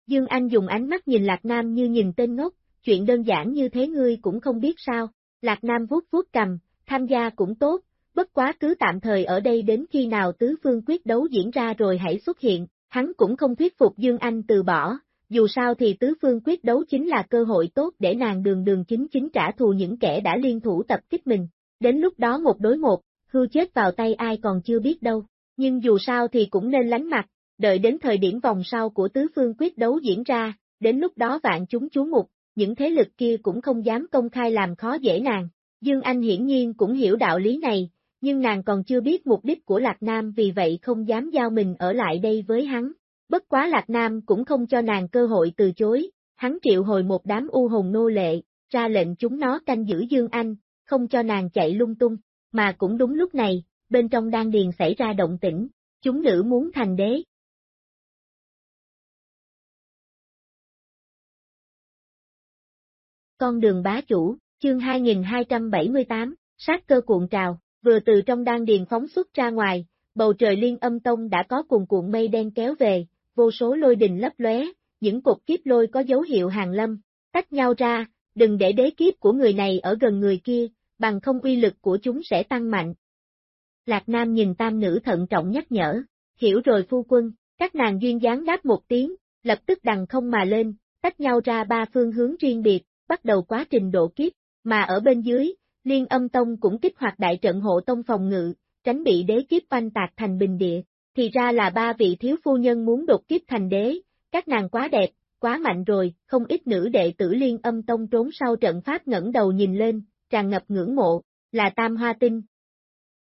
Dương Anh dùng ánh mắt nhìn Lạc Nam như nhìn tên ngốc, chuyện đơn giản như thế ngươi cũng không biết sao, Lạc Nam vuốt vuốt cầm, tham gia cũng tốt, bất quá cứ tạm thời ở đây đến khi nào tứ phương quyết đấu diễn ra rồi hãy xuất hiện, hắn cũng không thuyết phục Dương Anh từ bỏ, dù sao thì tứ phương quyết đấu chính là cơ hội tốt để nàng đường đường chính chính trả thù những kẻ đã liên thủ tập kích mình, đến lúc đó một đối một, hư chết vào tay ai còn chưa biết đâu, nhưng dù sao thì cũng nên lánh mặt, đợi đến thời điểm vòng sau của tứ phương quyết đấu diễn ra, đến lúc đó vạn chúng chú mục, những thế lực kia cũng không dám công khai làm khó dễ nàng. Dương Anh hiển nhiên cũng hiểu đạo lý này, nhưng nàng còn chưa biết mục đích của Lạc Nam vì vậy không dám giao mình ở lại đây với hắn. Bất quá Lạc Nam cũng không cho nàng cơ hội từ chối, hắn triệu hồi một đám u hồn nô lệ, ra lệnh chúng nó canh giữ Dương Anh, không cho nàng chạy lung tung, mà cũng đúng lúc này, bên trong đan điền xảy ra động tĩnh, chúng nữ muốn thành đế. Con đường bá chủ, chương 2278, sát cơ cuộn trào, vừa từ trong đan điền phóng xuất ra ngoài, bầu trời liên âm tông đã có cùng cuộn mây đen kéo về, vô số lôi đình lấp lóe, những cột kiếp lôi có dấu hiệu hàng lâm, tách nhau ra, đừng để đế kiếp của người này ở gần người kia, bằng không uy lực của chúng sẽ tăng mạnh. Lạc Nam nhìn tam nữ thận trọng nhắc nhở, hiểu rồi phu quân, các nàng duyên dáng đáp một tiếng, lập tức đằng không mà lên, tách nhau ra ba phương hướng riêng biệt, bắt đầu quá trình độ kiếp, mà ở bên dưới, Liên âm tông cũng kích hoạt đại trận hộ tông phòng ngự, tránh bị đế kiếp oanh tạc thành bình địa. Thì ra là ba vị thiếu phu nhân muốn đột kiếp thành đế, các nàng quá đẹp, quá mạnh rồi, không ít nữ đệ tử liên âm tông trốn sau trận pháp ngẩng đầu nhìn lên, tràn ngập ngưỡng mộ, là tam hoa tinh.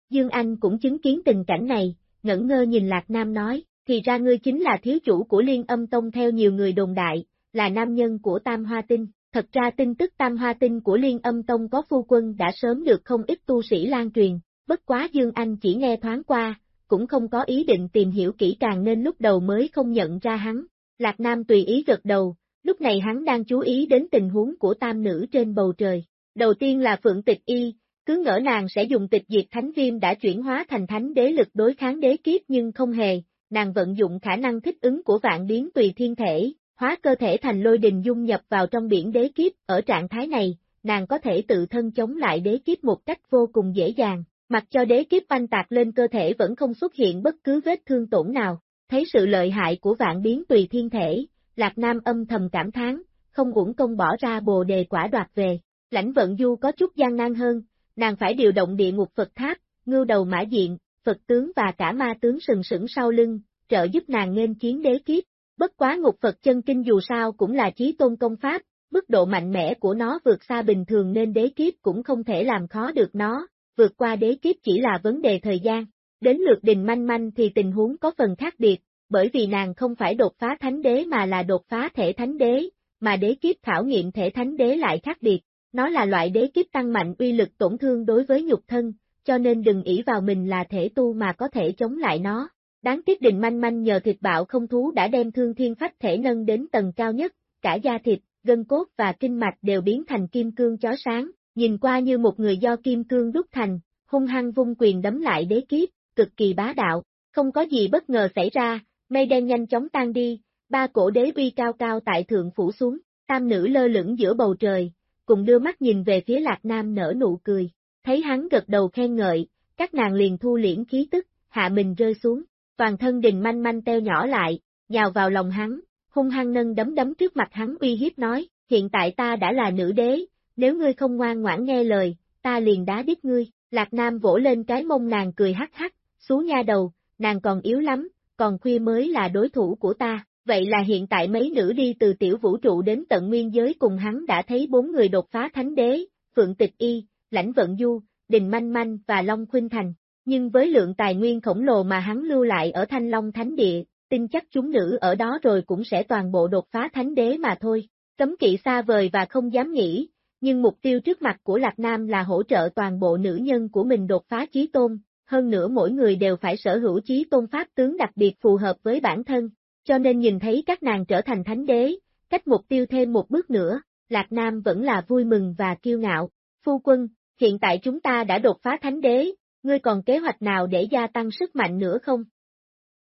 Dương Anh cũng chứng kiến tình cảnh này, ngẩn ngơ nhìn Lạc Nam nói, thì ra ngươi chính là thiếu chủ của liên âm tông theo nhiều người đồn đại, là nam nhân của tam hoa tinh. Thật ra tin tức tam hoa tinh của liên âm tông có phu quân đã sớm được không ít tu sĩ lan truyền, bất quá Dương Anh chỉ nghe thoáng qua, cũng không có ý định tìm hiểu kỹ càng nên lúc đầu mới không nhận ra hắn. Lạc Nam tùy ý gật đầu, lúc này hắn đang chú ý đến tình huống của tam nữ trên bầu trời. Đầu tiên là Phượng Tịch Y, cứ ngỡ nàng sẽ dùng tịch diệt thánh viêm đã chuyển hóa thành thánh đế lực đối kháng đế kiếp nhưng không hề, nàng vận dụng khả năng thích ứng của vạn biến tùy thiên thể, hóa cơ thể thành lôi đình dung nhập vào trong biển đế kiếp, ở trạng thái này, nàng có thể tự thân chống lại đế kiếp một cách vô cùng dễ dàng, mặc cho đế kiếp banh tạc lên cơ thể vẫn không xuất hiện bất cứ vết thương tổn nào, thấy sự lợi hại của vạn biến tùy thiên thể, Lạc Nam âm thầm cảm thán, không uổng công bỏ ra bồ đề quả đoạt về, lãnh vận du có chút gian nan hơn, nàng phải điều động địa ngục Phật tháp, ngưu đầu mã diện, Phật tướng và cả ma tướng sừng sững sau lưng, trợ giúp nàng nên chiến đế kiếp, Bất quá ngục Phật chân kinh dù sao cũng là chí tôn công pháp, mức độ mạnh mẽ của nó vượt xa bình thường nên đế kiếp cũng không thể làm khó được nó, vượt qua đế kiếp chỉ là vấn đề thời gian. Đến lượt đình manh manh thì tình huống có phần khác biệt, bởi vì nàng không phải đột phá thánh đế mà là đột phá thể thánh đế, mà đế kiếp khảo nghiệm thể thánh đế lại khác biệt. Nó là loại đế kiếp tăng mạnh uy lực tổn thương đối với nhục thân, cho nên đừng ỷ vào mình là thể tu mà có thể chống lại nó. Đáng tiếc đình manh manh nhờ thịt bạo không thú đã đem thương thiên phách thể nâng đến tầng cao nhất, cả da thịt, gân cốt và kinh mạch đều biến thành kim cương chói sáng, nhìn qua như một người do kim cương đúc thành, hung hăng vung quyền đấm lại đế kiếp, cực kỳ bá đạo, không có gì bất ngờ xảy ra, mây đen nhanh chóng tan đi, ba cổ đế uy cao cao tại thượng phủ xuống, tam nữ lơ lửng giữa bầu trời, cùng đưa mắt nhìn về phía lạc nam nở nụ cười, thấy hắn gật đầu khen ngợi, các nàng liền thu liễn khí tức, hạ mình rơi xuống, toàn thân đình manh manh teo nhỏ lại, nhào vào lòng hắn, hung hăng nâng đấm đấm trước mặt hắn uy hiếp nói, hiện tại ta đã là nữ đế, nếu ngươi không ngoan ngoãn nghe lời, ta liền đá đít ngươi, Lạc Nam vỗ lên cái mông nàng cười hắc hắc, xuống nha đầu, nàng còn yếu lắm, còn khuya mới là đối thủ của ta, vậy là hiện tại mấy nữ đi từ tiểu vũ trụ đến tận nguyên giới cùng hắn đã thấy bốn người đột phá thánh đế, Phượng Tịch Y, Lãnh Vận Du, Đình Manh Manh và Long Khuynh Thành, nhưng với lượng tài nguyên khổng lồ mà hắn lưu lại ở Thanh Long Thánh Địa, tin chắc chúng nữ ở đó rồi cũng sẽ toàn bộ đột phá thánh đế mà thôi. Cấm kỵ xa vời và không dám nghĩ, nhưng mục tiêu trước mặt của Lạc Nam là hỗ trợ toàn bộ nữ nhân của mình đột phá trí tôn, hơn nữa mỗi người đều phải sở hữu trí tôn pháp tướng đặc biệt phù hợp với bản thân, cho nên nhìn thấy các nàng trở thành thánh đế, cách mục tiêu thêm một bước nữa, Lạc Nam vẫn là vui mừng và kiêu ngạo. Phu quân, hiện tại chúng ta đã đột phá thánh đế, ngươi còn kế hoạch nào để gia tăng sức mạnh nữa không?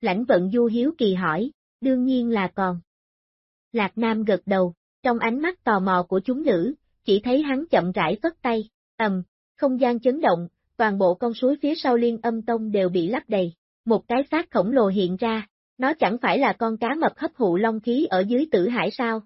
Lãnh vận du hiếu kỳ hỏi, đương nhiên là còn. Lạc Nam gật đầu, trong ánh mắt tò mò của chúng nữ, chỉ thấy hắn chậm rãi phất tay, ầm, không gian chấn động, toàn bộ con suối phía sau liên âm tông đều bị lấp đầy, một cái xác khổng lồ hiện ra, nó chẳng phải là con cá mập hấp thụ long khí ở dưới tử hải sao?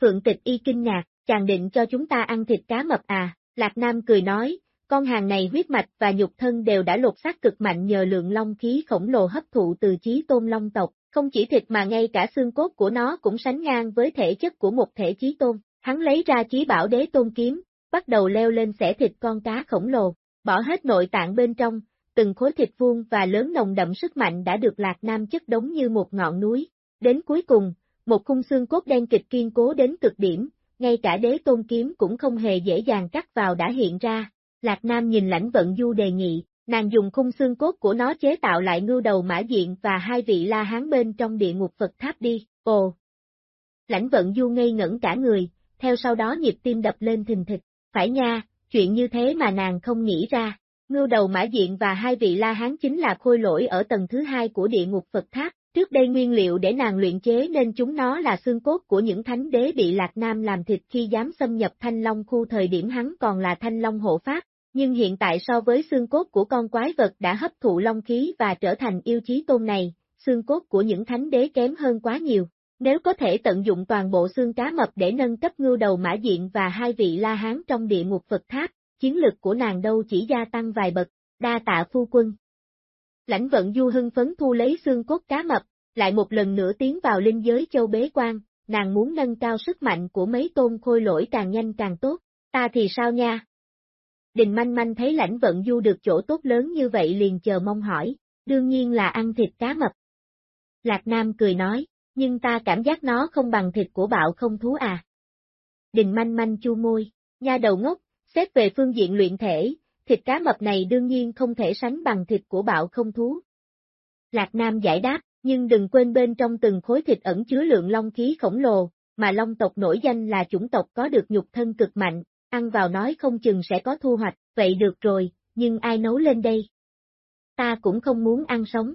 Phượng tịch y kinh ngạc, chàng định cho chúng ta ăn thịt cá mập à, Lạc Nam cười nói, con hàng này huyết mạch và nhục thân đều đã lột xác cực mạnh nhờ lượng long khí khổng lồ hấp thụ từ chí tôn long tộc, không chỉ thịt mà ngay cả xương cốt của nó cũng sánh ngang với thể chất của một thể chí tôn. Hắn lấy ra chí bảo đế tôn kiếm, bắt đầu leo lên xẻ thịt con cá khổng lồ, bỏ hết nội tạng bên trong, từng khối thịt vuông và lớn nồng đậm sức mạnh đã được Lạc Nam chất đống như một ngọn núi. Đến cuối cùng, một khung xương cốt đen kịch kiên cố đến cực điểm, ngay cả đế tôn kiếm cũng không hề dễ dàng cắt vào đã hiện ra, Lạc Nam nhìn lãnh vận du đề nghị, nàng dùng khung xương cốt của nó chế tạo lại ngưu đầu mã diện và hai vị la hán bên trong địa ngục Phật tháp đi, ồ. Lãnh vận du ngây ngẩn cả người, theo sau đó nhịp tim đập lên thình thịch, phải nha, chuyện như thế mà nàng không nghĩ ra, Ngưu đầu mã diện và hai vị la hán chính là khôi lỗi ở tầng thứ hai của địa ngục Phật tháp, trước đây nguyên liệu để nàng luyện chế nên chúng nó là xương cốt của những thánh đế bị Lạc Nam làm thịt khi dám xâm nhập Thanh Long khu thời điểm hắn còn là Thanh Long hộ pháp, nhưng hiện tại so với xương cốt của con quái vật đã hấp thụ long khí và trở thành yêu chí tôn này, xương cốt của những thánh đế kém hơn quá nhiều. Nếu có thể tận dụng toàn bộ xương cá mập để nâng cấp ngưu đầu mã diện và hai vị la hán trong địa ngục Phật tháp, chiến lực của nàng đâu chỉ gia tăng vài bậc, đa tạ phu quân. Lãnh vận du hưng phấn thu lấy xương cốt cá mập, lại một lần nữa tiến vào linh giới châu bế quan, nàng muốn nâng cao sức mạnh của mấy tôn khôi lỗi càng nhanh càng tốt, ta thì sao nha? Đình manh manh thấy lãnh vận du được chỗ tốt lớn như vậy liền chờ mong hỏi, đương nhiên là ăn thịt cá mập. Lạc Nam cười nói, nhưng ta cảm giác nó không bằng thịt của bạo không thú à. Đình manh manh chu môi, nha đầu ngốc, xét về phương diện luyện thể, thịt cá mập này đương nhiên không thể sánh bằng thịt của bạo không thú. Lạc Nam giải đáp, nhưng đừng quên bên trong từng khối thịt ẩn chứa lượng long khí khổng lồ, mà long tộc nổi danh là chủng tộc có được nhục thân cực mạnh, ăn vào nói không chừng sẽ có thu hoạch, vậy được rồi, nhưng ai nấu lên đây? Ta cũng không muốn ăn sống.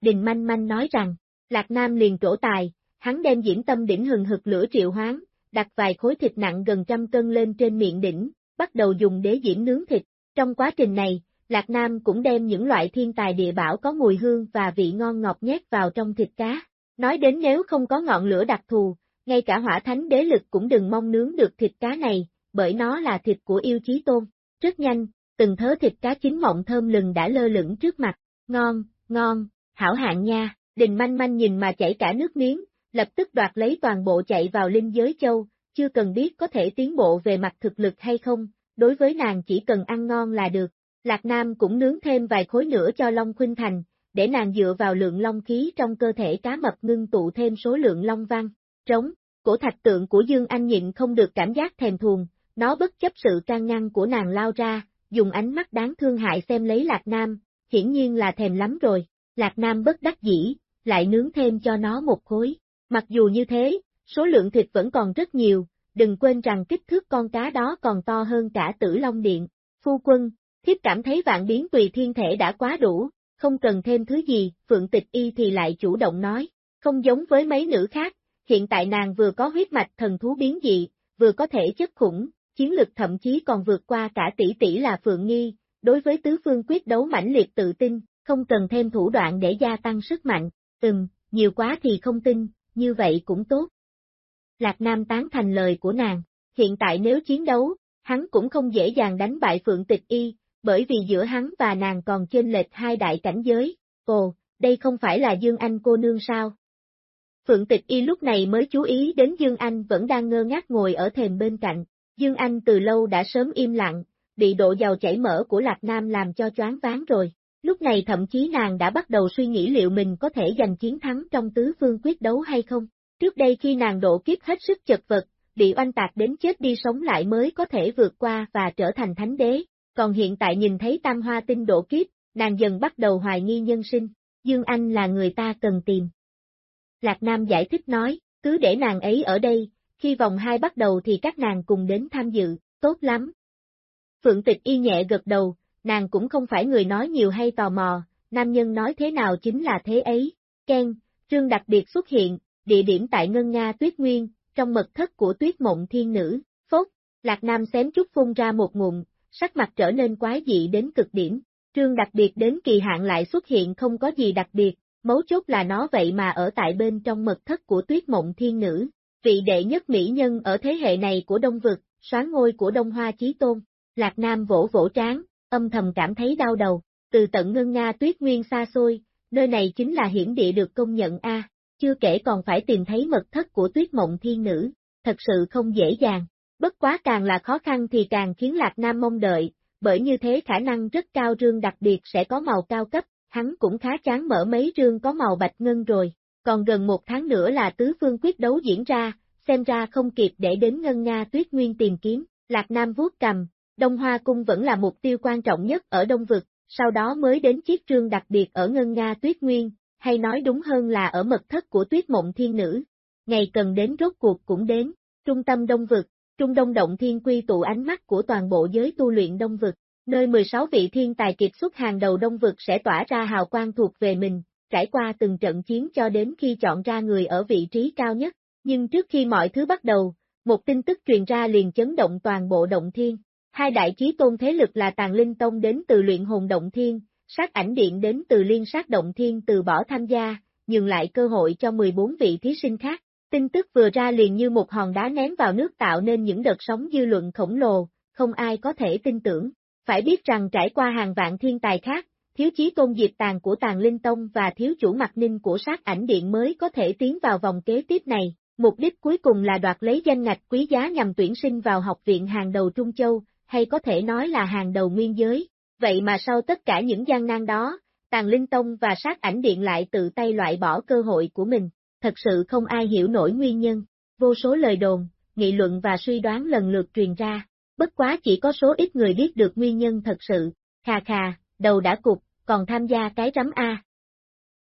Đình manh manh nói rằng, Lạc Nam liền trổ tài, hắn đem diễn tâm đỉnh hừng hực lửa triệu hoán, đặt vài khối thịt nặng gần trăm cân lên trên miệng đỉnh, bắt đầu dùng đế diễm nướng thịt. Trong quá trình này, Lạc Nam cũng đem những loại thiên tài địa bảo có mùi hương và vị ngon ngọt nhét vào trong thịt cá. Nói đến nếu không có ngọn lửa đặc thù, ngay cả hỏa thánh đế lực cũng đừng mong nướng được thịt cá này, bởi nó là thịt của yêu chí tôn. Rất nhanh, từng thớ thịt cá chín mọng thơm lừng đã lơ lửng trước mặt, ngon, ngon, hảo hạng nha, đình manh manh nhìn mà chảy cả nước miếng, lập tức đoạt lấy toàn bộ chạy vào linh giới châu, chưa cần biết có thể tiến bộ về mặt thực lực hay không, đối với nàng chỉ cần ăn ngon là được. Lạc Nam cũng nướng thêm vài khối nữa cho Long Khuynh Thành, để nàng dựa vào lượng long khí trong cơ thể cá mập ngưng tụ thêm số lượng long văn, trống, cổ thạch tượng của Dương Anh nhịn không được cảm giác thèm thuồng, nó bất chấp sự can ngăn của nàng lao ra, dùng ánh mắt đáng thương hại xem lấy Lạc Nam, hiển nhiên là thèm lắm rồi, Lạc Nam bất đắc dĩ, lại nướng thêm cho nó một khối. Mặc dù như thế, số lượng thịt vẫn còn rất nhiều, đừng quên rằng kích thước con cá đó còn to hơn cả tử long điện. Phu quân, thiếp cảm thấy vạn biến tùy thiên thể đã quá đủ, không cần thêm thứ gì, Phượng Tịch Y thì lại chủ động nói, không giống với mấy nữ khác, hiện tại nàng vừa có huyết mạch thần thú biến dị, vừa có thể chất khủng, chiến lực thậm chí còn vượt qua cả tỷ tỷ là Phượng Nghi, đối với tứ phương quyết đấu mãnh liệt tự tin, không cần thêm thủ đoạn để gia tăng sức mạnh, ừm, nhiều quá thì không tin, như vậy cũng tốt. Lạc Nam tán thành lời của nàng, hiện tại nếu chiến đấu, hắn cũng không dễ dàng đánh bại Phượng Tịch Y, bởi vì giữa hắn và nàng còn chênh lệch hai đại cảnh giới, ồ, đây không phải là Dương Anh cô nương sao? Phượng Tịch Y lúc này mới chú ý đến Dương Anh vẫn đang ngơ ngác ngồi ở thềm bên cạnh, Dương Anh từ lâu đã sớm im lặng, bị độ giàu chảy mỡ của Lạc Nam làm cho choáng váng rồi. Lúc này thậm chí nàng đã bắt đầu suy nghĩ liệu mình có thể giành chiến thắng trong tứ phương quyết đấu hay không. Trước đây khi nàng độ kiếp hết sức chật vật, bị oanh tạc đến chết đi sống lại mới có thể vượt qua và trở thành thánh đế, còn hiện tại nhìn thấy tam hoa tinh độ kiếp, nàng dần bắt đầu hoài nghi nhân sinh, Dương Anh là người ta cần tìm. Lạc Nam giải thích nói, cứ để nàng ấy ở đây, khi vòng 2 bắt đầu thì các nàng cùng đến tham dự, tốt lắm. Phượng Tịch y nhẹ gật đầu, nàng cũng không phải người nói nhiều hay tò mò, nam nhân nói thế nào chính là thế ấy. Ken, trương đặc biệt xuất hiện, địa điểm tại Ngân Nga Tuyết Nguyên, trong mật thất của Tuyết Mộng Thiên Nữ, phốt, Lạc Nam xém chút phun ra một ngụm, sắc mặt trở nên quái dị đến cực điểm. Trương đặc biệt đến kỳ hạn lại xuất hiện không có gì đặc biệt, mấu chốt là nó vậy mà ở tại bên trong mật thất của Tuyết Mộng Thiên Nữ, vị đệ nhất mỹ nhân ở thế hệ này của Đông Vực, soán ngôi của Đông Hoa Chí Tôn. Lạc Nam vỗ vỗ trán, âm thầm cảm thấy đau đầu, từ tận ngân Nga tuyết nguyên xa xôi, nơi này chính là hiển địa được công nhận A, chưa kể còn phải tìm thấy mật thất của tuyết mộng thiên nữ, thật sự không dễ dàng, bất quá càng là khó khăn thì càng khiến Lạc Nam mong đợi, bởi như thế khả năng rất cao rương đặc biệt sẽ có màu cao cấp, hắn cũng khá chán mở mấy rương có màu bạch ngân rồi, còn gần một tháng nữa là tứ phương quyết đấu diễn ra, xem ra không kịp để đến ngân Nga tuyết nguyên tìm kiếm, Lạc Nam vuốt cầm, Đông Hoa Cung vẫn là mục tiêu quan trọng nhất ở Đông Vực, sau đó mới đến chiếc trương đặc biệt ở Ngân Nga Tuyết Nguyên, hay nói đúng hơn là ở mật thất của Tuyết Mộng Thiên Nữ. Ngày cần đến rốt cuộc cũng đến, trung tâm Đông Vực, Trung Đông Động Thiên quy tụ ánh mắt của toàn bộ giới tu luyện Đông Vực. nơi 16 vị thiên tài kiệt xuất hàng đầu đông vực sẽ tỏa ra hào quang thuộc về mình, trải qua từng trận chiến cho đến khi chọn ra người ở vị trí cao nhất. Nhưng trước khi mọi thứ bắt đầu, một tin tức truyền ra liền chấn động toàn bộ động thiên. Hai đại chí tôn thế lực là Tàng Linh Tông đến từ luyện hồn động thiên, sát ảnh điện đến từ liên sát động thiên từ bỏ tham gia, nhường lại cơ hội cho 14 vị thí sinh khác. Tin tức vừa ra liền như một hòn đá ném vào nước tạo nên những đợt sóng dư luận khổng lồ, không ai có thể tin tưởng. Phải biết rằng trải qua hàng vạn thiên tài khác, thiếu chí tôn diệt tàn của tàn linh tông và thiếu chủ mặt ninh của sát ảnh điện mới có thể tiến vào vòng kế tiếp này. Mục đích cuối cùng là đoạt lấy danh ngạch quý giá nhằm tuyển sinh vào học viện hàng đầu Trung Châu, hay có thể nói là hàng đầu nguyên giới. Vậy mà sau tất cả những gian nan đó, Tàn Linh Tông và sát ảnh điện lại tự tay loại bỏ cơ hội của mình. Thật sự không ai hiểu nổi nguyên nhân. Vô số lời đồn, nghị luận và suy đoán lần lượt truyền ra. Bất quá chỉ có số ít người biết được nguyên nhân thật sự. Khà khà, đầu đã cục, còn tham gia cái rắm A.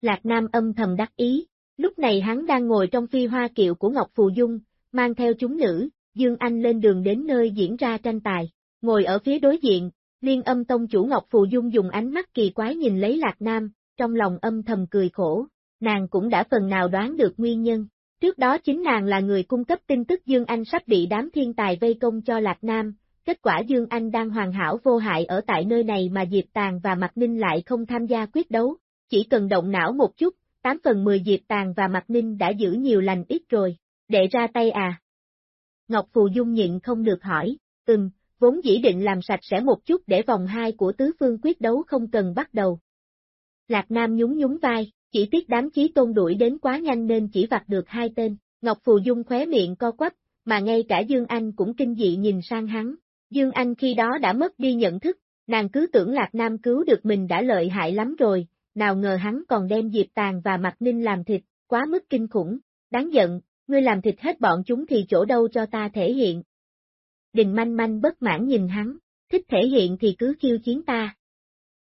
Lạc Nam âm thầm đắc ý, lúc này hắn đang ngồi trong phi hoa kiệu của Ngọc Phù Dung, mang theo chúng nữ, Dương Anh lên đường đến nơi diễn ra tranh tài. Ngồi ở phía đối diện, liên âm tông chủ Ngọc Phù Dung dùng ánh mắt kỳ quái nhìn lấy Lạc Nam, trong lòng âm thầm cười khổ, nàng cũng đã phần nào đoán được nguyên nhân. Trước đó chính nàng là người cung cấp tin tức Dương Anh sắp bị đám thiên tài vây công cho Lạc Nam, kết quả Dương Anh đang hoàn hảo vô hại ở tại nơi này mà Diệp Tàng và Mạc Ninh lại không tham gia quyết đấu, chỉ cần động não một chút, 8 phần 10 Diệp Tàng và Mạc Ninh đã giữ nhiều lành ít rồi, để ra tay à. Ngọc Phù Dung nhịn không được hỏi, ừm, vốn dĩ định làm sạch sẽ một chút để vòng hai của tứ phương quyết đấu không cần bắt đầu. Lạc Nam nhún nhún vai, chỉ tiếc đám chí tôn đuổi đến quá nhanh nên chỉ vặt được hai tên, Ngọc Phù Dung khóe miệng co quắp, mà ngay cả Dương Anh cũng kinh dị nhìn sang hắn. Dương Anh khi đó đã mất đi nhận thức, nàng cứ tưởng Lạc Nam cứu được mình đã lợi hại lắm rồi, nào ngờ hắn còn đem Diệp tàn và Mặt Ninh làm thịt, quá mức kinh khủng, đáng giận, ngươi làm thịt hết bọn chúng thì chỗ đâu cho ta thể hiện, Đình manh manh bất mãn nhìn hắn, thích thể hiện thì cứ khiêu chiến ta.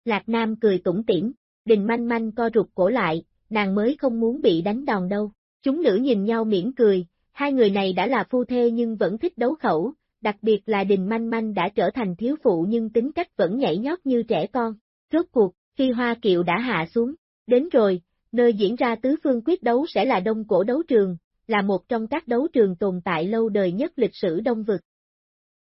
Lạc Nam cười tủm tỉm, đình manh manh co rụt cổ lại, nàng mới không muốn bị đánh đòn đâu. Chúng nữ nhìn nhau mỉm cười, hai người này đã là phu thê nhưng vẫn thích đấu khẩu, đặc biệt là đình manh manh đã trở thành thiếu phụ nhưng tính cách vẫn nhảy nhót như trẻ con. Rốt cuộc, khi hoa kiệu đã hạ xuống, đến rồi, nơi diễn ra tứ phương quyết đấu sẽ là đông cổ đấu trường, là một trong các đấu trường tồn tại lâu đời nhất lịch sử đông vực.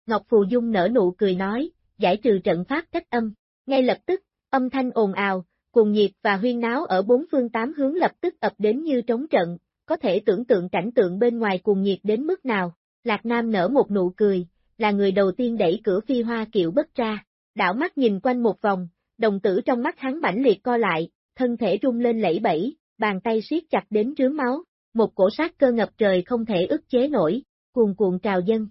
Ngọc Phù Dung nở nụ cười nói, giải trừ trận pháp cách âm. Ngay lập tức, âm thanh ồn ào, cùng nhiệt và huyên náo ở bốn phương tám hướng lập tức ập đến như trống trận, có thể tưởng tượng cảnh tượng bên ngoài cùng nhiệt đến mức nào. Lạc Nam nở một nụ cười, là người đầu tiên đẩy cửa phi hoa kiệu bất ra, đảo mắt nhìn quanh một vòng, đồng tử trong mắt hắn mãnh liệt co lại, thân thể rung lên lẫy bẫy, bàn tay siết chặt đến trướng máu, một cổ sát cơ ngập trời không thể ức chế nổi, cuồn cuộn trào dân,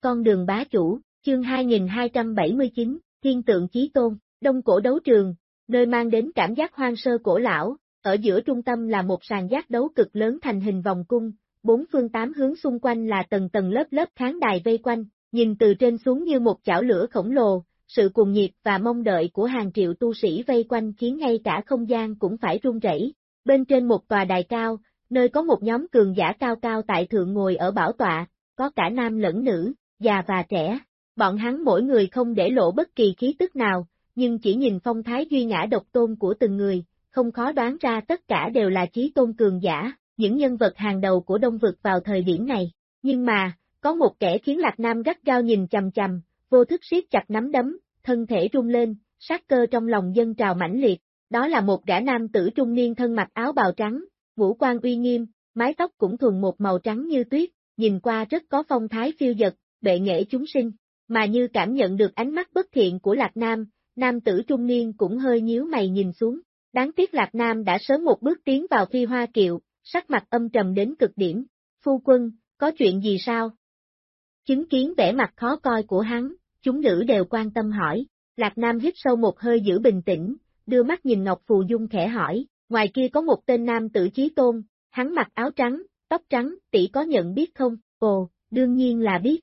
Con đường bá chủ, chương 2279, Thiên tượng chí tôn, đông cổ đấu trường, nơi mang đến cảm giác hoang sơ cổ lão, ở giữa trung tâm là một sàn giác đấu cực lớn thành hình vòng cung, bốn phương tám hướng xung quanh là tầng tầng lớp lớp kháng đài vây quanh, nhìn từ trên xuống như một chảo lửa khổng lồ, sự cuồng nhiệt và mong đợi của hàng triệu tu sĩ vây quanh khiến ngay cả không gian cũng phải rung rẩy. Bên trên một tòa đài cao, nơi có một nhóm cường giả cao cao tại thượng ngồi ở bảo tọa, có cả nam lẫn nữ, già và trẻ. Bọn hắn mỗi người không để lộ bất kỳ khí tức nào, nhưng chỉ nhìn phong thái duy ngã độc tôn của từng người, không khó đoán ra tất cả đều là chí tôn cường giả, những nhân vật hàng đầu của Đông Vực vào thời điểm này. Nhưng mà, có một kẻ khiến Lạc Nam gắt gao nhìn chầm chầm, vô thức siết chặt nắm đấm, thân thể rung lên, sát cơ trong lòng dân trào mãnh liệt, đó là một gã nam tử trung niên thân mặc áo bào trắng, vũ quan uy nghiêm, mái tóc cũng thuần một màu trắng như tuyết, nhìn qua rất có phong thái phiêu dật, bệ nghệ chúng sinh, mà như cảm nhận được ánh mắt bất thiện của Lạc Nam, nam tử trung niên cũng hơi nhíu mày nhìn xuống. Đáng tiếc Lạc Nam đã sớm một bước tiến vào phi hoa kiệu, sắc mặt âm trầm đến cực điểm. Phu quân, có chuyện gì sao? Chứng kiến vẻ mặt khó coi của hắn, chúng nữ đều quan tâm hỏi. Lạc Nam hít sâu một hơi giữ bình tĩnh, đưa mắt nhìn Ngọc Phù Dung khẽ hỏi, ngoài kia có một tên nam tử chí tôn, hắn mặc áo trắng, tóc trắng, tỷ có nhận biết không? Ồ, đương nhiên là biết.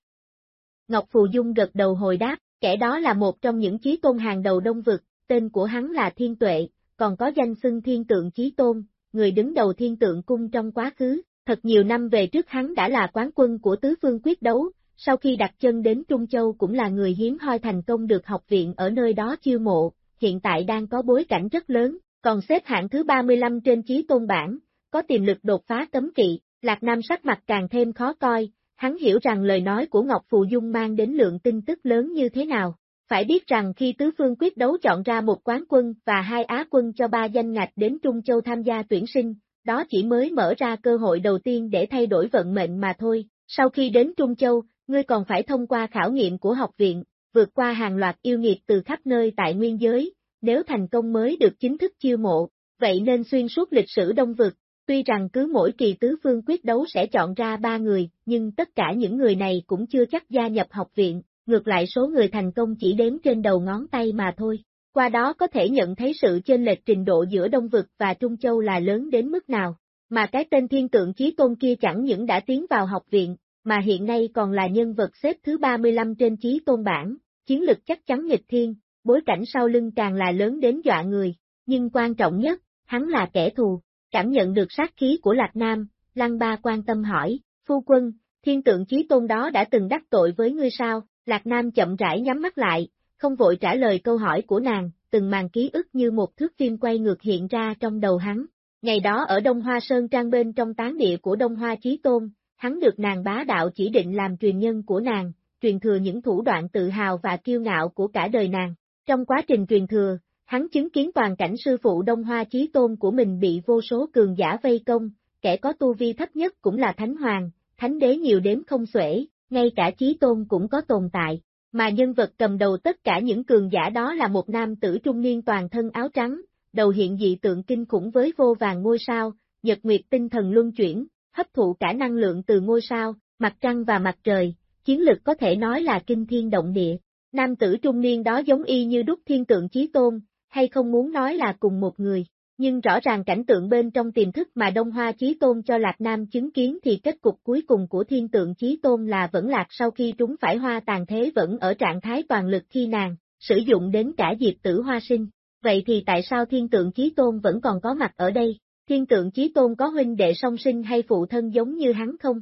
Ngọc Phù Dung gật đầu hồi đáp, kẻ đó là một trong những chí tôn hàng đầu đông vực, tên của hắn là Thiên Tuệ, còn có danh xưng Thiên Tượng Chí Tôn, người đứng đầu Thiên Tượng Cung trong quá khứ, Thật nhiều năm về trước hắn đã là quán quân của tứ phương quyết đấu, sau khi đặt chân đến Trung Châu cũng là người hiếm hoi thành công được học viện ở nơi đó chiêu mộ, hiện tại đang có bối cảnh rất lớn, còn xếp hạng thứ 35 trên chí tôn bảng, có tiềm lực đột phá cấm kỵ, Lạc Nam sắc mặt càng thêm khó coi, hắn hiểu rằng lời nói của Ngọc Phù Dung mang đến lượng tin tức lớn như thế nào. Phải biết rằng khi tứ phương quyết đấu chọn ra một quán quân và hai á quân cho ba danh ngạch đến Trung Châu tham gia tuyển sinh, đó chỉ mới mở ra cơ hội đầu tiên để thay đổi vận mệnh mà thôi. Sau khi đến Trung Châu, ngươi còn phải thông qua khảo nghiệm của học viện, vượt qua hàng loạt yêu nghiệt từ khắp nơi tại nguyên giới, nếu thành công mới được chính thức chiêu mộ, vậy nên xuyên suốt lịch sử đông vực, tuy rằng cứ mỗi kỳ tứ phương quyết đấu sẽ chọn ra ba người, nhưng tất cả những người này cũng chưa chắc gia nhập học viện, ngược lại số người thành công chỉ đếm trên đầu ngón tay mà thôi. Qua đó có thể nhận thấy sự chênh lệch trình độ giữa Đông Vực và Trung Châu là lớn đến mức nào, mà cái tên thiên tượng chí tôn kia chẳng những đã tiến vào học viện, mà hiện nay còn là nhân vật xếp thứ 35 trên chí tôn bảng, chiến lực chắc chắn nghịch thiên, bối cảnh sau lưng càng là lớn đến dọa người, nhưng quan trọng nhất, hắn là kẻ thù, cảm nhận được sát khí của Lạc Nam, Lăng Ba quan tâm hỏi, phu quân, thiên tượng chí tôn đó đã từng đắc tội với ngươi sao, Lạc Nam chậm rãi nhắm mắt lại, không vội trả lời câu hỏi của nàng, từng màn ký ức như một thước phim quay ngược hiện ra trong đầu hắn. Ngày đó ở Đông Hoa Sơn Trang bên trong tán địa của Đông Hoa Chí Tôn, hắn được nàng bá đạo chỉ định làm truyền nhân của nàng, truyền thừa những thủ đoạn tự hào và kiêu ngạo của cả đời nàng. Trong quá trình truyền thừa, hắn chứng kiến toàn cảnh sư phụ Đông Hoa Chí Tôn của mình bị vô số cường giả vây công, kẻ có tu vi thấp nhất cũng là Thánh Hoàng, Thánh Đế nhiều đếm không xuể, ngay cả Chí Tôn cũng có tồn tại, mà nhân vật cầm đầu tất cả những cường giả đó là một nam tử trung niên toàn thân áo trắng, đầu hiện dị tượng kinh khủng với vô vàng ngôi sao, nhật nguyệt tinh thần luân chuyển, hấp thụ cả năng lượng từ ngôi sao, mặt trăng và mặt trời, chiến lực có thể nói là kinh thiên động địa. Nam tử trung niên đó giống y như đúc thiên tượng chí tôn, hay không muốn nói là cùng một người. Nhưng rõ ràng cảnh tượng bên trong tiềm thức mà Đông Hoa Chí Tôn cho Lạc Nam chứng kiến thì kết cục cuối cùng của Thiên Tượng Chí Tôn là vẫn lạc sau khi trúng phải hoa tàn thế vẫn ở trạng thái toàn lực khi nàng, sử dụng đến cả diệt tử hoa sinh. Vậy thì tại sao Thiên Tượng Chí Tôn vẫn còn có mặt ở đây? Thiên Tượng Chí Tôn có huynh đệ song sinh hay phụ thân giống như hắn không?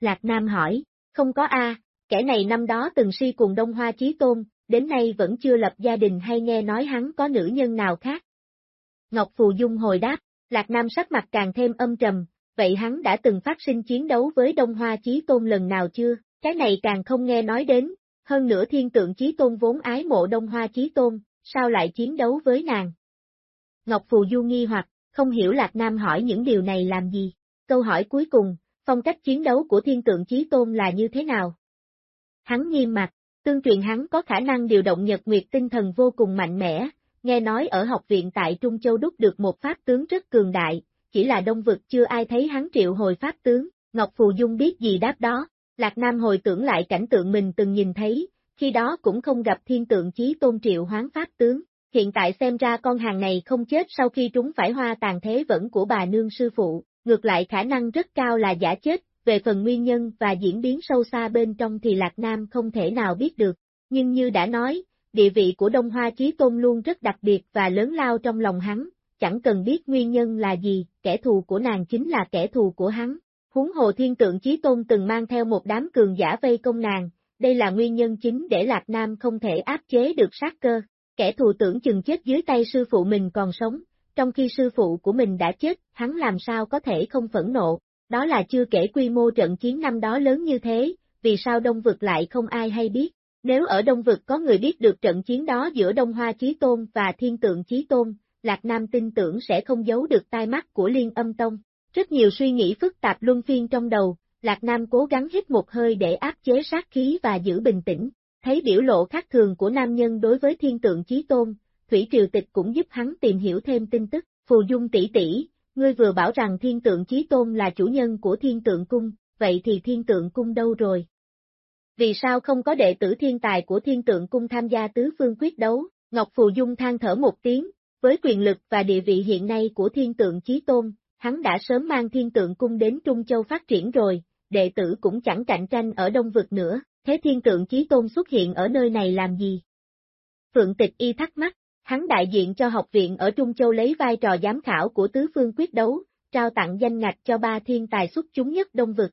Lạc Nam hỏi, không có a, kẻ này năm đó từng si cùng Đông Hoa Chí Tôn, đến nay vẫn chưa lập gia đình hay nghe nói hắn có nữ nhân nào khác. Ngọc Phù Dung hồi đáp, Lạc Nam sắc mặt càng thêm âm trầm, vậy hắn đã từng phát sinh chiến đấu với Đông Hoa Chí Tôn lần nào chưa, cái này càng không nghe nói đến, hơn nữa thiên tượng Chí Tôn vốn ái mộ Đông Hoa Chí Tôn, sao lại chiến đấu với nàng? Ngọc Phù Du nghi hoặc, không hiểu Lạc Nam hỏi những điều này làm gì, câu hỏi cuối cùng, phong cách chiến đấu của thiên tượng Chí Tôn là như thế nào? Hắn nghiêm mặt, tương truyền hắn có khả năng điều động nhật nguyệt tinh thần vô cùng mạnh mẽ, nghe nói ở học viện tại Trung Châu đúc được một pháp tướng rất cường đại, chỉ là đông vực chưa ai thấy hắn triệu hồi pháp tướng, Ngọc Phù Dung biết gì đáp đó, Lạc Nam hồi tưởng lại cảnh tượng mình từng nhìn thấy, khi đó cũng không gặp thiên tượng chí tôn triệu hoán pháp tướng, hiện tại xem ra con hàng này không chết sau khi trúng phải hoa tàn thế vẫn của bà nương sư phụ, ngược lại khả năng rất cao là giả chết, về phần nguyên nhân và diễn biến sâu xa bên trong thì Lạc Nam không thể nào biết được, nhưng như đã nói, địa vị của Đông Hoa Chí Tôn luôn rất đặc biệt và lớn lao trong lòng hắn, chẳng cần biết nguyên nhân là gì, kẻ thù của nàng chính là kẻ thù của hắn. Huống hồ thiên tượng Chí Tôn từng mang theo một đám cường giả vây công nàng, đây là nguyên nhân chính để Lạc Nam không thể áp chế được sát cơ. Kẻ thù tưởng chừng chết dưới tay sư phụ mình còn sống, trong khi sư phụ của mình đã chết, hắn làm sao có thể không phẫn nộ, đó là chưa kể quy mô trận chiến năm đó lớn như thế, vì sao Đông Vực lại không ai hay biết. Nếu ở Đông Vực có người biết được trận chiến đó giữa Đông Hoa Chí Tôn và Thiên Tượng Chí Tôn, Lạc Nam tin tưởng sẽ không giấu được tai mắt của Liên Âm Tông. Rất nhiều suy nghĩ phức tạp luân phiên trong đầu, Lạc Nam cố gắng hít một hơi để áp chế sát khí và giữ bình tĩnh. Thấy biểu lộ khác thường của nam nhân đối với Thiên Tượng Chí Tôn, Thủy Triều Tịch cũng giúp hắn tìm hiểu thêm tin tức. Phù Dung tỷ tỷ, ngươi vừa bảo rằng Thiên Tượng Chí Tôn là chủ nhân của Thiên Tượng Cung, vậy thì Thiên Tượng Cung đâu rồi? Vì sao không có đệ tử thiên tài của thiên tượng cung tham gia tứ phương quyết đấu? Ngọc Phù Dung than thở một tiếng, với quyền lực và địa vị hiện nay của thiên tượng chí tôn, hắn đã sớm mang thiên tượng cung đến Trung Châu phát triển rồi, đệ tử cũng chẳng cạnh tranh ở Đông Vực nữa, thế thiên tượng chí tôn xuất hiện ở nơi này làm gì? Phượng Tịch Y thắc mắc, hắn đại diện cho học viện ở Trung Châu lấy vai trò giám khảo của tứ phương quyết đấu, trao tặng danh ngạch cho ba thiên tài xuất chúng nhất đông vực.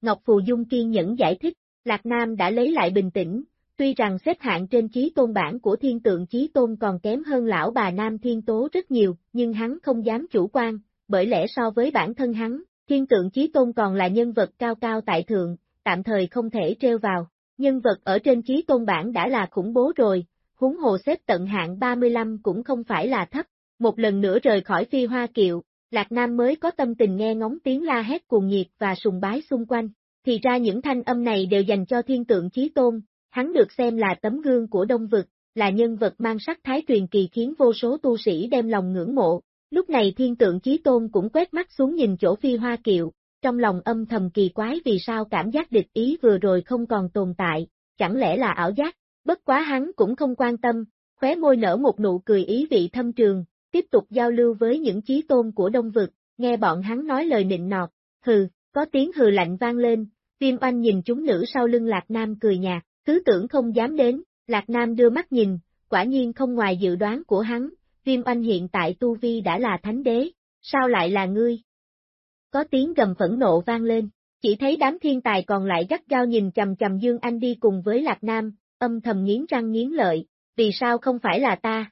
Ngọc Phù Dung kiên nhẫn giải thích, Lạc Nam đã lấy lại bình tĩnh, tuy rằng xếp hạng trên chí tôn bản của thiên tượng chí tôn còn kém hơn lão bà Nam Thiên Tố rất nhiều, nhưng hắn không dám chủ quan, bởi lẽ so với bản thân hắn, thiên tượng chí tôn còn là nhân vật cao cao tại thượng, tạm thời không thể treo vào. Nhân vật ở trên chí tôn bản đã là khủng bố rồi, huống hồ xếp tận hạng 35 cũng không phải là thấp. Một lần nữa rời khỏi phi hoa kiệu, Lạc Nam mới có tâm tình nghe ngóng tiếng la hét cuồng nhiệt và sùng bái xung quanh. Thì ra những thanh âm này đều dành cho thiên tượng chí tôn, hắn được xem là tấm gương của đông vực, là nhân vật mang sắc thái truyền kỳ khiến vô số tu sĩ đem lòng ngưỡng mộ. Lúc này thiên tượng chí tôn cũng quét mắt xuống nhìn chỗ phi hoa kiệu, trong lòng âm thầm kỳ quái vì sao cảm giác địch ý vừa rồi không còn tồn tại, chẳng lẽ là ảo giác, bất quá hắn cũng không quan tâm, khóe môi nở một nụ cười ý vị thâm trường, tiếp tục giao lưu với những chí tôn của đông vực, nghe bọn hắn nói lời nịnh nọt, hừ, có tiếng hừ lạnh vang lên, viêm oanh nhìn chúng nữ sau lưng Lạc Nam cười nhạt, cứ tưởng không dám đến, Lạc Nam đưa mắt nhìn, quả nhiên không ngoài dự đoán của hắn, viêm oanh hiện tại Tu Vi đã là thánh đế, sao lại là ngươi? Có tiếng gầm phẫn nộ vang lên, chỉ thấy đám thiên tài còn lại gắt gao nhìn chầm chầm Dương Anh đi cùng với Lạc Nam, âm thầm nghiến răng nghiến lợi, vì sao không phải là ta?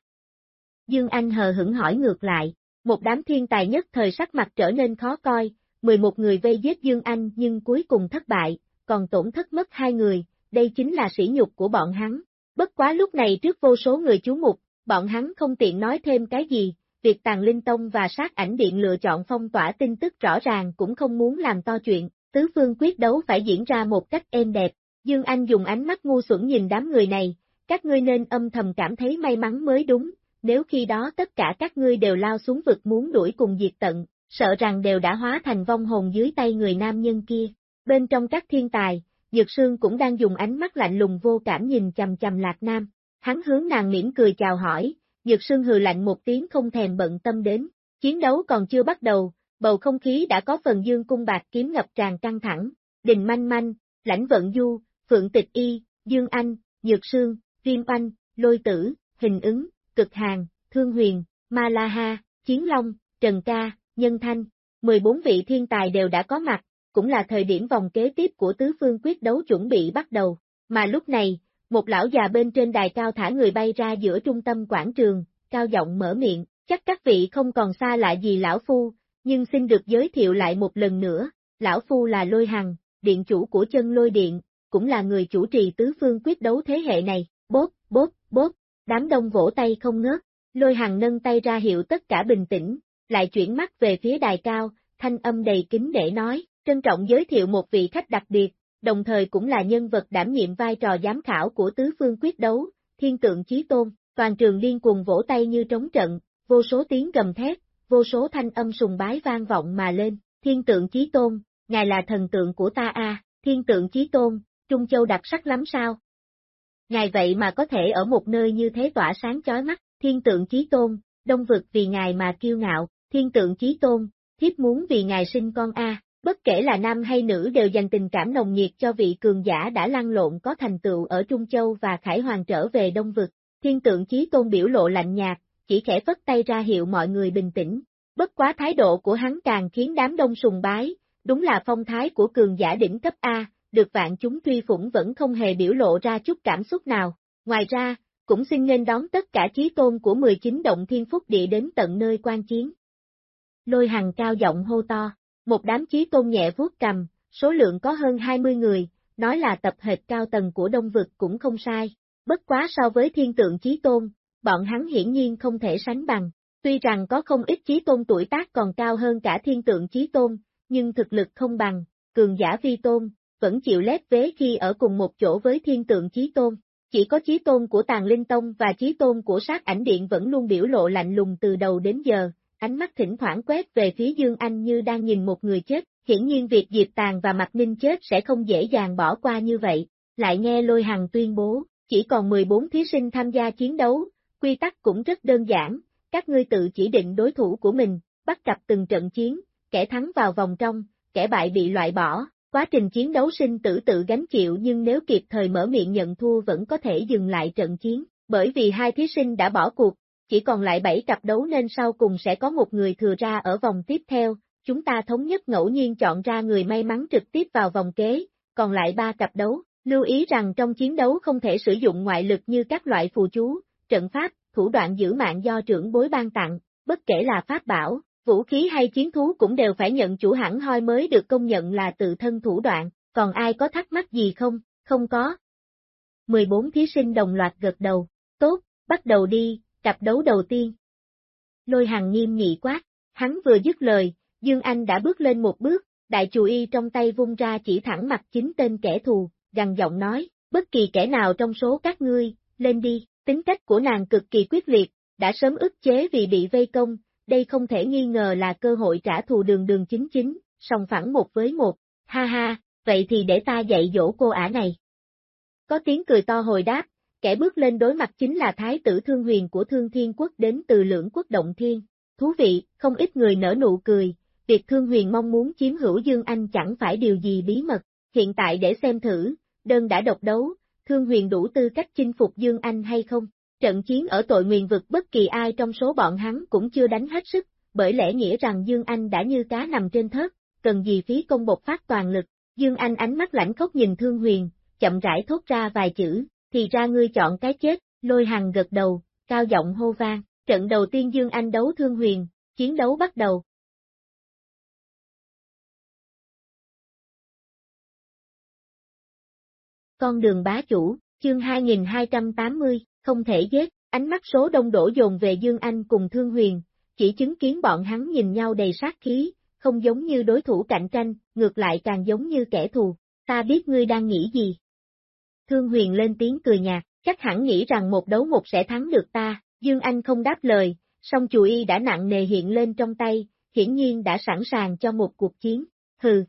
Dương Anh hờ hững hỏi ngược lại, một đám thiên tài nhất thời sắc mặt trở nên khó coi, 11 người vây giết Dương Anh nhưng cuối cùng thất bại, còn tổn thất mất hai người, đây chính là sỉ nhục của bọn hắn. Bất quá lúc này trước vô số người chú mục, bọn hắn không tiện nói thêm cái gì, việc Tàng linh tông và sát ảnh điện lựa chọn phong tỏa tin tức rõ ràng cũng không muốn làm to chuyện, tứ phương quyết đấu phải diễn ra một cách êm đẹp. Dương Anh dùng ánh mắt ngu xuẩn nhìn đám người này, các ngươi nên âm thầm cảm thấy may mắn mới đúng, nếu khi đó tất cả các ngươi đều lao xuống vực muốn đuổi cùng diệt tận, sợ rằng đều đã hóa thành vong hồn dưới tay người nam nhân kia. Bên trong các thiên tài, Dược Sương cũng đang dùng ánh mắt lạnh lùng vô cảm nhìn chầm chầm Lạc Nam. Hắn hướng nàng mỉm cười chào hỏi, Dược Sương hừ lạnh một tiếng không thèm bận tâm đến. Chiến đấu còn chưa bắt đầu, bầu không khí đã có phần dương cung bạc kiếm ngập tràn căng thẳng. Đình Manh Manh, Lãnh Vận Du, Phượng Tịch Y, Dương Anh, Nhược Sương, Viêm Anh, Lôi Tử, Hình Ứng, Cực Hàng, Thương Huyền, Ma La Ha, Chiến Long, Trần Ca, Nhân Thanh. 14 vị thiên tài đều đã có mặt, cũng là thời điểm vòng kế tiếp của tứ phương quyết đấu chuẩn bị bắt đầu, mà lúc này, một lão già bên trên đài cao thả người bay ra giữa trung tâm quảng trường, cao giọng mở miệng, chắc các vị không còn xa lạ gì lão phu, nhưng xin được giới thiệu lại một lần nữa, lão phu là Lôi Hằng, điện chủ của chân Lôi Điện, cũng là người chủ trì tứ phương quyết đấu thế hệ này, bốp, bốp, bốp, đám đông vỗ tay không ngớt, Lôi Hằng nâng tay ra hiệu tất cả bình tĩnh, lại chuyển mắt về phía đài cao, thanh âm đầy kính để nói, trân trọng giới thiệu một vị khách đặc biệt, đồng thời cũng là nhân vật đảm nhiệm vai trò giám khảo của tứ phương quyết đấu, thiên tượng chí tôn, toàn trường liên cùng vỗ tay như trống trận, vô số tiếng gầm thét, vô số thanh âm sùng bái vang vọng mà lên, thiên tượng chí tôn, ngài là thần tượng của ta a, thiên tượng chí tôn, Trung Châu đặc sắc lắm sao? Ngài vậy mà có thể ở một nơi như thế tỏa sáng chói mắt, thiên tượng chí tôn, đông vực vì ngài mà kiêu ngạo, thiên tượng chí tôn, thiếp muốn vì ngài sinh con a. Bất kể là nam hay nữ đều dành tình cảm nồng nhiệt cho vị cường giả đã lăn lộn có thành tựu ở Trung Châu và Khải Hoàng trở về Đông Vực. Thiên tượng chí tôn biểu lộ lạnh nhạt, chỉ khẽ phất tay ra hiệu mọi người bình tĩnh. Bất quá thái độ của hắn càng khiến đám đông sùng bái, đúng là phong thái của cường giả đỉnh cấp A, được vạn chúng truy phủng vẫn không hề biểu lộ ra chút cảm xúc nào. Ngoài ra, cũng xin nên đón tất cả chí tôn của 19 động thiên phúc địa đến tận nơi quan chiến. Lôi hằng cao giọng hô to, một đám chí tôn nhẹ vuốt cầm, số lượng có hơn 20 người, nói là tập hệt cao tầng của đông vực cũng không sai. Bất quá so với thiên tượng chí tôn, bọn hắn hiển nhiên không thể sánh bằng. Tuy rằng có không ít chí tôn tuổi tác còn cao hơn cả thiên tượng chí tôn, nhưng thực lực không bằng, cường giả vi tôn, vẫn chịu lép vế khi ở cùng một chỗ với thiên tượng chí tôn. Chỉ có chí tôn của tàng linh tông và chí tôn của sát ảnh điện vẫn luôn biểu lộ lạnh lùng từ đầu đến giờ, ánh mắt thỉnh thoảng quét về phía Dương Anh như đang nhìn một người chết, hiển nhiên việc Diệp Tàng và Mạc Ninh chết sẽ không dễ dàng bỏ qua như vậy, lại nghe Lôi Hằng tuyên bố, chỉ còn 14 thí sinh tham gia chiến đấu, quy tắc cũng rất đơn giản, các ngươi tự chỉ định đối thủ của mình, bắt cặp từng trận chiến, kẻ thắng vào vòng trong, kẻ bại bị loại bỏ, quá trình chiến đấu sinh tử tự gánh chịu nhưng nếu kịp thời mở miệng nhận thua vẫn có thể dừng lại trận chiến, bởi vì hai thí sinh đã bỏ cuộc, chỉ còn lại 7 cặp đấu nên sau cùng sẽ có một người thừa ra ở vòng tiếp theo, chúng ta thống nhất ngẫu nhiên chọn ra người may mắn trực tiếp vào vòng kế, còn lại 3 cặp đấu, lưu ý rằng trong chiến đấu không thể sử dụng ngoại lực như các loại phù chú, trận pháp, thủ đoạn giữ mạng do trưởng bối ban tặng, bất kể là pháp bảo, vũ khí hay chiến thú cũng đều phải nhận chủ hẳn hoi mới được công nhận là tự thân thủ đoạn, còn ai có thắc mắc gì không, không có. 14 thí sinh đồng loạt gật đầu, tốt, bắt đầu đi, cặp đấu đầu tiên. Lôi hàng nghiêm nghị quát, hắn vừa dứt lời, Dương Anh đã bước lên một bước, đại chủ y trong tay vung ra chỉ thẳng mặt chính tên kẻ thù, gằn giọng nói, bất kỳ kẻ nào trong số các ngươi, lên đi, tính cách của nàng cực kỳ quyết liệt, đã sớm ức chế vì bị vây công, đây không thể nghi ngờ là cơ hội trả thù đường đường chính chính, song phẳng một với một, ha ha, vậy thì để ta dạy dỗ cô ả này. Có tiếng cười to hồi đáp, kẻ bước lên đối mặt chính là thái tử thương huyền của thương thiên quốc đến từ lưỡng quốc động thiên. Thú vị, không ít người nở nụ cười, việc thương huyền mong muốn chiếm hữu Dương Anh chẳng phải điều gì bí mật, hiện tại để xem thử, đơn đã độc đấu, thương huyền đủ tư cách chinh phục Dương Anh hay không? Trận chiến ở tội nguyền vực bất kỳ ai trong số bọn hắn cũng chưa đánh hết sức, bởi lẽ nghĩa rằng Dương Anh đã như cá nằm trên thớt, cần gì phí công bột phát toàn lực. Dương Anh ánh mắt lãnh khốc nhìn Thương Huyền, chậm rãi thốt ra vài chữ, thì ra ngươi chọn cái chết, lôi hằng gật đầu, cao giọng hô vang, trận đầu tiên Dương Anh đấu Thương Huyền, chiến đấu bắt đầu. Con đường bá chủ, chương 2280, không thể giết, ánh mắt số đông đổ dồn về Dương Anh cùng Thương Huyền, chỉ chứng kiến bọn hắn nhìn nhau đầy sát khí, không giống như đối thủ cạnh tranh, ngược lại càng giống như kẻ thù, ta biết ngươi đang nghĩ gì. Thương Huyền lên tiếng cười nhạt, chắc hẳn nghĩ rằng một đấu một sẽ thắng được ta, Dương Anh không đáp lời, song chù y đã nặng nề hiện lên trong tay, hiển nhiên đã sẵn sàng cho một cuộc chiến, hừ.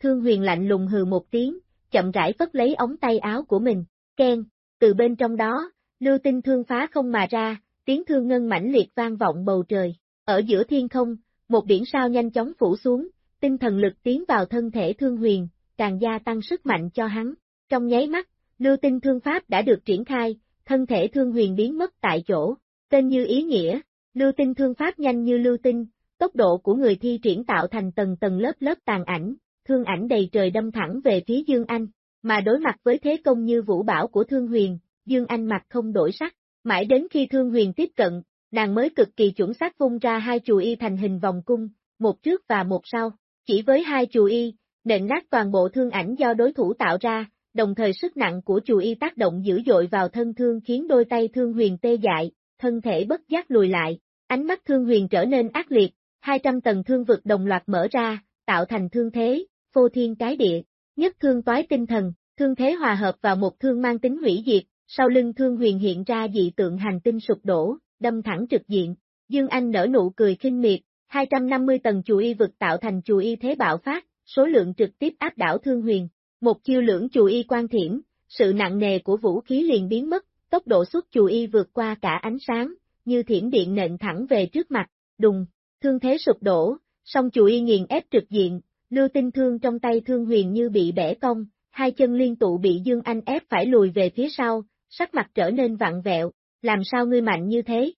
Thương Huyền lạnh lùng hừ một tiếng, chậm rãi phất lấy ống tay áo của mình, khen, từ bên trong đó, lưu tinh thương phá không mà ra, tiếng thương ngân mãnh liệt vang vọng bầu trời. Ở giữa thiên không, một biển sao nhanh chóng phủ xuống, tinh thần lực tiến vào thân thể thương huyền, càng gia tăng sức mạnh cho hắn. Trong nháy mắt, lưu tinh thương pháp đã được triển khai, thân thể thương huyền biến mất tại chỗ. Tên như ý nghĩa, lưu tinh thương pháp nhanh như lưu tinh, tốc độ của người thi triển tạo thành tầng tầng lớp lớp tàn ảnh, thương ảnh đầy trời đâm thẳng về phía Dương Anh. Mà đối mặt với thế công như vũ bảo của Thương Huyền, Dương Anh mặt không đổi sắc, mãi đến khi Thương Huyền tiếp cận, nàng mới cực kỳ chuẩn xác vung ra hai chù y thành hình vòng cung, một trước và một sau. Chỉ với hai chù y, nện nát toàn bộ thương ảnh do đối thủ tạo ra, đồng thời sức nặng của chù y tác động dữ dội vào thân thương khiến đôi tay Thương Huyền tê dại, thân thể bất giác lùi lại, ánh mắt Thương Huyền trở nên ác liệt, 200 tầng thương vực đồng loạt mở ra, tạo thành thương thế, phô thiên cái địa, nhất thương toái tinh thần, thương thế hòa hợp vào một thương mang tính hủy diệt, sau lưng thương huyền hiện ra dị tượng hành tinh sụp đổ, đâm thẳng trực diện. Dương Anh nở nụ cười khinh miệt, 250 tầng chù y vực tạo thành chù y thế bạo phát, số lượng trực tiếp áp đảo thương huyền. Một chiêu lưỡng chù y quan thiểm, sự nặng nề của vũ khí liền biến mất, tốc độ xuất chù y vượt qua cả ánh sáng, như thiểm điện nện thẳng về trước mặt, đùng, thương thế sụp đổ, song chù y nghiền ép trực diện, Lưu tinh thương trong tay thương huyền như bị bẻ cong, hai chân liên tụ bị Dương Anh ép phải lùi về phía sau, sắc mặt trở nên vặn vẹo, làm sao ngươi mạnh như thế?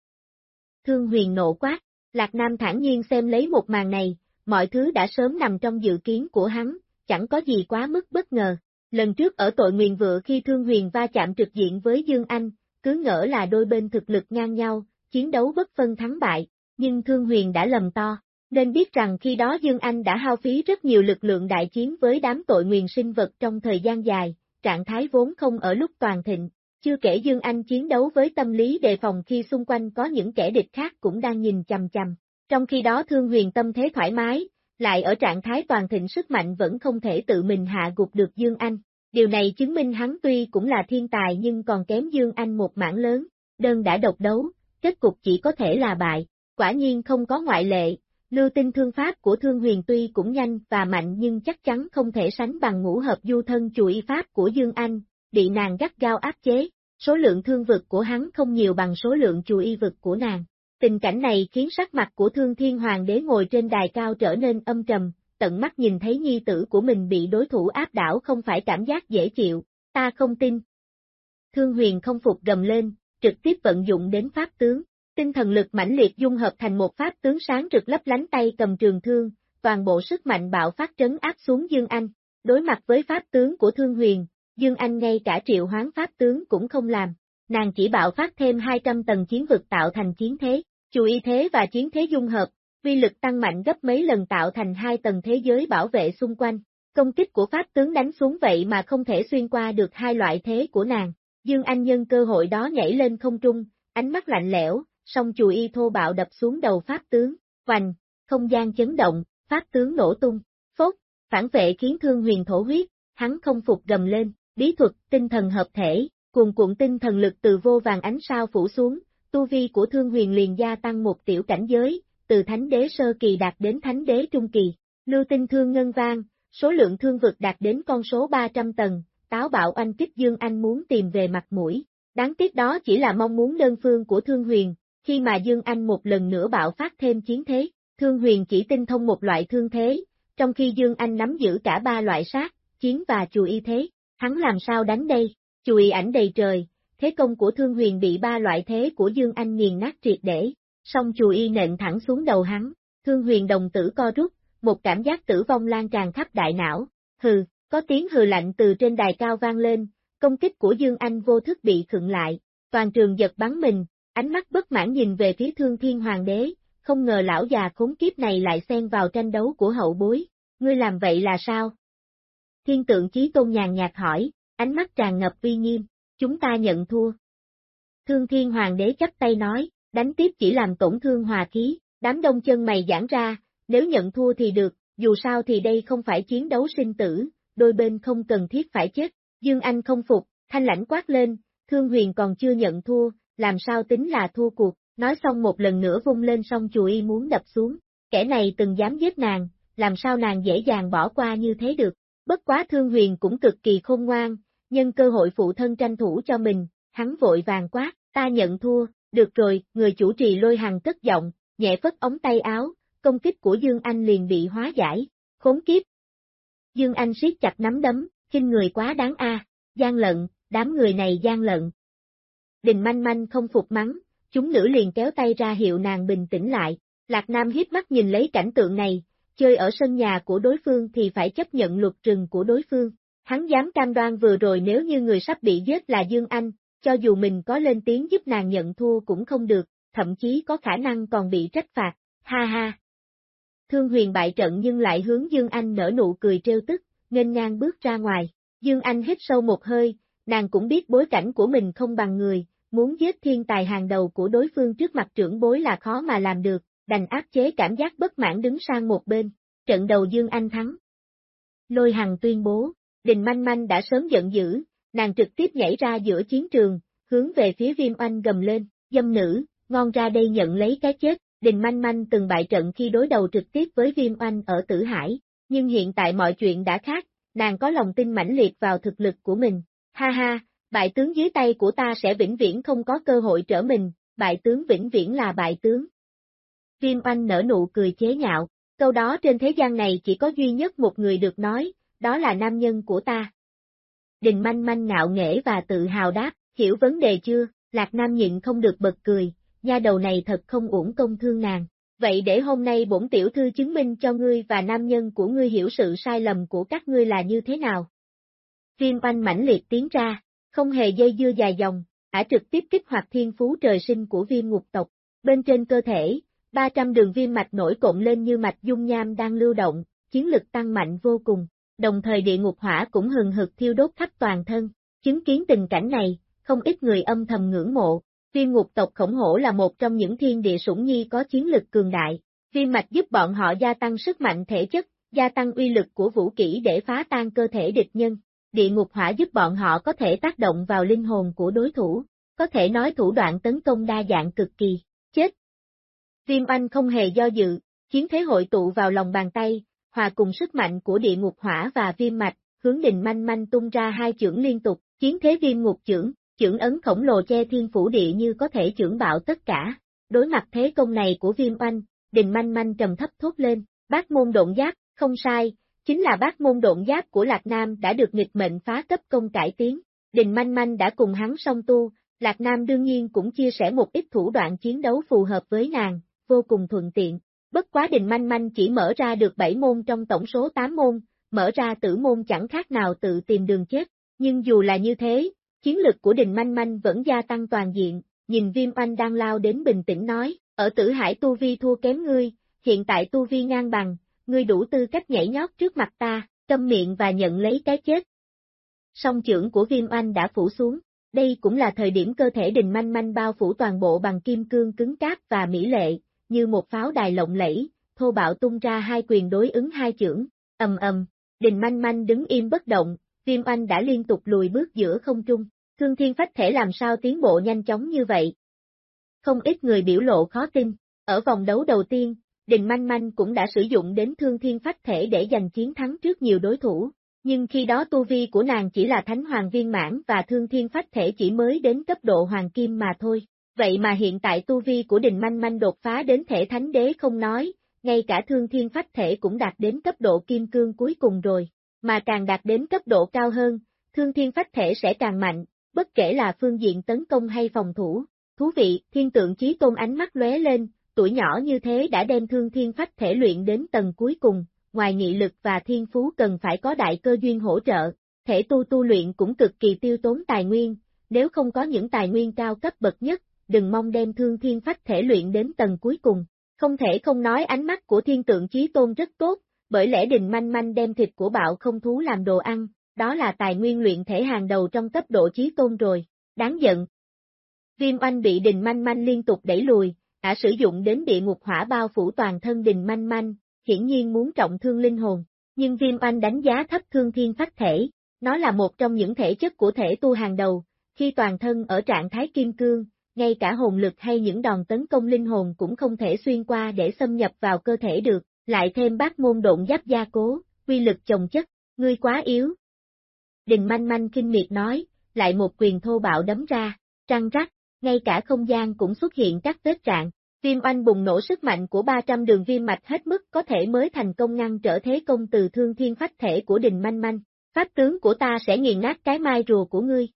Thương huyền nộ quát, Lạc Nam thản nhiên xem lấy một màn này, mọi thứ đã sớm nằm trong dự kiến của hắn, chẳng có gì quá mức bất ngờ. Lần trước ở tội nguyền vựa khi Thương Huyền va chạm trực diện với Dương Anh, cứ ngỡ là đôi bên thực lực ngang nhau, chiến đấu bất phân thắng bại, nhưng Thương Huyền đã lầm to, nên biết rằng khi đó Dương Anh đã hao phí rất nhiều lực lượng đại chiến với đám tội nguyền sinh vật trong thời gian dài, trạng thái vốn không ở lúc toàn thịnh. Chưa kể Dương Anh chiến đấu với tâm lý đề phòng khi xung quanh có những kẻ địch khác cũng đang nhìn chằm chằm. Trong khi đó Thương Huyền tâm thế thoải mái, lại ở trạng thái toàn thịnh sức mạnh vẫn không thể tự mình hạ gục được Dương Anh. Điều này chứng minh hắn tuy cũng là thiên tài nhưng còn kém Dương Anh một mảng lớn, đơn đã độc đấu, kết cục chỉ có thể là bại. Quả nhiên không có ngoại lệ, Lưu tinh thương pháp của Thương Huyền tuy cũng nhanh và mạnh nhưng chắc chắn không thể sánh bằng ngũ hợp du thân chuỗi pháp của Dương Anh, bị nàng gắt gao áp chế, số lượng thương vực của hắn không nhiều bằng số lượng chuỗi vực của nàng. Tình cảnh này khiến sắc mặt của Thương Thiên Hoàng đế ngồi trên đài cao trở nên âm trầm, tận mắt nhìn thấy nhi tử của mình bị đối thủ áp đảo không phải cảm giác dễ chịu, ta không tin. Thương Huyền không phục gầm lên, trực tiếp vận dụng đến pháp tướng, tinh thần lực mãnh liệt dung hợp thành một pháp tướng sáng rực lấp lánh tay cầm trường thương, toàn bộ sức mạnh bạo phát trấn áp xuống Dương Anh. Đối mặt với pháp tướng của Thương Huyền, Dương Anh ngay cả triệu hoán pháp tướng cũng không làm, nàng chỉ bạo phát thêm 200 tầng chiến vực tạo thành chiến thế, chủ y thế và chiến thế dung hợp, vi lực tăng mạnh gấp mấy lần tạo thành hai tầng thế giới bảo vệ xung quanh. Công kích của pháp tướng đánh xuống vậy mà không thể xuyên qua được hai loại thế của nàng. Dương Anh nhân cơ hội đó nhảy lên không trung, ánh mắt lạnh lẽo, song chùi y thô bạo đập xuống đầu pháp tướng, hoành, không gian chấn động, pháp tướng nổ tung, phốt, phản vệ khiến thương huyền thổ huyết, hắn không phục gầm lên, bí thuật, tinh thần hợp thể, cuồn cuộn tinh thần lực từ vô vàng ánh sao phủ xuống, tu vi của thương huyền liền gia tăng một tiểu cảnh giới, từ thánh đế sơ kỳ đạt đến thánh đế trung kỳ, lưu tinh thương ngân vang, số lượng thương vực đạt đến con số 300 tầng, táo bạo anh kích Dương Anh muốn tìm về mặt mũi. Đáng tiếc đó chỉ là mong muốn đơn phương của Thương Huyền, khi mà Dương Anh một lần nữa bạo phát thêm chiến thế, Thương Huyền chỉ tinh thông một loại thương thế, trong khi Dương Anh nắm giữ cả ba loại sát, chiến và chùi y thế, hắn làm sao đánh đây, chùi ảnh đầy trời, thế công của Thương Huyền bị ba loại thế của Dương Anh nghiền nát triệt để, song chùi y nện thẳng xuống đầu hắn, Thương Huyền đồng tử co rút, một cảm giác tử vong lan tràn khắp đại não, hừ, có tiếng hừ lạnh từ trên đài cao vang lên, công kích của Dương Anh vô thức bị khựng lại, toàn trường giật bắn mình, ánh mắt bất mãn nhìn về phía thương thiên hoàng đế, không ngờ lão già khốn kiếp này lại xen vào tranh đấu của hậu bối, ngươi làm vậy là sao? Thiên tượng chí tôn nhàn nhạt hỏi, ánh mắt tràn ngập uy nghiêm, chúng ta nhận thua. Thương thiên hoàng đế chấp tay nói, đánh tiếp chỉ làm tổn thương hòa khí, đám đông chân mày giãn ra, nếu nhận thua thì được, dù sao thì đây không phải chiến đấu sinh tử, đôi bên không cần thiết phải chết. Dương Anh không phục, thanh lãnh quát lên, Thương Huyền còn chưa nhận thua, làm sao tính là thua cuộc, nói xong một lần nữa vung lên song chùi muốn đập xuống, kẻ này từng dám giết nàng, làm sao nàng dễ dàng bỏ qua như thế được, bất quá Thương Huyền cũng cực kỳ khôn ngoan, nhân cơ hội phụ thân tranh thủ cho mình, hắn vội vàng quát, ta nhận thua, được rồi, người chủ trì lôi hàng cất giọng, nhẹ phất ống tay áo, công kích của Dương Anh liền bị hóa giải, khốn kiếp. Dương Anh siết chặt nắm đấm, khinh người quá đáng a, gian lận, đám người này gian lận. Đình manh manh không phục mắng, chúng nữ liền kéo tay ra hiệu nàng bình tĩnh lại, Lạc Nam hiếp mắt nhìn lấy cảnh tượng này, chơi ở sân nhà của đối phương thì phải chấp nhận luật rừng của đối phương. Hắn dám cam đoan vừa rồi nếu như người sắp bị giết là Dương Anh, cho dù mình có lên tiếng giúp nàng nhận thua cũng không được, thậm chí có khả năng còn bị trách phạt, ha ha. Thương huyền bại trận nhưng lại hướng Dương Anh nở nụ cười trêu tức, nghênh ngang bước ra ngoài. Dương Anh hít sâu một hơi, nàng cũng biết bối cảnh của mình không bằng người, muốn giết thiên tài hàng đầu của đối phương trước mặt trưởng bối là khó mà làm được, đành áp chế cảm giác bất mãn đứng sang một bên. Trận đầu Dương Anh thắng. Lôi Hằng tuyên bố, Đình Manh Manh đã sớm giận dữ, nàng trực tiếp nhảy ra giữa chiến trường, hướng về phía viêm oanh gầm lên, dâm nữ, ngon ra đây nhận lấy cái chết, Đình Manh Manh từng bại trận khi đối đầu trực tiếp với Viêm Oanh ở Tử Hải, nhưng hiện tại mọi chuyện đã khác, nàng có lòng tin mãnh liệt vào thực lực của mình. Ha ha, bại tướng dưới tay của ta sẽ vĩnh viễn không có cơ hội trở mình, bại tướng vĩnh viễn là bại tướng. Viêm Oanh nở nụ cười chế nhạo, câu đó trên thế gian này chỉ có duy nhất một người được nói, đó là nam nhân của ta. Đình Manh Manh ngạo nghễ và tự hào đáp, hiểu vấn đề chưa, Lạc Nam nhịn không được bật cười, nha đầu này thật không uổng công thương nàng. Vậy để hôm nay bổn tiểu thư chứng minh cho ngươi và nam nhân của ngươi hiểu sự sai lầm của các ngươi là như thế nào. Viêm oanh mãnh liệt tiến ra, không hề dây dưa dài dòng, ả trực tiếp kích hoạt thiên phú trời sinh của viêm ngục tộc. Bên trên cơ thể, 300 đường viêm mạch nổi cộng lên như mạch dung nham đang lưu động, chiến lực tăng mạnh vô cùng, đồng thời địa ngục hỏa cũng hừng hực thiêu đốt khắp toàn thân. Chứng kiến tình cảnh này, không ít người âm thầm ngưỡng mộ, Viêm ngục tộc khổng hổ là một trong những thiên địa sủng nhi có chiến lực cường đại. Viêm mạch giúp bọn họ gia tăng sức mạnh thể chất, gia tăng uy lực của vũ kỹ để phá tan cơ thể địch nhân. Địa ngục hỏa giúp bọn họ có thể tác động vào linh hồn của đối thủ, có thể nói thủ đoạn tấn công đa dạng cực kỳ. Chết! Viêm anh không hề do dự, chiến thế hội tụ vào lòng bàn tay, hòa cùng sức mạnh của địa ngục hỏa và viêm mạch, hướng đình manh manh tung ra hai chưởng liên tục, chiến thế viêm ngục chưởng, chưởng ấn khổng lồ che thiên phủ địa như có thể chưởng bạo tất cả. Đối mặt thế công này của viêm oanh, đình manh manh trầm thấp thốt lên, bác môn độn giáp, không sai, chính là bác môn độn giáp của Lạc Nam đã được nghịch mệnh phá cấp công cải tiến. Đình manh manh đã cùng hắn song tu, Lạc Nam đương nhiên cũng chia sẻ một ít thủ đoạn chiến đấu phù hợp với nàng, vô cùng thuận tiện. Bất quá đình manh manh chỉ mở ra được 7 môn trong tổng số 8 môn, mở ra tử môn chẳng khác nào tự tìm đường chết, nhưng dù là như thế, chiến lực của đình manh manh vẫn gia tăng toàn diện, nhìn viêm oanh đang lao đến bình tĩnh nói, ở tử hải tu vi thua kém ngươi, hiện tại tu vi ngang bằng, ngươi đủ tư cách nhảy nhót trước mặt ta, câm miệng và nhận lấy cái chết. Song trưởng của viêm oanh đã phủ xuống, đây cũng là thời điểm cơ thể đình manh manh bao phủ toàn bộ bằng kim cương cứng cáp và mỹ lệ, như một pháo đài lộng lẫy, thô bạo tung ra hai quyền đối ứng hai chưởng, ầm ầm, đình manh manh đứng im bất động, viêm oanh đã liên tục lùi bước giữa không trung, thương thiên phách thể làm sao tiến bộ nhanh chóng như vậy. Không ít người biểu lộ khó tin, ở vòng đấu đầu tiên, Đình Manh Manh cũng đã sử dụng đến thương thiên phách thể để giành chiến thắng trước nhiều đối thủ, nhưng khi đó tu vi của nàng chỉ là thánh hoàng viên mãn và thương thiên phách thể chỉ mới đến cấp độ hoàng kim mà thôi. Vậy mà hiện tại tu vi của Đình Manh Manh đột phá đến thể thánh đế không nói, ngay cả thương thiên phách thể cũng đạt đến cấp độ kim cương cuối cùng rồi, mà càng đạt đến cấp độ cao hơn, thương thiên phách thể sẽ càng mạnh, bất kể là phương diện tấn công hay phòng thủ. Thú vị, thiên tượng chí tôn ánh mắt lóe lên, tuổi nhỏ như thế đã đem thương thiên phách thể luyện đến tầng cuối cùng, ngoài nghị lực và thiên phú cần phải có đại cơ duyên hỗ trợ, thể tu tu luyện cũng cực kỳ tiêu tốn tài nguyên, nếu không có những tài nguyên cao cấp bậc nhất, đừng mong đem thương thiên phách thể luyện đến tầng cuối cùng. Không thể không nói ánh mắt của thiên tượng chí tôn rất tốt, bởi lẽ đình manh manh đem thịt của bạo không thú làm đồ ăn, đó là tài nguyên luyện thể hàng đầu trong cấp độ chí tôn rồi, đáng giận. Viêm oanh bị đình manh manh liên tục đẩy lùi, đã sử dụng đến địa ngục hỏa bao phủ toàn thân đình manh manh, hiển nhiên muốn trọng thương linh hồn, nhưng viêm oanh đánh giá thấp thương thiên phách thể, nó là một trong những thể chất của thể tu hàng đầu, khi toàn thân ở trạng thái kim cương, ngay cả hồn lực hay những đòn tấn công linh hồn cũng không thể xuyên qua để xâm nhập vào cơ thể được, lại thêm bát môn độn giáp gia cố, quy lực chồng chất, ngươi quá yếu. Đình manh manh kinh miệt nói, lại một quyền thô bạo đấm ra, trăng rắc, ngay cả không gian cũng xuất hiện các vết trạng. Viêm oanh bùng nổ sức mạnh của 300 đường viêm mạch hết mức có thể mới thành công ngăn trở thế công từ thương thiên phách thể của đình manh manh. Pháp tướng của ta sẽ nghiền nát cái mai rùa của ngươi.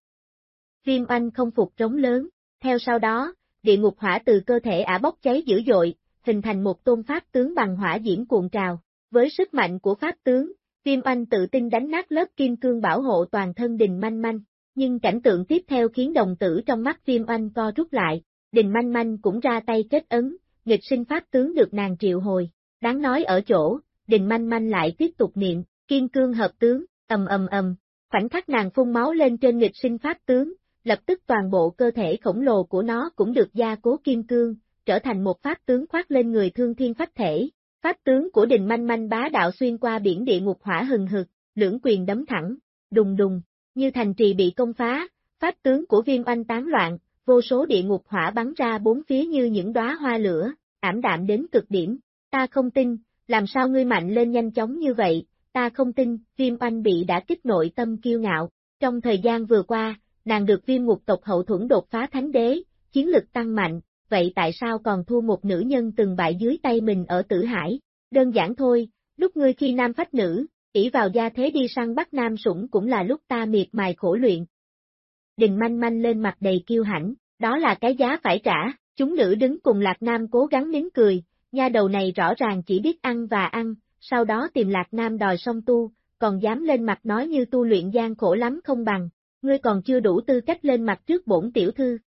Viêm oanh không phục trống lớn, theo sau đó, địa ngục hỏa từ cơ thể ả bốc cháy dữ dội, hình thành một tôn pháp tướng bằng hỏa diễm cuồn trào. Với sức mạnh của pháp tướng, Viêm Oanh tự tin đánh nát lớp kim cương bảo hộ toàn thân Đình Manh Manh, nhưng cảnh tượng tiếp theo khiến đồng tử trong mắt Viêm Oanh co rút lại, Đình Manh Manh cũng ra tay kết ấn, nghịch sinh pháp tướng được nàng triệu hồi. Đáng nói ở chỗ, Đình Manh Manh lại tiếp tục niệm, kim cương hợp tướng, ầm ầm ầm, khoảnh khắc nàng phun máu lên trên nghịch sinh pháp tướng, lập tức toàn bộ cơ thể khổng lồ của nó cũng được gia cố kim cương, trở thành một pháp tướng khoác lên người thương thiên phách thể. Pháp tướng của đình manh manh bá đạo xuyên qua biển địa ngục hỏa hừng hực, lưỡng quyền đấm thẳng, đùng đùng, như thành trì bị công phá, pháp tướng của viêm oanh tán loạn, vô số địa ngục hỏa bắn ra bốn phía như những đóa hoa lửa, ảm đạm đến cực điểm. Ta không tin, làm sao ngươi mạnh lên nhanh chóng như vậy, ta không tin, viêm oanh bị đã kích nội tâm kiêu ngạo. Trong thời gian vừa qua, nàng được viêm ngục tộc hậu thuẫn đột phá thánh đế, chiến lực tăng mạnh, vậy tại sao còn thua một nữ nhân từng bại dưới tay mình ở tử hải? Đơn giản thôi, lúc ngươi khi nam phách nữ, ỷ vào gia thế đi săn bắt nam sủng cũng là lúc ta miệt mài khổ luyện. Đình manh manh lên mặt đầy kiêu hãnh, đó là cái giá phải trả, chúng nữ đứng cùng Lạc Nam cố gắng nín cười, nha đầu này rõ ràng chỉ biết ăn và ăn, sau đó tìm Lạc Nam đòi song tu, còn dám lên mặt nói như tu luyện gian khổ lắm không bằng, ngươi còn chưa đủ tư cách lên mặt trước bổn tiểu thư.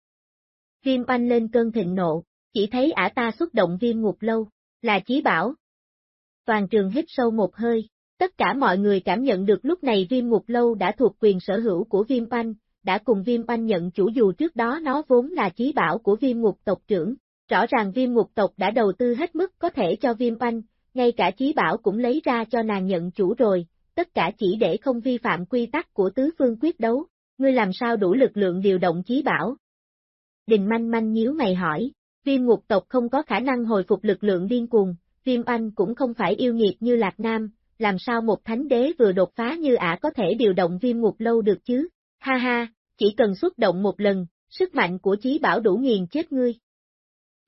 Viêm oanh lên cơn thịnh nộ, chỉ thấy ả ta xuất động viêm ngục lâu, là chí bảo. Toàn trường hít sâu một hơi, tất cả mọi người cảm nhận được lúc này viêm ngục lâu đã thuộc quyền sở hữu của viêm oanh, đã cùng viêm oanh nhận chủ dù trước đó nó vốn là chí bảo của viêm ngục tộc trưởng. Rõ ràng viêm ngục tộc đã đầu tư hết mức có thể cho viêm oanh, ngay cả chí bảo cũng lấy ra cho nàng nhận chủ rồi, tất cả chỉ để không vi phạm quy tắc của tứ phương quyết đấu, ngươi làm sao đủ lực lượng điều động chí bảo. Đình manh manh nhíu mày hỏi, viêm ngục tộc không có khả năng hồi phục lực lượng điên cuồng, viêm Anh cũng không phải yêu nghiệt như Lạc Nam, làm sao một thánh đế vừa đột phá như ả có thể điều động viêm ngục lâu được chứ, ha ha, chỉ cần xuất động một lần, sức mạnh của chí bảo đủ nghiền chết ngươi.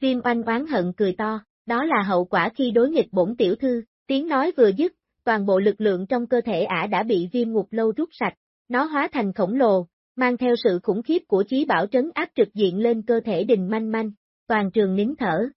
Viêm oanh oán hận cười to, đó là hậu quả khi đối nghịch bổn tiểu thư, tiếng nói vừa dứt, toàn bộ lực lượng trong cơ thể ả đã bị viêm ngục lâu rút sạch, nó hóa thành khổng lồ, mang theo sự khủng khiếp của chí bảo trấn áp trực diện lên cơ thể đình manh manh, toàn trường nín thở,